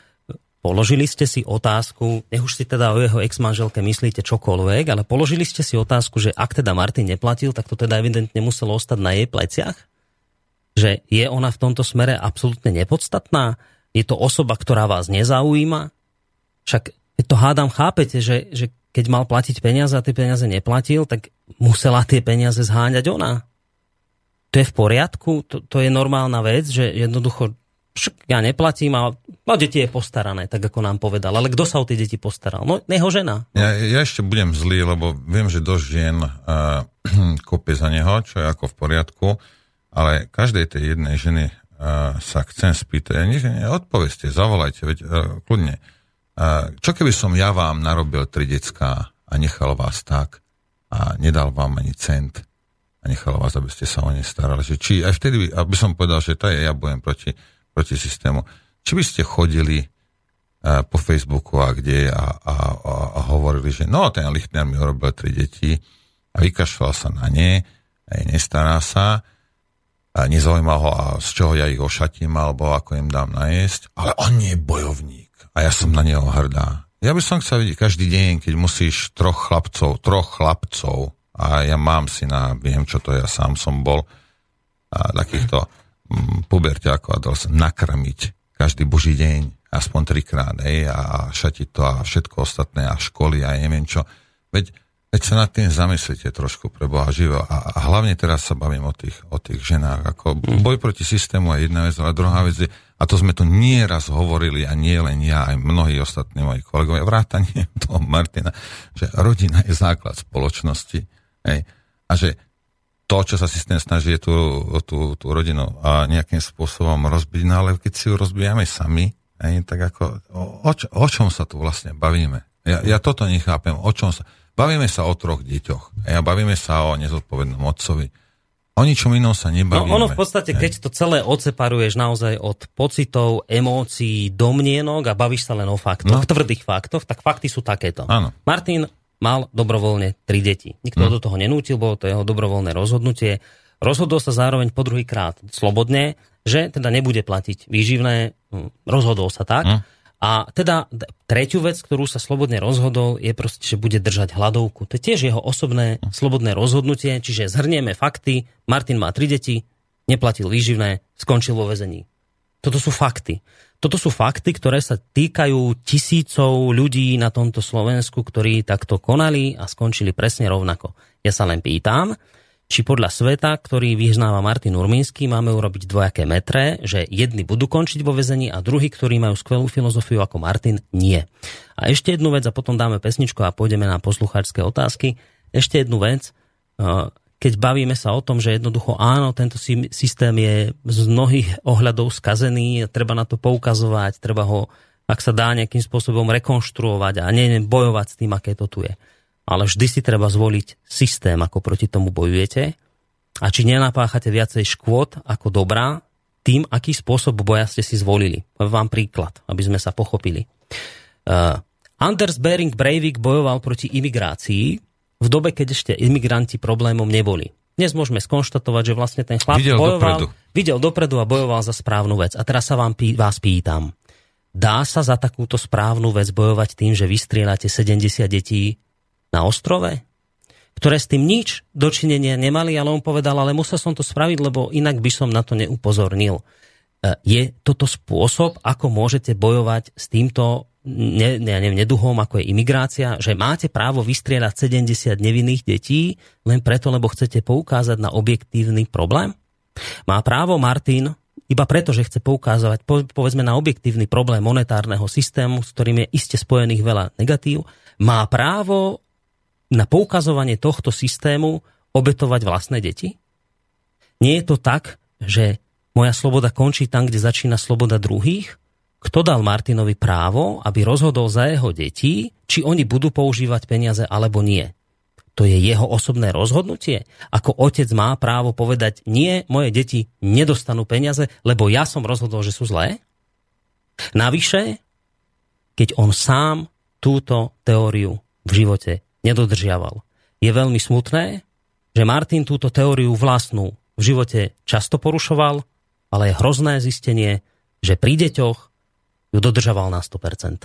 Položili ste si otázku, nech už si teda o jeho ex-manželke myslíte čokoľvek, ale položili ste si otázku, že ak teda Martin neplatil, tak to teda evidentne muselo ostať na jej pleciach? Že je ona v tomto smere absolútne nepodstatná? Je to osoba, ktorá vás nezaujíma? Však to hádam, chápete, že, že keď mal platiť peniaze a tie peniaze neplatil, tak musela tie peniaze zháňať ona. To je v poriadku, to, to je normálna vec, že jednoducho však ja neplatím a no, deti je postarané, tak ako nám povedal. Ale kto sa o tie deti postaral? No, neho žena. No. Ja, ja ešte budem zlý, lebo viem, že dosť žien [CLEARS THROAT] uh, kopie za neho, čo je ako v poriadku, ale každej tej jednej ženy uh, sa chcem spýtať, nie, nie, odpovedzte, zavolajte, veď uh, kľudne. Uh, čo keby som ja vám narobil tri decká a nechal vás tak a nedal vám ani cent a nechal vás, aby ste sa o ne starali. Že či aj vtedy, aby som povedal, že to je, ja budem proti proti systému. Či by ste chodili uh, po Facebooku a kde a, a, a, a hovorili, že no, ten Lichtner mi urobil tri deti a vykašľal sa na ne, aj nestará sa, a nezaujíma ho, a z čoho ja ich ošatím, alebo ako im dám najesť, ale on je bojovník a ja som na neho hrdá. Ja by som chcel vidieť každý deň, keď musíš troch chlapcov, troch chlapcov, a ja mám si na, viem čo to ja sám som bol, a takýchto puberťákov a dal sa nakrmiť každý boží deň, aspoň trikrát, hej, a šatiť to a všetko ostatné a školy a neviem čo. Veď, veď sa nad tým zamyslite trošku pre Boha živo a, a hlavne teraz sa bavím o tých, o tých ženách. Ako boj proti systému je jedna vec, ale druhá vec je, a to sme tu nieraz hovorili a nie len ja, aj mnohí ostatní moji kolegovia, vrátanie [LAUGHS] toho Martina, že rodina je základ spoločnosti. Hej, a že to, čo sa systém snaží, je tú, tú, tú rodinu a nejakým spôsobom rozbiť, no ale keď si ju rozbijame sami, aj, tak ako, o, o, o čom sa tu vlastne bavíme? Ja, ja toto nechápem, o čom sa... Bavíme sa o troch deťoch. Ja bavíme sa o nezodpovednom otcovi. O ničom inom sa nebavíme. No ono v podstate, keď to celé odseparuješ naozaj od pocitov, emócií, domnienok a bavíš sa len o faktoch, no. tvrdých faktoch, tak fakty sú takéto. Áno. Martin mal dobrovoľne tri deti. Nikto hmm. do toho nenútil, bolo to jeho dobrovoľné rozhodnutie. Rozhodol sa zároveň po druhýkrát slobodne, že teda nebude platiť výživné. Hm, rozhodol sa tak. Hmm. A teda tretiu vec, ktorú sa slobodne rozhodol, je proste, že bude držať hladovku. To je tiež jeho osobné slobodné rozhodnutie, čiže zhrnieme fakty. Martin má tri deti, neplatil výživné, skončil vo vezení. Toto sú fakty. Toto sú fakty, ktoré sa týkajú tisícov ľudí na tomto Slovensku, ktorí takto konali a skončili presne rovnako. Ja sa len pýtam, či podľa sveta, ktorý vyznáva Martin Urmínsky, máme urobiť dvojaké metre, že jedni budú končiť vo vezení a druhí, ktorí majú skvelú filozofiu ako Martin, nie. A ešte jednu vec a potom dáme pesničku a pôjdeme na poslucháčské otázky. Ešte jednu vec keď bavíme sa o tom, že jednoducho áno, tento systém je z mnohých ohľadov skazený, treba na to poukazovať, treba ho, ak sa dá nejakým spôsobom rekonštruovať a nie bojovať s tým, aké to tu je. Ale vždy si treba zvoliť systém, ako proti tomu bojujete a či nenapáchate viacej škôd ako dobrá tým, aký spôsob boja ste si zvolili. Vám príklad, aby sme sa pochopili. Uh, Anders Bering Breivik bojoval proti imigrácii, v dobe, keď ešte imigranti problémom neboli. Dnes môžeme skonštatovať, že vlastne ten chlap Videl bojoval, dopredu. videl dopredu a bojoval za správnu vec. A teraz sa vám, pý, vás pýtam, dá sa za takúto správnu vec bojovať tým, že vystrieľate 70 detí na ostrove? ktoré s tým nič dočinenia nemali, ale on povedal, ale musel som to spraviť, lebo inak by som na to neupozornil. E, Je toto spôsob, ako môžete bojovať s týmto ne, ne, neviem, neduhom, ako je imigrácia, že máte právo vystrieľať 70 nevinných detí len preto, lebo chcete poukázať na objektívny problém? Má právo Martin iba preto, že chce poukázať po, povedzme na objektívny problém monetárneho systému, s ktorým je iste spojených veľa negatív, má právo na poukazovanie tohto systému obetovať vlastné deti? Nie je to tak, že moja sloboda končí tam, kde začína sloboda druhých? Kto dal Martinovi právo, aby rozhodol za jeho detí, či oni budú používať peniaze alebo nie? To je jeho osobné rozhodnutie. Ako otec má právo povedať, nie, moje deti nedostanú peniaze, lebo ja som rozhodol, že sú zlé? Navyše, keď on sám túto teóriu v živote nedodržiaval. Je veľmi smutné, že Martin túto teóriu vlastnú v živote často porušoval, ale je hrozné zistenie, že pri deťoch ju dodržoval na 100%.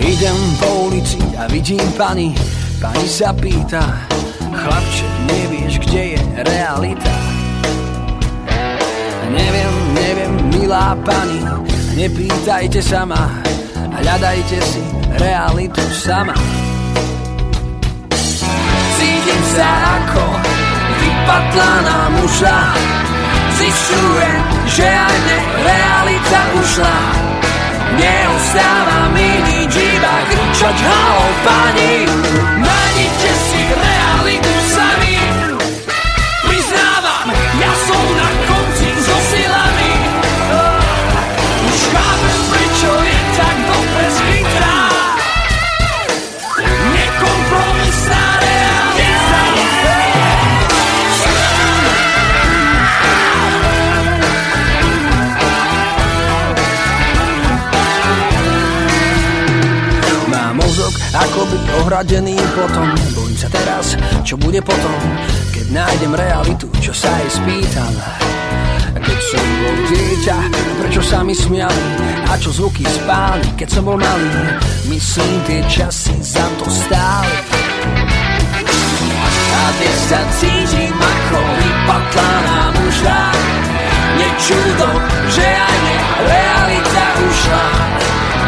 Idem po ulici a vidím pani, pani sa pýta, chlapče, nevieš, kde je realita? Neviem, neviem, milá pani, nepýtajte sa ma, hľadajte si realitu sama. Cítim sa ako vypatlaná muža, zistujem, že aj mne realita ušla. Neostáva mi nič, iba kričať halo pani Nájdite si realitu sami Priznávam, ja som na ohradený potom. Bojím sa teraz, čo bude potom Keď nájdem realitu, čo sa jej spýtam Keď som bol dieťa, prečo sa mi smiali? A čo zvuky spáli, keď som bol malý? Myslím, tie časy za to stáli A dnes sa cítim ako vypatlaná muža. Nečudo, že aj realita ušla.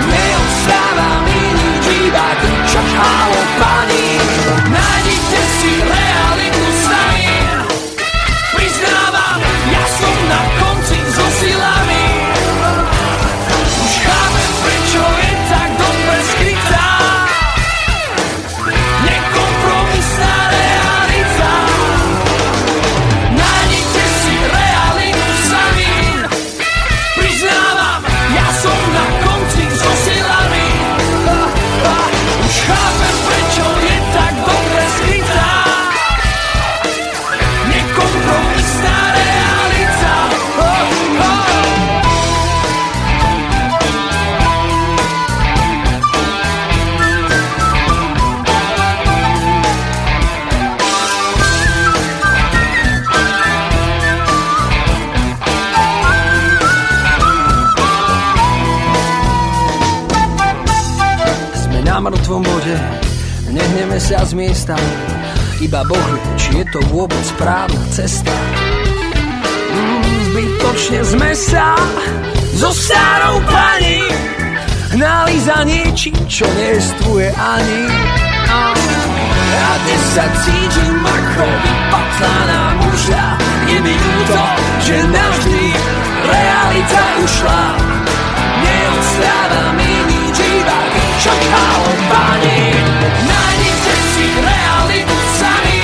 Neostáva mi nič, iba kričať halo pani si realitu sami. Priznávam, ja som na konci sa z miesta. Iba Boh vie, či je to vôbec správna cesta. Mm, Zbytočne sme sa so starou pani Hnali za niečím, čo nestvuje ani. A dnes sa cítim ako vypatlaná muža. Je mi ľúto, že navždy realita ušla. Neostáva mi nič, iba kričať halo pani cik reāli tu sani.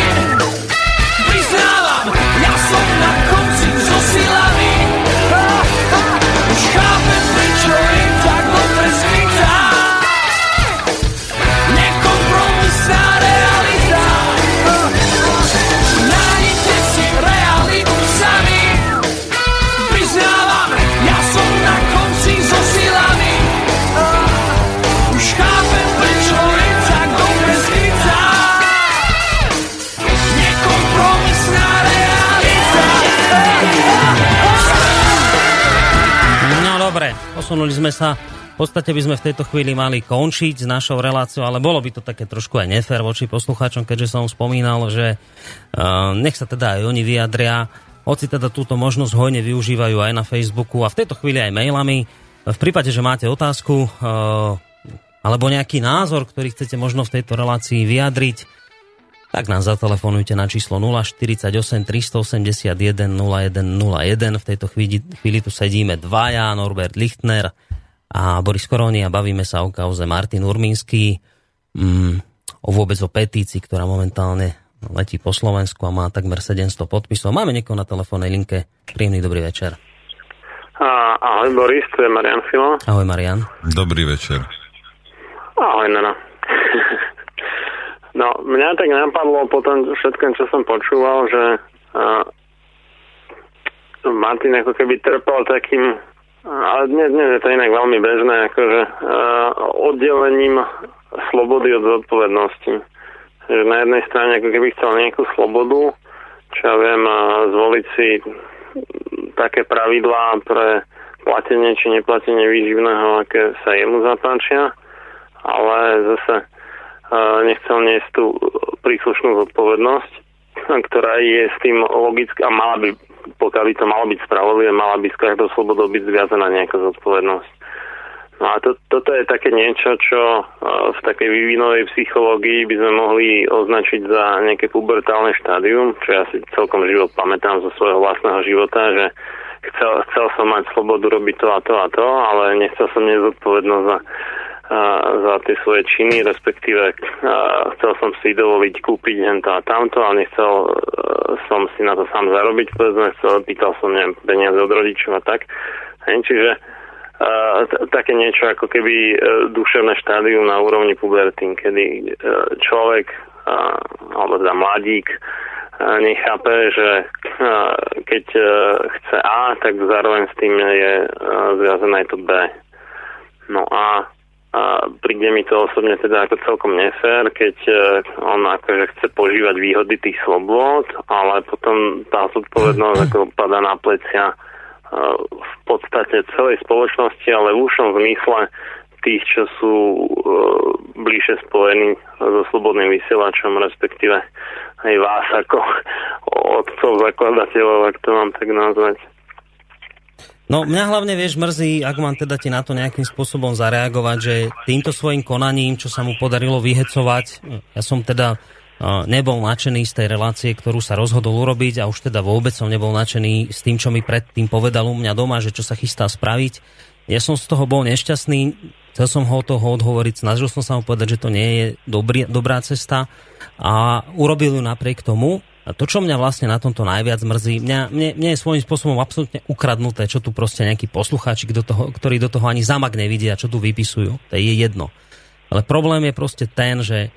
Posunuli sme sa v podstate by sme v tejto chvíli mali končiť s našou reláciou, ale bolo by to také trošku aj nefér voči poslucháčom, keďže som spomínal, že uh, nech sa teda aj oni vyjadria, hoci teda túto možnosť hojne využívajú aj na Facebooku a v tejto chvíli aj mailami. V prípade, že máte otázku uh, alebo nejaký názor, ktorý chcete možno v tejto relácii vyjadriť, tak nám zatelefonujte na číslo 048 381 0101. V tejto chvíli, chvíli tu sedíme dvaja, Norbert Lichtner a Boris Koroni a bavíme sa o kauze Martin Urmínsky, mm, o vôbec o petícii, ktorá momentálne letí po Slovensku a má takmer 700 podpisov. Máme niekoho na telefónnej linke. Príjemný dobrý večer. A, ahoj Boris, to je Marian Filo. Ahoj Marian. Dobrý večer. Ahoj Nana. No, mňa tak napadlo po tom všetkom, čo som počúval, že uh, Martin ako keby trpel takým ale dnes, dnes je to inak veľmi bežné, akože uh, oddelením slobody od zodpovednosti. Že na jednej strane ako keby chcel nejakú slobodu, čo ja viem, uh, zvoliť si také pravidlá pre platenie či neplatenie výživného, aké sa jemu zapáčia, ale zase nechcel niesť tú príslušnú zodpovednosť, ktorá je s tým logická a mala by pokiaľ by to malo byť spravodlivé, mala by s každou slobodou byť zviazaná nejaká zodpovednosť. No a to, toto je také niečo, čo v takej vývinovej psychológii by sme mohli označiť za nejaké pubertálne štádium, čo ja si celkom život pamätám zo svojho vlastného života, že chcel, chcel som mať slobodu robiť to a to a to, ale nechcel som nezodpovednosť za za tie svoje činy, respektíve chcel som si dovoliť kúpiť hento a tamto a nechcel e, som si na to sám zarobiť, povedzme, pýtal som neviem, peniaze od rodičov a tak. Čiže t- také niečo ako keby e, duševné štádium na úrovni puberty, kedy e, človek alebo teda mladík nechápe, že keď chce A, tak zároveň s tým je zviazané aj to B. No a a príde mi to osobne teda ako celkom nefér, keď e, on akože chce požívať výhody tých slobod, ale potom tá zodpovednosť ako padá na plecia e, v podstate celej spoločnosti, ale v úšom zmysle tých, čo sú e, bližšie spojení so slobodným vysielačom, respektíve aj vás ako [LAUGHS] otcov zakladateľov, ak to mám tak nazvať. No mňa hlavne, vieš, mrzí, ak mám teda ti na to nejakým spôsobom zareagovať, že týmto svojim konaním, čo sa mu podarilo vyhecovať, ja som teda nebol nadšený z tej relácie, ktorú sa rozhodol urobiť a už teda vôbec som nebol nadšený s tým, čo mi predtým povedal u mňa doma, že čo sa chystá spraviť. Ja som z toho bol nešťastný, chcel som ho toho odhovoriť, snažil som sa mu povedať, že to nie je dobrý, dobrá cesta a urobil ju napriek tomu, to, čo mňa vlastne na tomto najviac mrzí, mňa, mne, mne je svojím spôsobom absolútne ukradnuté, čo tu proste nejakí poslucháči, do toho, ktorí do toho ani zamak nevidia, čo tu vypisujú. To je jedno. Ale problém je proste ten, že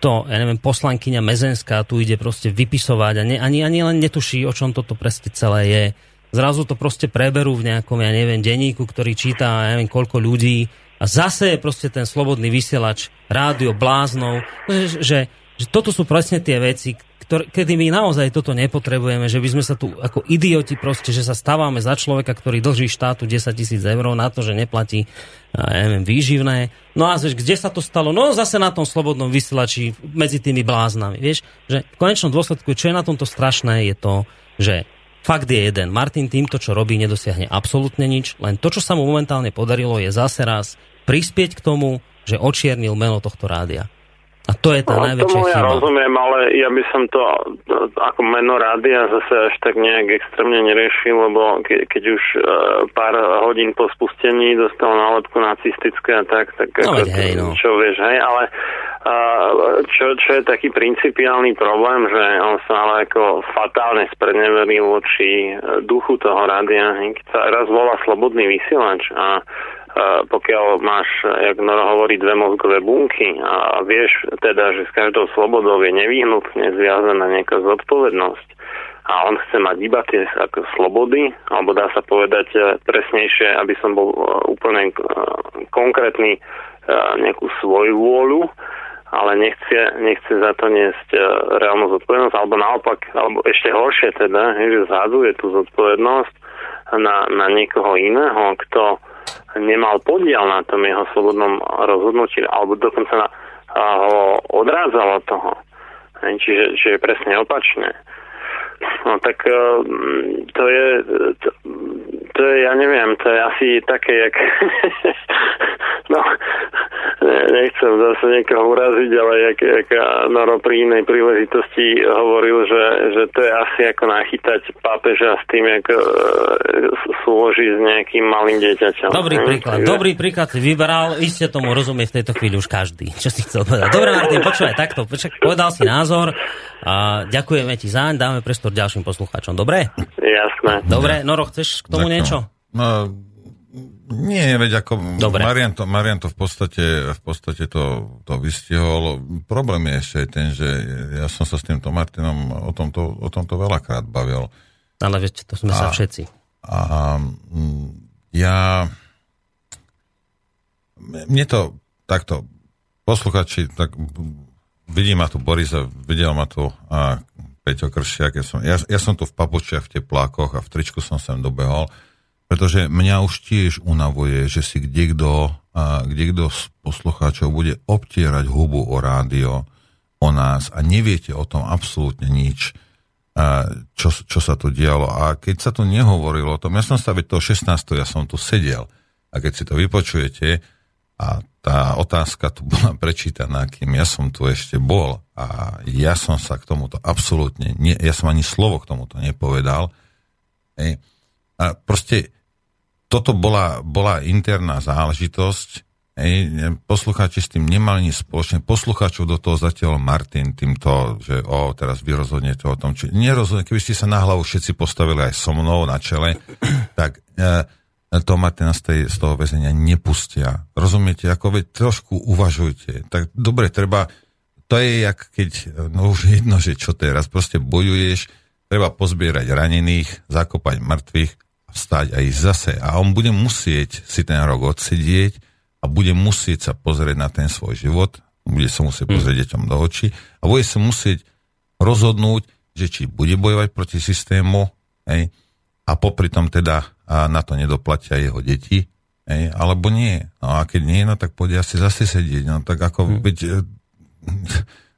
to, ja neviem, poslankyňa Mezenská tu ide proste vypisovať a ne, ani, ani len netuší, o čom toto presne celé je. Zrazu to proste preberú v nejakom, ja neviem, denníku, ktorý číta, ja neviem, koľko ľudí a zase je proste ten slobodný vysielač rádio bláznov, že, že, že toto sú presne tie veci, ktoré, kedy my naozaj toto nepotrebujeme, že by sme sa tu ako idioti proste, že sa stávame za človeka, ktorý dlží štátu 10 tisíc eur na to, že neplatí ja neviem, výživné. No a vieš, kde sa to stalo? No zase na tom slobodnom vysielači medzi tými bláznami. Vieš, že v konečnom dôsledku, čo je na tomto strašné, je to, že fakt je jeden. Martin týmto, čo robí, nedosiahne absolútne nič. Len to, čo sa mu momentálne podarilo, je zase raz prispieť k tomu, že očiernil meno tohto rádia. A to je tá no, najväčšia tomu ja chyba. rozumiem, ale ja by som to ako meno rádia zase až tak nejak extrémne neriešil, lebo ke, keď už uh, pár hodín po spustení dostal nálepku nacistické a tak, tak no, ako, hej, no. čo vieš, hej, ale uh, čo, čo je taký principiálny problém, že on sa ale ako fatálne spredneveril voči duchu toho rádia, keď sa raz volá slobodný vysielač a pokiaľ máš, jak Nora hovorí, dve mozgové bunky a vieš teda, že s každou slobodou je nevyhnutne zviazaná nejaká zodpovednosť a on chce mať iba tie ako slobody, alebo dá sa povedať e, presnejšie, aby som bol e, úplne e, konkrétny, nejakú svoju vôľu, ale nechce, nechce za to niesť reálnu zodpovednosť, alebo naopak, alebo ešte horšie teda, že zhadzuje tú zodpovednosť na, na niekoho iného, kto nemal podiel na tom jeho slobodnom rozhodnutí, alebo dokonca na, ho odrádzalo od toho. Čiže, čiže presne opačné. No tak to je, to, to je, ja neviem, to je asi také, jak... [LAUGHS] no, nechcem zase niekoho uraziť, ale jak, jak Noro pri inej príležitosti hovoril, že, že to je asi ako nachytať pápeža s tým, ako e, súloží s nejakým malým dieťaťom. Dobrý hm? príklad, Takže... dobrý príklad si vybral, iste tomu rozumie v tejto chvíli už každý, čo si chcel povedať. Dobre, Martin, počúvaj, takto, počak, povedal si názor a ďakujeme ti zaň, dáme priestor ďalším poslucháčom, dobre? Jasné. Dobre, Noro, chceš k tomu Ďakujem. niečo? No, nie, veď ako Dobre. Marian to, Marian to v podstate, v podstate to, to vystihol. Problém je ešte aj ten, že ja som sa s týmto Martinom o tomto, o tomto veľakrát bavil. Ale viete, to sme a, sa všetci. A mm, ja mne to takto posluchači, tak vidím ma tu Borisa, videl ma tu a Peťo Kršiak, ja som, ja, ja som tu v papučiach, v teplákoch a v tričku som sem dobehol pretože mňa už tiež unavuje, že si kde kto, z poslucháčov bude obtierať hubu o rádio, o nás a neviete o tom absolútne nič, čo, čo sa tu dialo. A keď sa tu nehovorilo o tom, ja som sa veď toho 16. ja som tu sedel a keď si to vypočujete a tá otázka tu bola [LAUGHS] prečítaná, kým ja som tu ešte bol a ja som sa k tomuto absolútne, nie, ja som ani slovo k tomuto nepovedal. Hej. A proste toto bola, bola interná záležitosť, Ej, poslucháči s tým nemali nič spoločné. Poslucháčov do toho zatiaľ Martin týmto, že o, teraz vy rozhodnete o tom, či nerozhodnete, keby ste sa na hlavu všetci postavili aj so mnou na čele, tak e, to Martina z, tej, z toho väzenia nepustia. Rozumiete? Ako veď trošku uvažujte. Tak dobre, treba, to je jak keď, no už jedno, že čo teraz, proste bojuješ, treba pozbierať ranených, zakopať mŕtvych vstať a ísť zase. A on bude musieť si ten rok odsedieť a bude musieť sa pozrieť na ten svoj život, bude sa musieť hmm. pozrieť deťom do očí a bude sa musieť rozhodnúť, že či bude bojovať proti systému, hej, a popri tom teda na to nedoplatia jeho deti, hej, alebo nie. No a keď nie, no tak podia si zase sedieť. No tak ako, hmm. veď,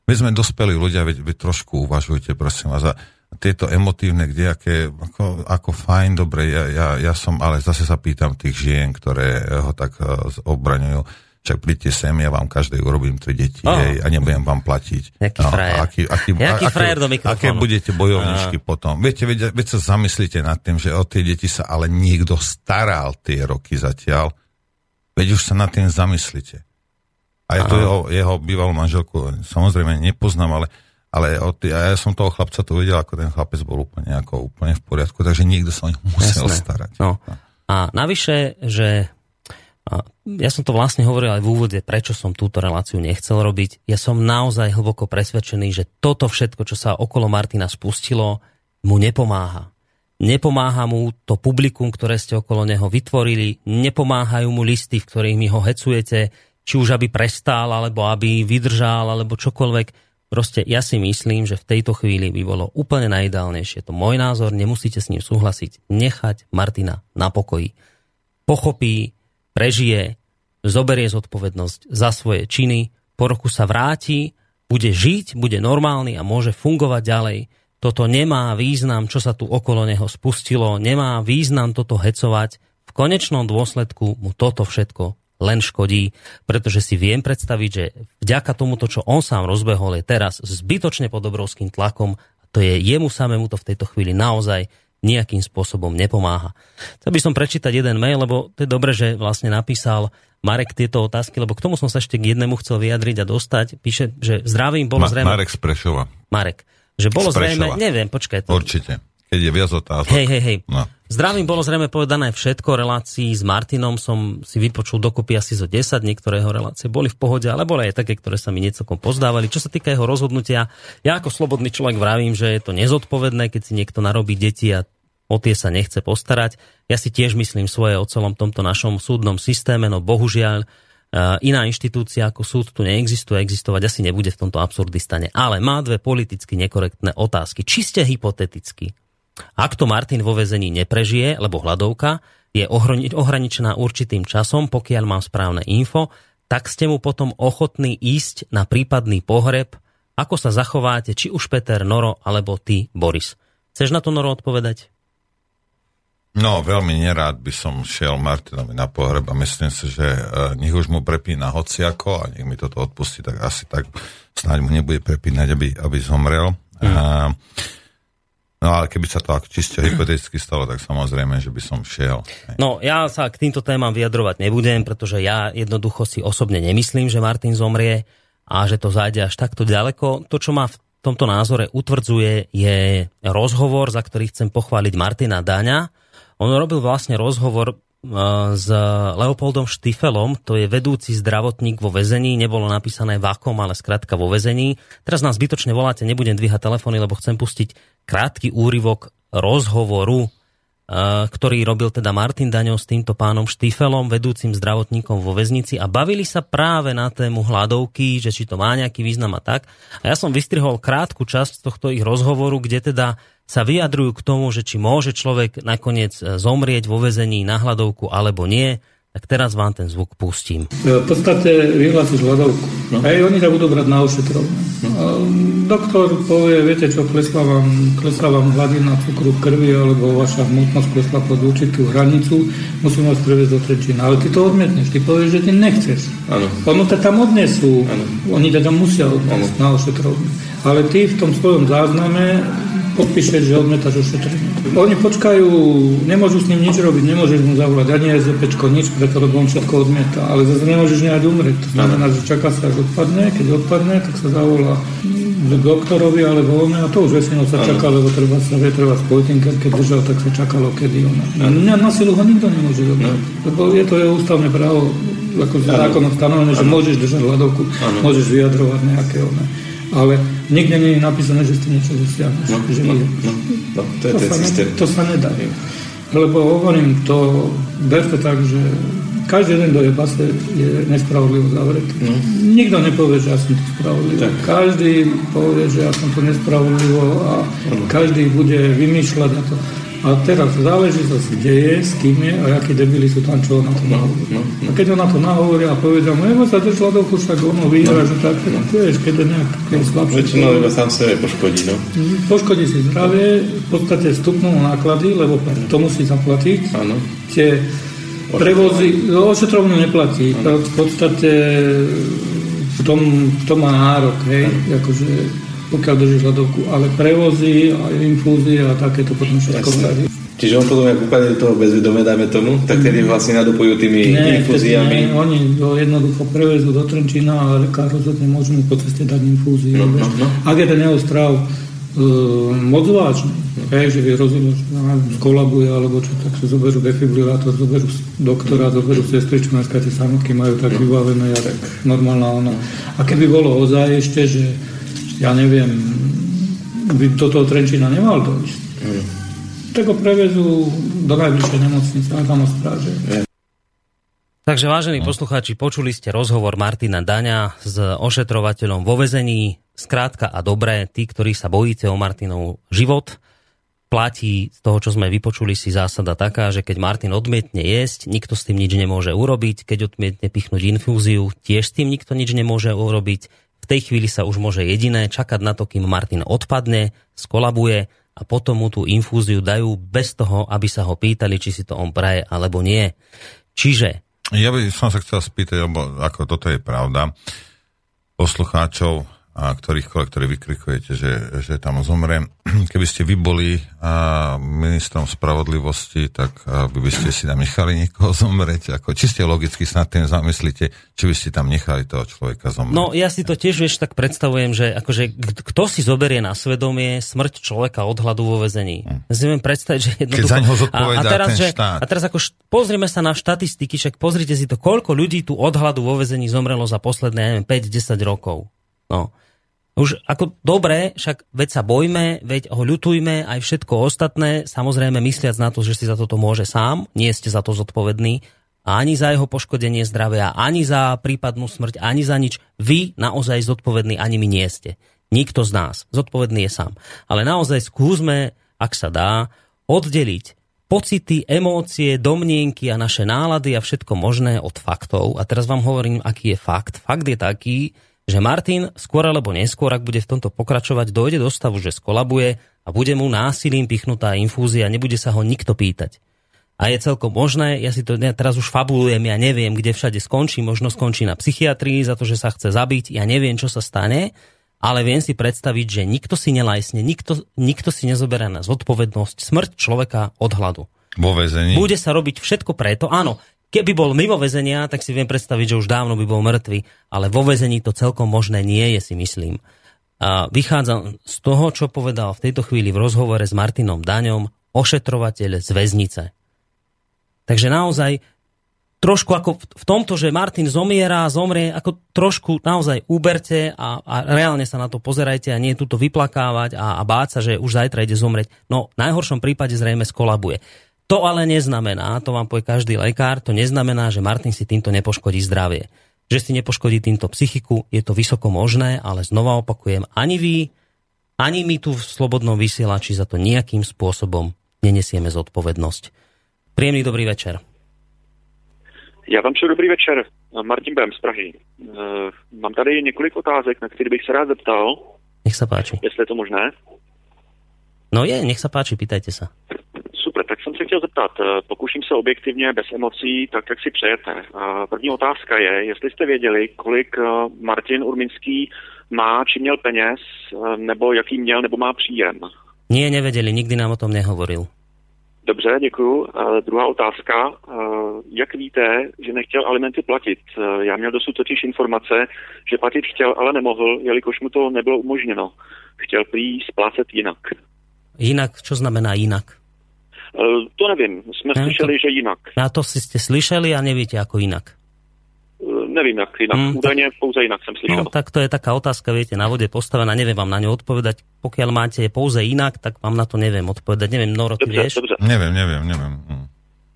my sme dospeli ľudia, veď, veď trošku uvažujte, prosím vás. A tieto emotívne kdejaké, ako, ako fajn, dobre, ja, ja, ja som, ale zase sa pýtam tých žien, ktoré ho tak uh, obraňujú, však príďte sem, ja vám každej urobím tri deti oh. jej, a nebudem vám platiť. Jaký no, frajer. Aký, aký, Jaký aké, frajer do Aké budete bojovničky oh. potom. Viete, veď, veď sa zamyslíte nad tým, že o tie deti sa ale niekto staral tie roky zatiaľ. Veď už sa nad tým zamyslíte. A ja to jeho, jeho bývalú manželku samozrejme nepoznám, ale ale od, ja, ja som toho chlapca to videl, ako ten chlapec bol úplne, ako, úplne v poriadku, takže niekto sa o neho musel Jasné. starať. No. A navyše, že ja som to vlastne hovoril aj v úvode, prečo som túto reláciu nechcel robiť. Ja som naozaj hlboko presvedčený, že toto všetko, čo sa okolo Martina spustilo, mu nepomáha. Nepomáha mu to publikum, ktoré ste okolo neho vytvorili, nepomáhajú mu listy, v ktorých mi ho hecujete, či už aby prestal, alebo aby vydržal, alebo čokoľvek Proste ja si myslím, že v tejto chvíli by bolo úplne najideálnejšie, to môj názor, nemusíte s ním súhlasiť, nechať Martina na pokoji. Pochopí, prežije, zoberie zodpovednosť za svoje činy, po roku sa vráti, bude žiť, bude normálny a môže fungovať ďalej. Toto nemá význam, čo sa tu okolo neho spustilo, nemá význam toto hecovať. V konečnom dôsledku mu toto všetko len škodí, pretože si viem predstaviť, že vďaka tomuto, čo on sám rozbehol, je teraz zbytočne pod obrovským tlakom to je jemu samému to v tejto chvíli naozaj nejakým spôsobom nepomáha. Chcel by som prečítať jeden mail, lebo to je dobre, že vlastne napísal Marek tieto otázky, lebo k tomu som sa ešte k jednému chcel vyjadriť a dostať. Píše, že zdravím bolo Ma- zrejme... Marek z Prešova. Marek. Že bolo zrejme... Neviem, počkaj. To... Určite keď je viac otázok. Hej, hej, hej. No. Zdravím, bolo zrejme povedané všetko. Relácií s Martinom som si vypočul dokopy asi zo 10. Niektoré jeho relácie boli v pohode, ale boli aj také, ktoré sa mi niecelkom pozdávali. Čo sa týka jeho rozhodnutia, ja ako slobodný človek vravím, že je to nezodpovedné, keď si niekto narobí deti a o tie sa nechce postarať. Ja si tiež myslím svoje o celom tomto našom súdnom systéme, no bohužiaľ iná inštitúcia ako súd tu neexistuje, existovať asi nebude v tomto absurdistane. Ale má dve politicky nekorektné otázky. Čiste hypoteticky. Ak to Martin vo vezení neprežije, lebo hľadovka, je ohraničená určitým časom, pokiaľ mám správne info, tak ste mu potom ochotní ísť na prípadný pohreb, ako sa zachováte, či už Peter, Noro, alebo ty, Boris. Chceš na to, Noro, odpovedať? No, veľmi nerád by som šiel Martinovi na pohreb a myslím si, že uh, nech už mu prepína hociako a nech mi toto odpustí, tak asi tak snáď mu nebude prepínať, aby, aby zomrel. Mm. Uh, No ale keby sa to ako čisto hypoteticky stalo, tak samozrejme, že by som šiel. No ja sa k týmto témam vyjadrovať nebudem, pretože ja jednoducho si osobne nemyslím, že Martin zomrie a že to zájde až takto ďaleko. To, čo ma v tomto názore utvrdzuje, je rozhovor, za ktorý chcem pochváliť Martina Daňa. On robil vlastne rozhovor s Leopoldom Štifelom, to je vedúci zdravotník vo väzení, nebolo napísané vakom, ale skrátka vo väzení. Teraz nás zbytočne voláte, nebudem dvíhať telefóny, lebo chcem pustiť krátky úryvok rozhovoru, ktorý robil teda Martin Daňov s týmto pánom Štifelom, vedúcim zdravotníkom vo väznici a bavili sa práve na tému hladovky, že či to má nejaký význam a tak. A ja som vystrihol krátku časť tohto ich rozhovoru, kde teda sa vyjadrujú k tomu, že či môže človek nakoniec e, zomrieť vo vezení na hladovku alebo nie, tak teraz vám ten zvuk pustím. V podstate vyhlásiš hľadovku. No. Hej, oni ťa budú brať na ošetrovné. No. Doktor povie, viete čo, klesla vám, klesla vám hladina cukru v krvi, alebo vaša hmotnosť klesla pod určitú hranicu, musím vás previesť do Trenčína. Ale ty to odmietneš, ty povieš, že ty nechceš. Ano. Ono ťa tam odnesú, ano. oni ťa tam musia odnesť ano. na ošetrovné. Ale ty v tom svojom zázname podpíšeš, že odmetaš ošetrenie. Oni počkajú, nemôžu s ním nič robiť, nemôžeš mu zavolať ani SZPčko, nič, preto lebo on všetko odmieta. Ale zase nemôžeš nehať umrieť. To znamená, že čaká sa, až odpadne, keď odpadne, tak sa zavolá doktorovi alebo on, a to už väčšinou sa čaká, lebo treba sa vie, treba spojtinker, keď držal, tak sa čakalo, kedy ona. Na, na silu ho nikto nemôže zobrať, lebo je to je ústavné právo, ako zákonom stanovené, že môžeš držať hľadovku, môžeš vyjadrovať nejaké ona ale nikde nie je napísané, že ste niečo dosiahneš. No, že no, no, no, to, je to, sa ne, to sa nedá. Lebo hovorím, to berte tak, že každý jeden, kto je base, je nespravodlivo zavretý. No. Nikto nepovie, že ja som to spravodlivo. Tak. Každý povie, že ja som to nespravodlivo a no. každý bude vymýšľať na to. A teraz záleží sa, kde je, s kým je a akí debili sú tam, čo na to no, no, no. A keď on na to nahovoria a povedia mu, evo sa drž hľadovku, však ono vyhra, no. že tak, no. vieš, keď je nejak keď je slabšie. Väčšinou iba sám sebe poškodí, no. Poškodí si zdravie, v podstate vstupnú náklady, lebo to musí zaplatiť. Áno. Tie prevozy, ošetrovnú neplatí. V podstate v tom, v tom má nárok, hej, akože pokiaľ držíš hľadovku, ale prevozy a infúzie a takéto potom všetko hľadí. Čiže on potom, ak upadne do toho bezvedomie, dajme tomu, tak tedy vlastne nadopujú tými nie, infúziami. Nie, oni ho jednoducho prevezú do Trenčína a lekár rozhodne môžu mu po ceste dať infúziu. No, no, no. Ak je ten jeho strav uh, moc vážny, no. hej, že vie rozhodnúť, že skolabuje alebo čo, tak sa zoberú defibrilátor, zoberú doktora, zoberú sestričku, dneska tie samotky majú tak no. vybavené, jak normálna ona. A keby bolo ozaj ešte, že ja neviem, by do toho Trenčína nemal dojsť. Mm. Tak ho prevezú do najbližšej nemocnice a tam ostráže. Takže vážení no. poslucháči, počuli ste rozhovor Martina Daňa s ošetrovateľom vo vezení. Skrátka a dobré, tí, ktorí sa bojíte o Martinov život, platí z toho, čo sme vypočuli si zásada taká, že keď Martin odmietne jesť, nikto s tým nič nemôže urobiť. Keď odmietne pichnúť infúziu, tiež s tým nikto nič nemôže urobiť. V tej chvíli sa už môže jediné čakať na to, kým Martin odpadne, skolabuje a potom mu tú infúziu dajú bez toho, aby sa ho pýtali, či si to on praje alebo nie. Čiže... Ja by som sa chcel spýtať, lebo ako toto je pravda, poslucháčov, a ktorých ktorí vykrikujete, že, že tam zomre. [CLEARS THROAT] Keby ste vy boli a, ministrom spravodlivosti, tak a, by, by ste si tam nechali niekoho [LAUGHS] zomrieť. Ako, čiste logicky snad tým zamyslíte, či by ste tam nechali toho človeka zomrieť. No ja si to tiež vieš tak predstavujem, že akože, kto si zoberie na svedomie smrť človeka od hladu vo vezení. Hm. Ja si viem predstaviť, že jednoducho... Keď za ňoho a, a teraz, že, štát. A teraz ako št, pozrieme sa na štatistiky, však pozrite si to, koľko ľudí tu od hladu vo vezení zomrelo za posledné, neviem, 5-10 rokov. No. Už ako dobre, však veď sa bojme, veď ho ľutujme, aj všetko ostatné, samozrejme mysliac na to, že si za toto môže sám, nie ste za to zodpovední, ani za jeho poškodenie zdravia, ani za prípadnú smrť, ani za nič. Vy naozaj zodpovední ani my nie ste. Nikto z nás. Zodpovedný je sám. Ale naozaj skúsme, ak sa dá, oddeliť pocity, emócie, domnienky a naše nálady a všetko možné od faktov. A teraz vám hovorím, aký je fakt. Fakt je taký, že Martin skôr alebo neskôr, ak bude v tomto pokračovať, dojde do stavu, že skolabuje a bude mu násilím pichnutá infúzia, nebude sa ho nikto pýtať. A je celkom možné, ja si to ja teraz už fabulujem, ja neviem, kde všade skončí, možno skončí na psychiatrii za to, že sa chce zabiť, ja neviem, čo sa stane, ale viem si predstaviť, že nikto si nelajsne, nikto, nikto si nezoberá na zodpovednosť smrť človeka od hladu. Vo väzení. Bude sa robiť všetko preto, áno, keby bol mimo väzenia, tak si viem predstaviť, že už dávno by bol mŕtvy, ale vo väzení to celkom možné nie je, si myslím. A vychádzam z toho, čo povedal v tejto chvíli v rozhovore s Martinom Daňom ošetrovateľ z väznice. Takže naozaj trošku ako v tomto, že Martin zomiera, zomrie, ako trošku naozaj uberte a, a reálne sa na to pozerajte a nie túto vyplakávať a, a báť sa, že už zajtra ide zomrieť. No v najhoršom prípade zrejme skolabuje. To ale neznamená, to vám povie každý lekár, to neznamená, že Martin si týmto nepoškodí zdravie. Že si nepoškodí týmto psychiku, je to vysoko možné, ale znova opakujem, ani vy, ani my tu v Slobodnom vysielači za to nejakým spôsobom nenesieme zodpovednosť. Príjemný dobrý večer. Já vám přeju dobrý večer. Martin Bem z Prahy. E, mám tady několik otázek, na které bych se rád zeptal. Nech sa páči. Jestli je to možné. No je, nech sa páči, pýtajte sa. Jsem se chtěl zeptat. E, pokuším se objektivně, bez emocí, tak jak si přejete. E, první otázka je, jestli jste věděli, kolik Martin Urminský má, či měl peněz, nebo jaký měl, nebo má příjem. Nie, nevedeli, nikdy nám o tom nehovoril. Dobře, děkuju. A druhá otázka. Jak víte, že nechtěl alimenty platit? Já měl dosud totiž informace, že platit chtěl, ale nemohl, jelikož mu to nebylo umožněno. Chtěl prý splácet jinak. Jinak, čo znamená jinak? To nevím. Jsme ne, slyšeli, to... že jinak. Na to si ste slyšeli a nevíte ako inak. Nevím, jak inak. Hmm, Údajne tak... pouze inak som slyšel. No, tak to je taká otázka, viete, na vode postavená, neviem vám na ňu odpovedať. Pokiaľ máte pouze inak, tak vám na to neviem odpovedať. Neviem, Noro, ty dobře, vieš? Dobře. Nevím, nevím, nevím. Hm.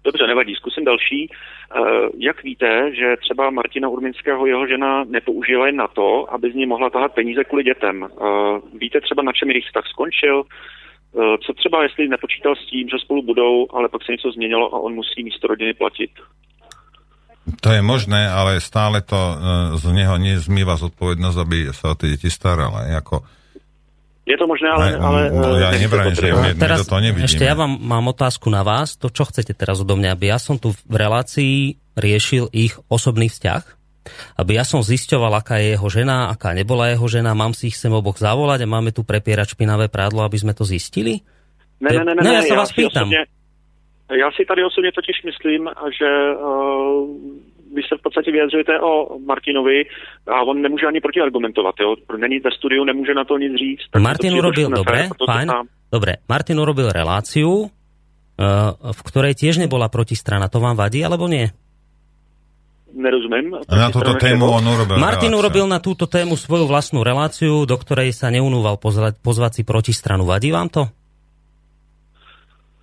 Dobře, nevadí, zkusím další. Uh, jak víte, že třeba Martina Urminského jeho žena nepoužila jen na to, aby z ní mohla tahat peníze kvůli dětem? Uh, víte třeba, na čem jejich vztah skončil? Uh, co třeba, jestli nepočítal s tím, že spolu budou, ale pak se něco změnilo a on musí místo rodiny platit? To je možné, ale stále to uh, z neho nezmýva zodpovednosť, aby sa o tie deti staral. Ako, je to možné, ale... ale no, ja nevrajím, že my, teraz, my to nevidíme. Ešte ja vám mám otázku na vás. To, čo chcete teraz odo mňa, aby ja som tu v relácii riešil ich osobný vzťah, aby ja som zisťoval, aká je jeho žena, aká nebola jeho žena, mám si ich sem oboch zavolať a máme tu prepierať špinavé prádlo, aby sme to zistili? Ne, ne, ne, ne, no, ja ne, sa ja vás pýtam. Osobne, já si tady osobně totiž myslím, že uh, vy se v podstatě vyjadřujete o Martinovi a on nemůže ani protiargumentovat. Jo? Není ve studiu, nemůže na to nic říct. Martin urobil, dobre, fajn. Dobre, Martin urobil reláciu, uh, v ktorej tiež nebola protistrana. To vám vadí, alebo nie? Nerozumím. A na túto tému on urobil Martin reláciu. urobil na túto tému svoju vlastnú reláciu, do ktorej sa neunúval pozvať, pozvať si protistranu. Vadí vám to?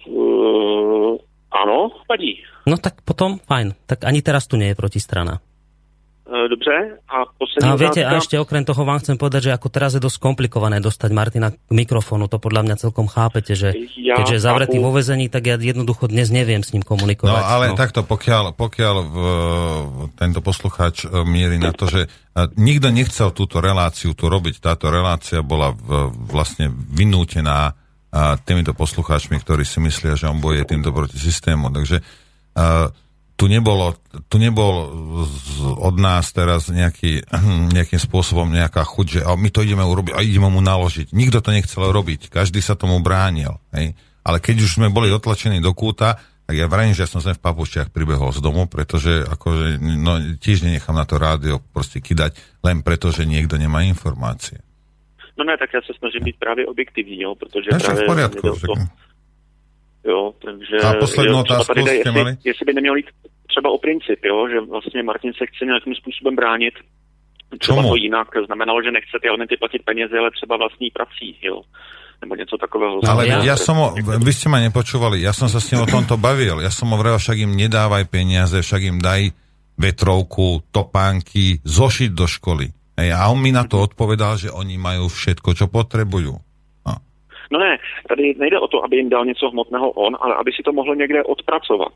Uh, ano, vadí. No tak potom, fajn. Tak ani teraz tu nie je protistrana. Uh, dobře. A poslední A viete, a otázka. ešte okrem toho vám chcem povedať, že ako teraz je dosť komplikované dostať Martina k mikrofónu, to podľa mňa celkom chápete, že Ja keďže je zavretý chápu. vo vezení, tak ja jednoducho dnes neviem s ním No komunikovať. ale takto, pokiaľ, pokiaľ v, tento poslucháč e, mierí na to, že e, nikto nechcel túto reláciu tu robiť, táto relácia bola v, vlastne vynútená a, týmito poslucháčmi, ktorí si myslia, že on boje týmto proti systému. Takže a, tu nebolo, tu nebol od nás teraz nejaký, [CLEARS THROAT] nejakým spôsobom nejaká chuť, že my to ideme urobiť a ideme mu naložiť. Nikto to nechcel robiť, každý sa tomu bránil. Hej? Ale keď už sme boli dotlačení do kúta, tak ja vrajím, že ja som sem v papušťach pribehol z domu, pretože akože, no, tiež nenechám na to rádio proste kidať, len preto, že niekto nemá informácie. No ne, tak já se snažím být právě objektivní, jo, protože No, právě v poriadku. to, jo, takže... A poslední otázku jde, jste jestli, mali? jestli by neměl jít třeba o princip, jo, že vlastně Martin se chce nějakým způsobem bránit. Třeba Čemu? to jinak znamenalo, že nechce ty alimenty platit penězi, ale třeba vlastní prací, jo. Nebo něco takového. Ale ja, ja- som ho, vy ste ma nepočúvali, ja som sa s ním o tomto bavil. Ja som ho však im nedávaj peniaze, však im daj vetrovku, topánky, zošiť do školy. Hej, a on mi na to odpovedal, že oni majú všetko, čo potrebujú. No. Ne, tady nejde o to, aby jim dal něco hmotného on, ale aby si to mohl někde odpracovat.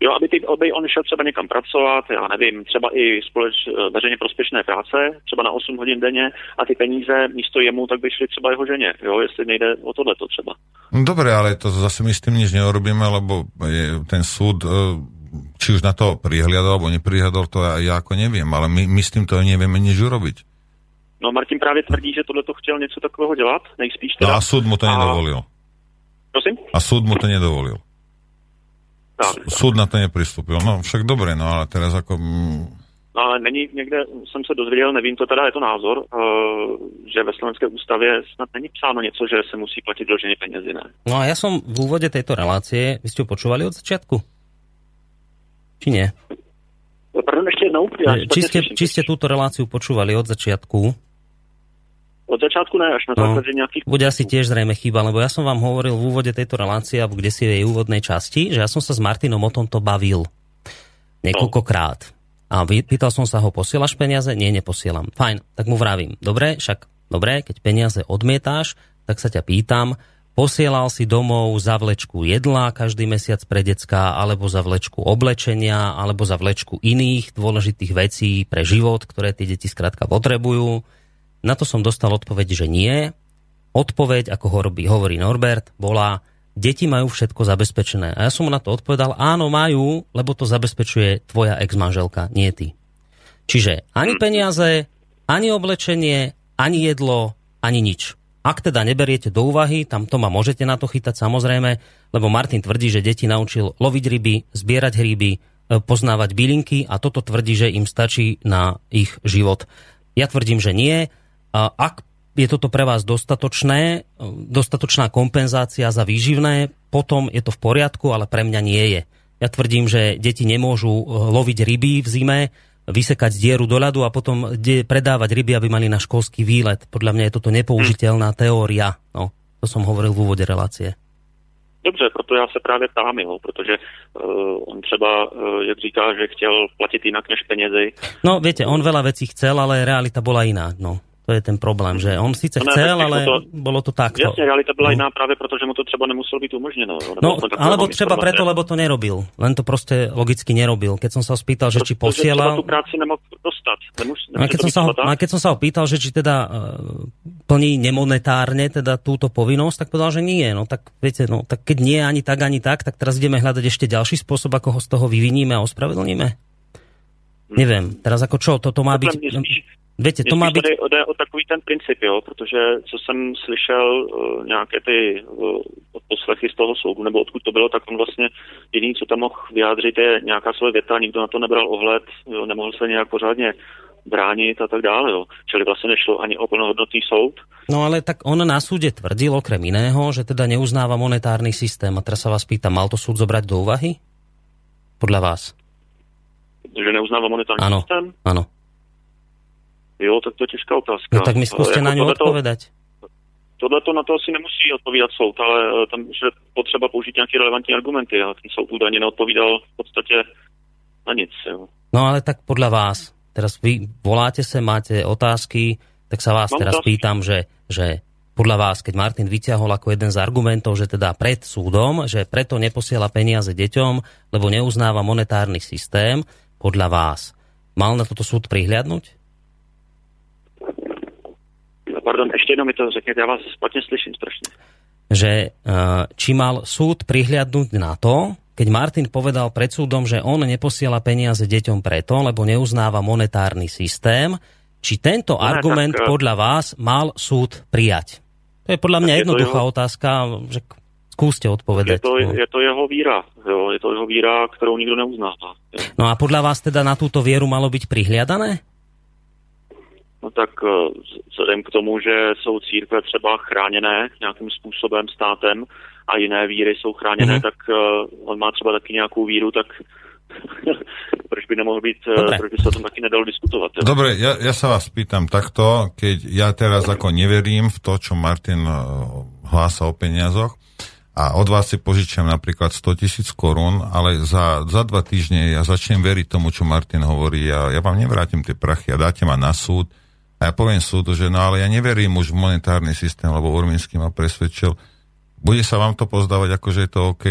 Jo, aby, ty, aby on šel třeba někam pracovat, já nevím, třeba i společ, veřejně prospěšné práce, třeba na 8 hodin denně a ty peníze místo jemu, tak by šli třeba jeho ženě, jo, jestli nejde o tohleto třeba. No, dobre, ale to zase my s tým nič neurobíme, lebo je, ten súd, e, či už na to prihliadol, alebo neprihliadol, to ja, ja ako neviem, ale my, my s tým to nevieme nič urobiť. No Martin právě tvrdí, že tohle to chtěl něco takového dělat, nejspíš No teda. a súd mu to nedovolil. Prosím? A súd mu to nedovolil. Tak. Súd na to nepristúpil. No však dobre, no ale teraz ako... mm, No ale není někde, jsem se dozvěděl, nevím, to teda je to názor, uh, že ve slovenské ústavě snad není psáno něco, že se musí platit dlženě penězi, ne? No a ja som v úvode tejto relácie, vy ste ju počúvali od začiatku? Či nie? Pardon, ještě jednou? Já Či ste, či ste túto reláciu počúvali od začiatku? Od začátku ne, až na No, základě nějakých... bude asi tiež zrejme chyba, lebo ja som vám hovoril v úvode tejto relácie, alebo kde si v jej úvodnej časti, že ja som sa s Martinom o tomto bavil niekoľkokrát. A pýtal som sa ho, posielaš peniaze? Nie, neposielam. Fajn, tak mu vravím. Dobre, však dobre, keď peniaze odmietáš, tak sa ťa pýtam, posielal si domov za vlečku jedla každý mesiac pre decka, alebo za vlečku oblečenia, alebo za vlečku iných dôležitých vecí pre život, ktoré tie deti skrátka potrebujú. Na to som dostal odpoveď, že nie. Odpoveď, ako ho robí, hovorí Norbert, bola, deti majú všetko zabezpečené. A ja som mu na to odpovedal, áno, majú, lebo to zabezpečuje tvoja ex-manželka, nie ty. Čiže ani peniaze, ani oblečenie, ani jedlo, ani nič. Ak teda neberiete do úvahy, tam to ma môžete na to chytať samozrejme, lebo Martin tvrdí, že deti naučil loviť ryby, zbierať hríby, e, poznávať bylinky a toto tvrdí, že im stačí na ich život. Ja tvrdím, že nie. Ak je toto pre vás dostatočné, e, dostatočná kompenzácia za výživné, potom je to v poriadku, ale pre mňa nie je. Ja tvrdím, že deti nemôžu e, loviť ryby v zime, vysekať dieru do ľadu a potom predávať ryby, aby mali na školský výlet. Podľa mňa je toto nepoužiteľná teória. No, to som hovoril v úvode relácie. Dobře, proto já se právě ptám, jo, protože uh, on třeba, uh, jak říká, že chtěl platit jinak než penězi. No, viete, on veľa vecí chcel, ale realita bola iná. No, to je ten problém, že on síce No chcel, ale to- bolo to takto. Jasně, realita byla jiná právě proto, že mu to třeba nemuselo. Jo, nebo No, alebo třeba preto, lebo to nerobil. Len to proste logicky nerobil. Keď som sa ho spýtal, že či posielal... tu práci nemohl dostat. Nemus, No a keď, som sa ho, no a keď som sa ho pýtal, že či teda uh, plní nemonetárne teda túto povinnosť, tak povedal, že nie. No tak viete, no tak keď nie ani tak, ani tak, tak teraz ideme hľadať ešte ďalší spôsob, ako ho z toho vyviníme a ospravedlníme. Neviem, teraz ako čo, toto má byť... Mně to má byť... tady jde o takový ten princip, jo, protože co jsem slyšel uh, nějaké ty uh, poslechy z toho soudu, nebo odkud to bylo, tak on vlastně jediný, co tam mohl vyjádřit, je nějaká svoje věta, nikdo na to nebral ohled, jo, nemohl se nějak pořádně bránit a tak dále. Jo. Čili vlastně nešlo ani o plnohodnotný soud. No ale tak on na súde tvrdil okrem iného, že teda neuznáva monetárny systém. A teraz sa vás pýtam, mal to súd zobrať do úvahy? Podľa vás? Že neuznává monetární Áno, systém? áno. Jo, tak to je těžká otázka. No tak mi skúste na ňu odpovedať. Tohle to na to asi nemusí odpovídat soud, ale eh, tam že potřeba použít nějaké relevantní argumenty a ten soud údajně neodpovídal v podstatě na nic. Jo. No ale tak podľa vás, teraz vy voláte sa, máte otázky, tak sa vás Mám teraz otázky. pýtam, že, že podľa vás, keď Martin vyťahol ako jeden z argumentov, že teda pred súdom, že preto neposiela peniaze deťom, lebo neuznáva monetárny systém, podľa vás, mal na toto súd prihliadnúť? Pardon, ještě jednou mi to řekněte, já vás špatně slyším strašně. že eh, či mal súd prihliadnúť na to, keď Martin povedal pred súdom, že on neposiela peniaze deťom preto, lebo neuznáva monetárny systém, či tento No argument tak, eh, podľa vás mal súd prijať? To je podľa mňa je jednoduchá jeho- otázka, že skúste Je odpovedať. to, no. je to jeho víra, jo, je to jeho víra, kterou nikdo neuznává. Jo. no a podľa vás teda na túto vieru malo byť prihliadané? No tak eh, vzhledem k tomu, že jsou církve třeba chráněné nějakým způsobem státem a jiné víry jsou chráněné, Mhm. tak uh, on má třeba taky nějakou víru, tak [LAUGHS] proč by nemohl být, eh, Dobre. proč by se o tom taky nedalo diskutovat. Jo? Dobre, ja, ja sa vás pýtam takto, keď ja teraz ako neverím v to, čo Martin eh, hlása o peniazoch a od vás si požičiam napríklad 100 tisíc korún, ale za, za dva týždne ja začnem veriť tomu, čo Martin hovorí a ja vám nevrátim tie prachy a dáte ma na súd A ja poviem súdu, že no ale ja neverím už v monetárny systém, lebo Urminský ma presvedčil. Bude sa vám to pozdávať, ako že je to OK?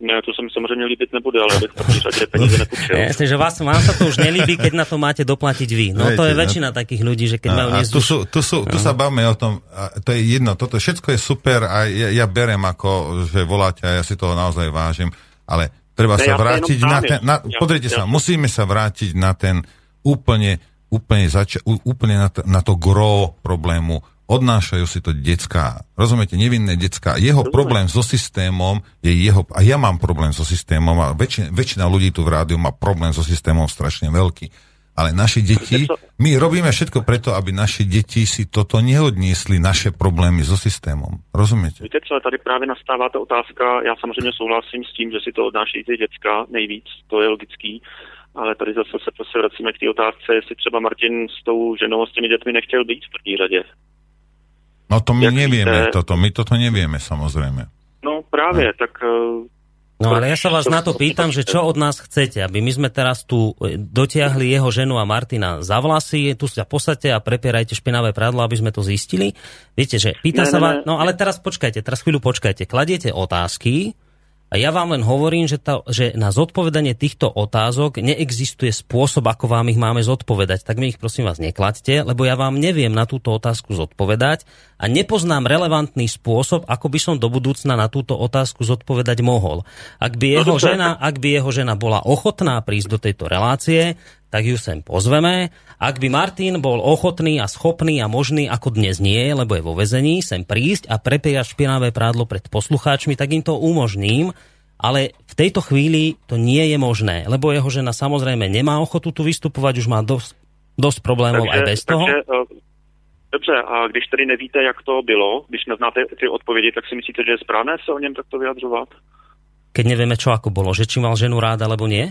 Ne, to sa mi samozrejme líbiť nebude, ale v první řadě [LAUGHS] peníze nepúčil. Jasne, že vás, vám sa to už nelíbi, keď na to máte doplatiť vy. No to je Viete, väčšina takých ľudí, že keď A, majú a tu, sú, tu, sú, tu sa bavíme o tom, a to je jedno, toto všetko je super a ja, ja berem ako, že voláte a ja si toho naozaj vážim, ale treba Ne, sa ja vrátiť na ten, na, Ja- pozrite ja- sa, musíme sa vrátiť na ten úplne, úplne, zača, ú- úplne na, to, na to gro problému. Odnášajú si to decká, rozumiete, nevinné decká. Jeho problém so systémom je jeho, a ja mám problém so systémom a väčšina, väčšina ľudí tu v rádiu má problém so systémom strašne veľký. Ale naše deti, my robíme všetko preto, aby naše deti si toto neodniesli, naše problémy so systémom. Rozumiete? Víte co, tady právě nastává ta otázka, já samozřejmě souhlasím s tím, že si to odnáší ty děcka nejvíc, to je logický, ale tady zase se prostě vracíme k té otázce, jestli třeba Martin s tou ženou a s těmi dětmi nechtěl být v první řadě. No to my Jak nevieme víte- toto, my toto nevieme samozrejme. No právě, tak... eh, No ale ja sa vás na to pýtam, že čo od nás chcete, aby my sme teraz tu e, dotiahli jeho ženu a Martina za vlasy, tu sa posadte a prepierajte špinavé prádlo, aby sme to zistili. Viete, že pýtam Ne, sa ne. no ale teraz počkajte, teraz chvíľu počkajte, kladiete otázky a ja vám len hovorím, že, tá, že na zodpovedanie týchto otázok neexistuje spôsob, ako vám ich máme zodpovedať. Tak mi ich prosím vás nekladte, lebo ja vám neviem na túto otázku zodpovedať a nepoznám relevantný spôsob, ako by som do budúcna na túto otázku zodpovedať mohol. Ak by jeho No, dobre. žena, ak by jeho žena bola ochotná prísť do tejto relácie, tak ju sem pozveme. Ak by Martin bol ochotný a schopný a možný, ako dnes nie lebo je vo vezení, sem prísť a prepejať špinavé prádlo pred poslucháčmi, tak im to umožním. Ale v tejto chvíli to nie je možné, lebo jeho žena samozrejme nemá ochotu tu vystupovať, už má dosť, dosť problémov aj bez toho. Takže, eh, dobře, a když tedy nevíte, jak to bylo, když neznáte ty odpovědi, tak si myslíte, že je správné se o něm takto vyjadřovat? Keď nevieme, čo ako bolo, že či mal ženu rád alebo nie?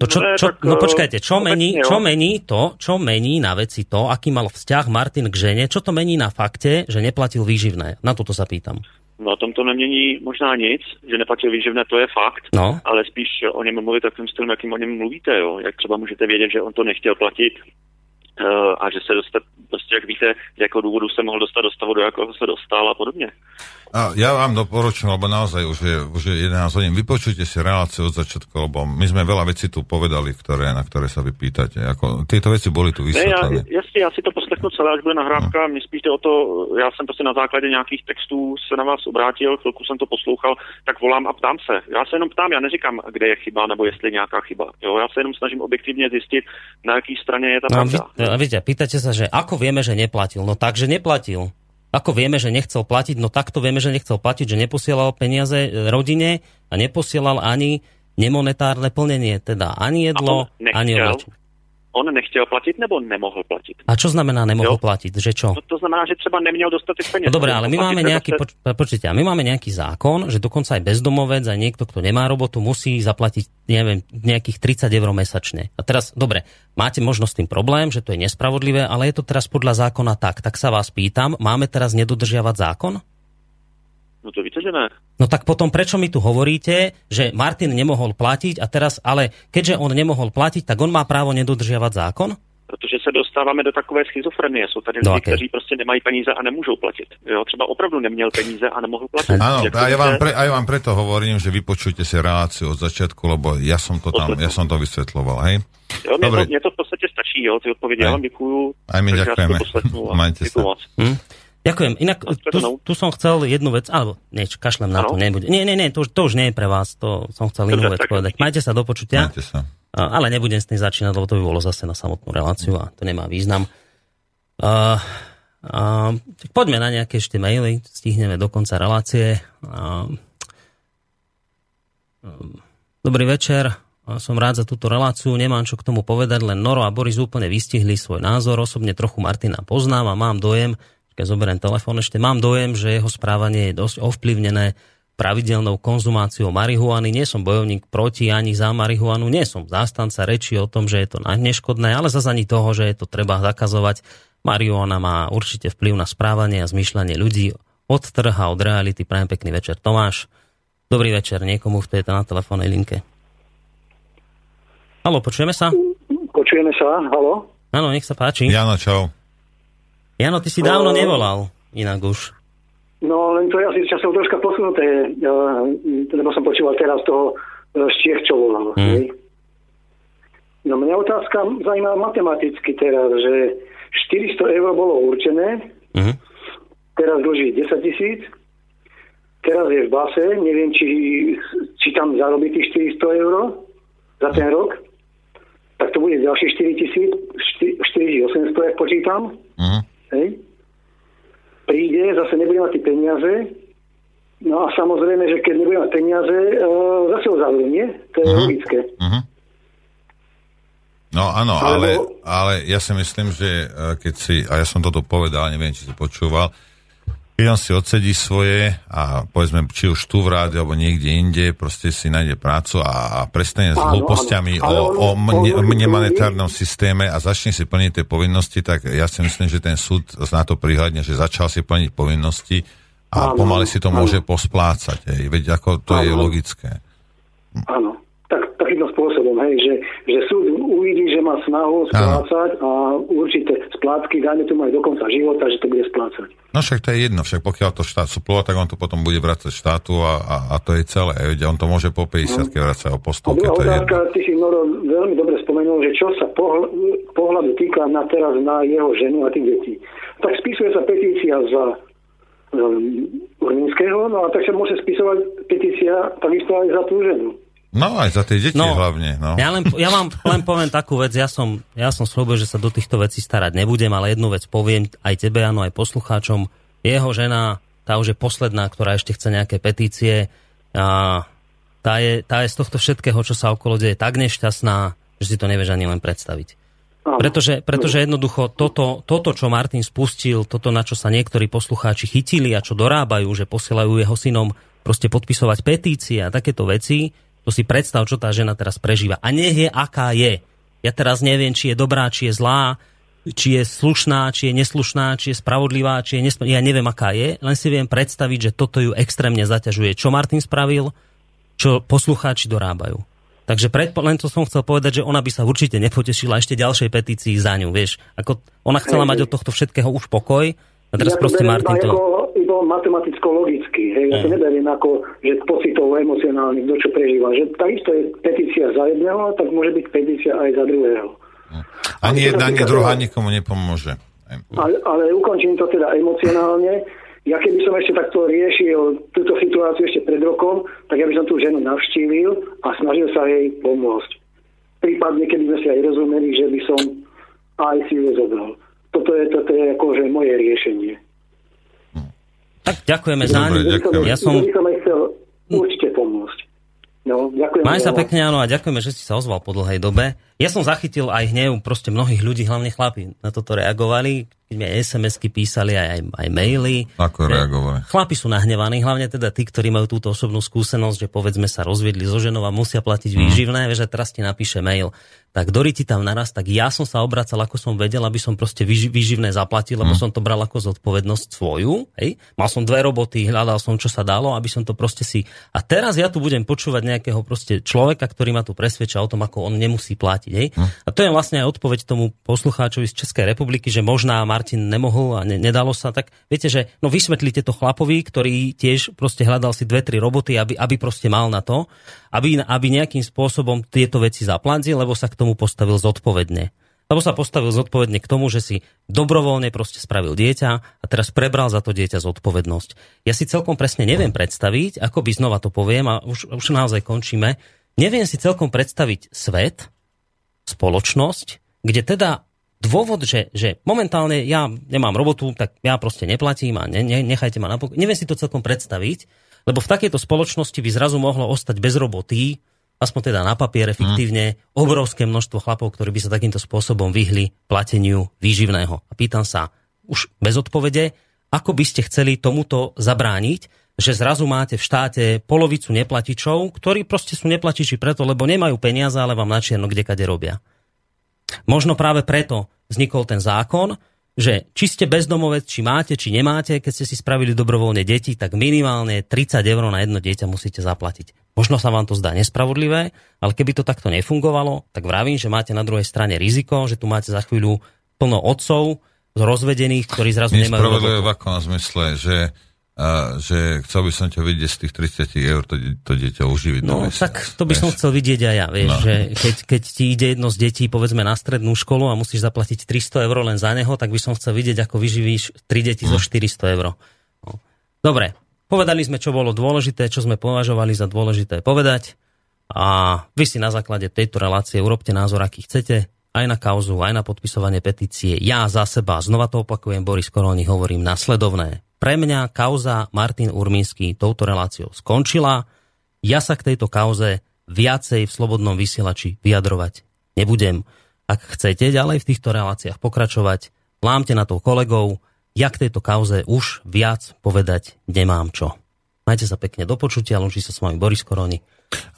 To čo, Ne, čo, tak, no eh, počkajte, čo mení, čo mení to, čo mení na veci to, aký mal vzťah Martin k žene, čo to mení na fakte, že neplatil výživné? Na toto sa pýtam. No tom to nemění možná nic, že neplatil výživné, to je fakt, No. ale spíš o něm mluvit takovým stylem, jakým o něm mluvíte, jo. Jak třeba můžete vědět, že on to nechtěl platit eh, a že se dostat, prostě jak víte, z jakého důvodu se mohl dostat do stavu, do jakého se dostal a podobně. A ja vám doporučujem, lebo naozaj už je, už je 11 hodín, vypočujte si reláciu od začiatku, lebo my sme veľa vecí tu povedali, ktoré, na ktoré sa vy pýtate. Ako, tieto veci boli tu Ne, já, vysvetlené. jasně, já si to poslechnu celé, až bude nahrávka. Mně spíš jde o to, já jsem prostě na základě nějakých textů se na vás obrátil, chvilku jsem to poslouchal, tak volám a ptám se. Já se jenom ptám, já neříkám, kde je chyba, nebo jestli je nějaká chyba. Jo, já se jenom snažím objektivně zjistit, na jaký straně je ta No, vy, pravda. viete, pýtate sa, že ako vieme, že neplatil? No tak, že neplatil. Ako vieme, že nechcel platiť? No takto vieme, že nechcel platiť, že neposielal peniaze rodine a neposielal ani nemonetárne plnenie, teda ani jedlo, nechcel? ani oblečenie. On nechtěl platit nebo nemohl platit? A čo znamená nemohol Jo. platiť? Že čo? No to znamená, že třeba neměl dostatek peněz. No dobré, ale my Platit máme nejaký, poč, počujte, a my máme nejaký zákon, že dokonca aj bezdomovec, aj niekto, kto nemá robotu, musí zaplatiť, neviem, nejakých 30 eur mesačne. A teraz, dobre, máte možno s tým problém, že to je nespravodlivé, ale je to teraz podľa zákona tak. Tak sa vás pýtam, máme teraz nedodržiavať zákon? No to víte, že ne. No tak potom prečo mi tu hovoríte, že Martin nemohol platiť a teraz, ale keďže on nemohol platiť, tak on má právo nedodržiavať zákon? Protože se dostáváme do takové schizofrenie. Jsou tady No, lidi, aké? kteří prostě nemají peníze a nemůžou platit. Jo, třeba opravdu neměl peníze a nemohl platit. Áno, a ja vám, pre, a ja vám preto hovorím, že vypočujte si reláciu od začiatku, lebo ja som to tam, ja som to vysvetloval, hej? Jo, mě, Dobre. to, mě to v podstatě stačí, jo, ty odpovědi. Já Aj. vám děkuju. Aj my ďakujeme. [LAUGHS] Majte sa. Hm? Ďakujem. Inak tu, tu som chcel jednu vec, alebo nieč, kašlem na to, Áno. nebude. Nie, nie, nie, to, už- to už nie je pre vás, to som chcel inú Dobre, vec tak- povedať. Majte sa do počutia. Majte sa. Ale nebudem s tým začínať, lebo to by bolo zase na samotnú reláciu a to nemá význam. Uh, uh, tak poďme na nejaké ešte maily, stihneme do konca relácie. Uh, dobrý večer, som rád za túto reláciu, nemám čo k tomu povedať, len Noro a Boris úplne vystihli svoj názor, osobne trochu Martina poznám a mám dojem, keď zoberiem telefón ešte, mám dojem, že jeho správanie je dosť ovplyvnené pravidelnou konzumáciou marihuany. Nie som bojovník proti ani za marihuanu, nie som zástanca reči o tom, že je to neškodné, ale zase ani toho, že je to treba zakazovať. Marihuana má určite vplyv na správanie a zmýšľanie ľudí od trha, od reality. Prajem pekný večer. Tomáš, dobrý večer niekomu, kto je na telefónnej linke. Halo, počujeme sa? počujeme sa, halo? Áno, nech sa páči. Jano, čau. Jano, ty si dávno nevolal, inak už. No, len to je asi časov troška posunuté, lebo som počúval teraz toho z Čiech, čo volal. Mm. No mňa otázka zaujíma matematicky teraz, že 400 eur bolo určené, mm. teraz dlží 10 tisíc, teraz je v base, neviem, či, či tam zarobí tých 400 eur za ten rok, tak to bude ďalších 4 tisíc, 4800, jak počítam. Uh-huh. Hej. Príde, zase nebude mať tie peniaze, no a samozrejme, že keď nebude mať peniaze, uh, zase ho zavrú, nie? To je uh-huh. logické. Uh-huh. No áno, ale, ale ja si myslím, že e, keď si, a ja som toto povedal, neviem, či si počúval, keď on si odsedí svoje a povedzme, či už tu v ráde alebo niekde inde, proste si nájde prácu a, a prestane s hlúpostiami o, o mne, nemonetárnom systéme a začne si plniť tie povinnosti, tak ja si myslím, že ten súd na to prihľadne, že začal si plniť povinnosti a áno, pomaly si to áno. môže posplácať. Hej. Veď ako to áno. je logické. Áno takýmto spôsobom, hej, že, že uvidí, že má snahu splácať a určité splátky, dajme tomu aj do konca života, že to bude splácať. No však to je jedno, však pokiaľ to štát suplo, tak on to potom bude vrácať štátu a, a, a to je celé. On to môže po 50 no. vrácať o postupke. A otázka, ty si Noro veľmi dobre spomenul, že čo sa pohl- pohľadu týka na teraz na jeho ženu a tých detí. Tak spisuje sa petícia za um, Urminského, no a tak sa môže spisovať petícia takisto aj za tú ženu. No aj za tie deti no, hlavne. No. Ja, len, ja vám [LAUGHS] len poviem takú vec, ja som, ja som slúbil, že sa do týchto vecí starať nebudem, ale jednu vec poviem aj tebe, áno, aj poslucháčom. Jeho žena, tá už je posledná, ktorá ešte chce nejaké petície, a tá je, tá je z tohto všetkého, čo sa okolo deje, tak nešťastná, že si to nevieš ani len predstaviť. Pretože, pretože jednoducho toto, toto, čo Martin spustil, toto, na čo sa niektorí poslucháči chytili a čo dorábajú, že posielajú jeho synom proste podpisovať petície a takéto veci, to si predstav, čo tá žena teraz prežíva. A nech je, aká je. Ja teraz neviem, či je dobrá, či je zlá, či je slušná, či je neslušná, či je spravodlivá, či je nesp... Ja neviem, aká je, len si viem predstaviť, že toto ju extrémne zaťažuje. Čo Martin spravil, čo poslucháči dorábajú. Takže pred, len to som chcel povedať, že ona by sa určite nepotešila ešte ďalšej petícii za ňu, vieš. Ako ona chcela mať od tohto všetkého už pokoj, a teraz ja proste Martin to... Ako, iba matematicko-logicky, hej, ja to neberiem ako, že pocitovo, emocionálny, kto čo prežíva. Že takisto je petícia za jedného, tak môže byť petícia aj za druhého. Ani jedna, ani druhá nikomu nepomôže. Ale, ale ukončím to teda emocionálne. Ja keby som ešte takto riešil túto situáciu ešte pred rokom, tak ja by som tú ženu navštívil a snažil sa jej pomôcť. Prípadne, keby sme si aj rozumeli, že by som aj si ju zobral toto je, toto je akože moje riešenie. Tak ďakujeme za ňu. Ja som... som chcel určite pomôcť. No, ďakujem. Maj sa pekne, áno, a ďakujeme, že si sa ozval po dlhej dobe. Ja som zachytil aj hnev proste mnohých ľudí, hlavne chlapi, na toto reagovali keď mi SMS-ky písali, aj, aj, aj maily. Ako reagovali? Chlapi sú nahnevaní, hlavne teda tí, ktorí majú túto osobnú skúsenosť, že povedzme sa rozviedli so ženou a musia platiť mm. výživné, že teraz ti napíše mail. Tak Dori ti tam naraz, tak ja som sa obracal, ako som vedel, aby som proste výživné zaplatil, lebo mm. som to bral ako zodpovednosť svoju. Hej? Mal som dve roboty, hľadal som, čo sa dalo, aby som to proste si... A teraz ja tu budem počúvať nejakého proste človeka, ktorý ma tu presvedča o tom, ako on nemusí platiť. Hej? Mm. A to je vlastne aj odpoveď tomu poslucháčovi z Českej republiky, že možná Martin nemohol a ne, nedalo sa, tak viete, že no vysvetlíte to chlapovi, ktorý tiež proste hľadal si dve, tri roboty, aby, aby proste mal na to, aby, aby nejakým spôsobom tieto veci zaplatil, lebo sa k tomu postavil zodpovedne. Lebo sa postavil zodpovedne k tomu, že si dobrovoľne proste spravil dieťa a teraz prebral za to dieťa zodpovednosť. Ja si celkom presne neviem predstaviť, ako by znova to poviem a už, už naozaj končíme, neviem si celkom predstaviť svet, spoločnosť, kde teda dôvod, že, že momentálne ja nemám robotu, tak ja proste neplatím a ne, ne, nechajte ma na pokoj. Neviem si to celkom predstaviť, lebo v takejto spoločnosti by zrazu mohlo ostať bez roboty, aspoň teda na papiere fiktívne, mm. obrovské množstvo chlapov, ktorí by sa takýmto spôsobom vyhli plateniu výživného. A pýtam sa, už bez odpovede, ako by ste chceli tomuto zabrániť, že zrazu máte v štáte polovicu neplatičov, ktorí proste sú neplatiči preto, lebo nemajú peniaze, ale vám na čierno kde kade robia. Možno práve preto vznikol ten zákon, že či ste bezdomovec, či máte, či nemáte, keď ste si spravili dobrovoľne deti, tak minimálne 30 eur na jedno dieťa musíte zaplatiť. Možno sa vám to zdá nespravodlivé, ale keby to takto nefungovalo, tak vravím, že máte na druhej strane riziko, že tu máte za chvíľu plno otcov z rozvedených, ktorí zrazu nemajú Nespravodlivé v akom zmysle, že a že chcel by som ťa vidieť z tých 30 eur to, to dieťa uživiť. No, tak to by som chcel vidieť aj ja, vieš, no. že keď, keď ti ide jedno z detí, povedzme na strednú školu a musíš zaplatiť 300 eur len za neho, tak by som chcel vidieť, ako vyživíš 3 deti mm. zo 400 eur. No. Dobre, povedali sme, čo bolo dôležité, čo sme považovali za dôležité povedať a vy si na základe tejto relácie urobte názor, aký chcete, aj na kauzu, aj na podpisovanie petície. Ja za seba, znova to opakujem, Boris Koroni, hovorím nasledovné pre mňa kauza Martin Urmínsky touto reláciou skončila. Ja sa k tejto kauze viacej v slobodnom vysielači vyjadrovať nebudem. Ak chcete ďalej v týchto reláciách pokračovať, lámte na to kolegov, ja k tejto kauze už viac povedať nemám čo. Majte sa pekne do počutia, lúči sa s vami Boris Koroni.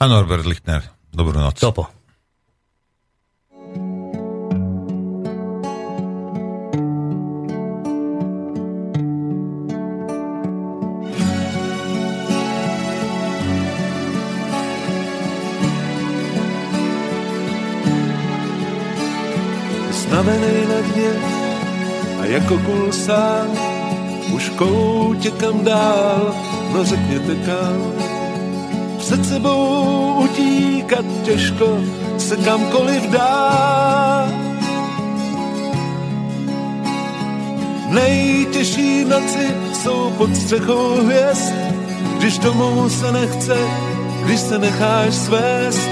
A Norbert Lichtner. Dobrú noc. Topo. Znamenej na dně a jako kulsán už koutě kam dál, no řekněte kam. Před sebou utíkat těžko se kamkoliv dá. Nejtěžší noci jsou pod střechou hvězd, když domů se nechce, když se necháš svést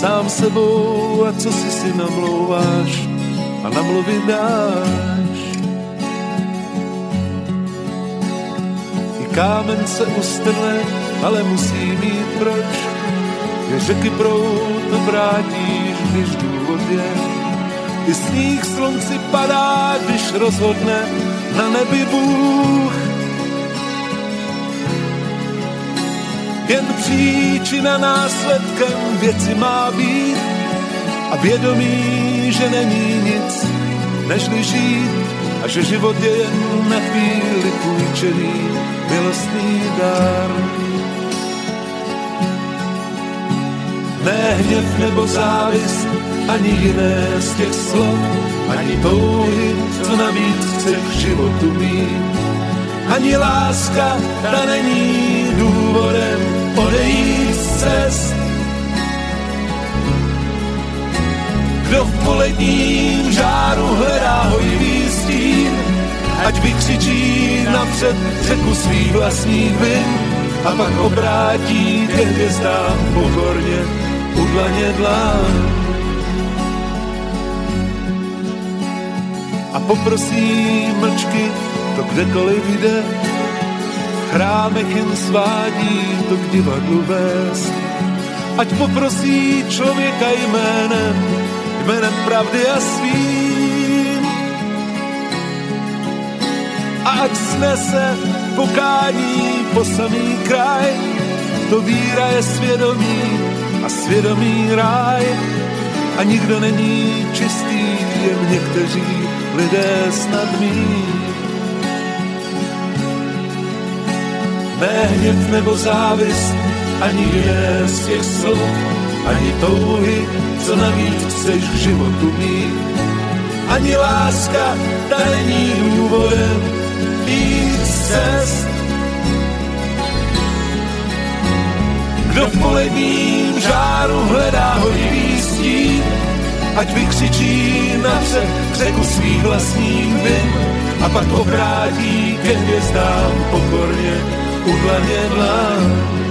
sám sebou a co si si namlouváš a namluvit dáš. I kámen se ustrne, ale musí mít proč. Je řeky prout vrátíš, když důvod je. I sníh slunci padá, když rozhodne na nebi Bůh. Jen příčina následkem věci má být a vědomí že není nic, než žít a že život je jen na chvíli půjčený milostný dar. Ne hněv nebo závist, ani jiné z těch slov, ani touhy, co navíc chce k životu mít. Ani láska, ta není důvodem odejít z cest, Kdo v poledním žáru hledá hojivý stín, ať vykřičí napřed řeku svých vlastních vin a pak obrátí ke hvězdám pokorně udlaně dlán. A poprosí mlčky, to kdekoliv jde, v chrámech jen svádí to k divadlu vést. Ať poprosí člověka jménem, jménem pravdy a svým. Ať snese pokání po samý kraj, to víra je svědomí a svědomí ráj. A nikdo není čistý, jen někteří lidé snad mý. Ne hněv nebo závist, ani jiné z těch slov, ani touhy, co navíc chceš k životu mít. Ani láska, ta není důvodem víc cest. Kdo v poledním žáru hledá horivý stín, ať vykřičí napřed k řeku svých vlastních vin a pak obrátí ke hvězdám pokorně udlaně dlán.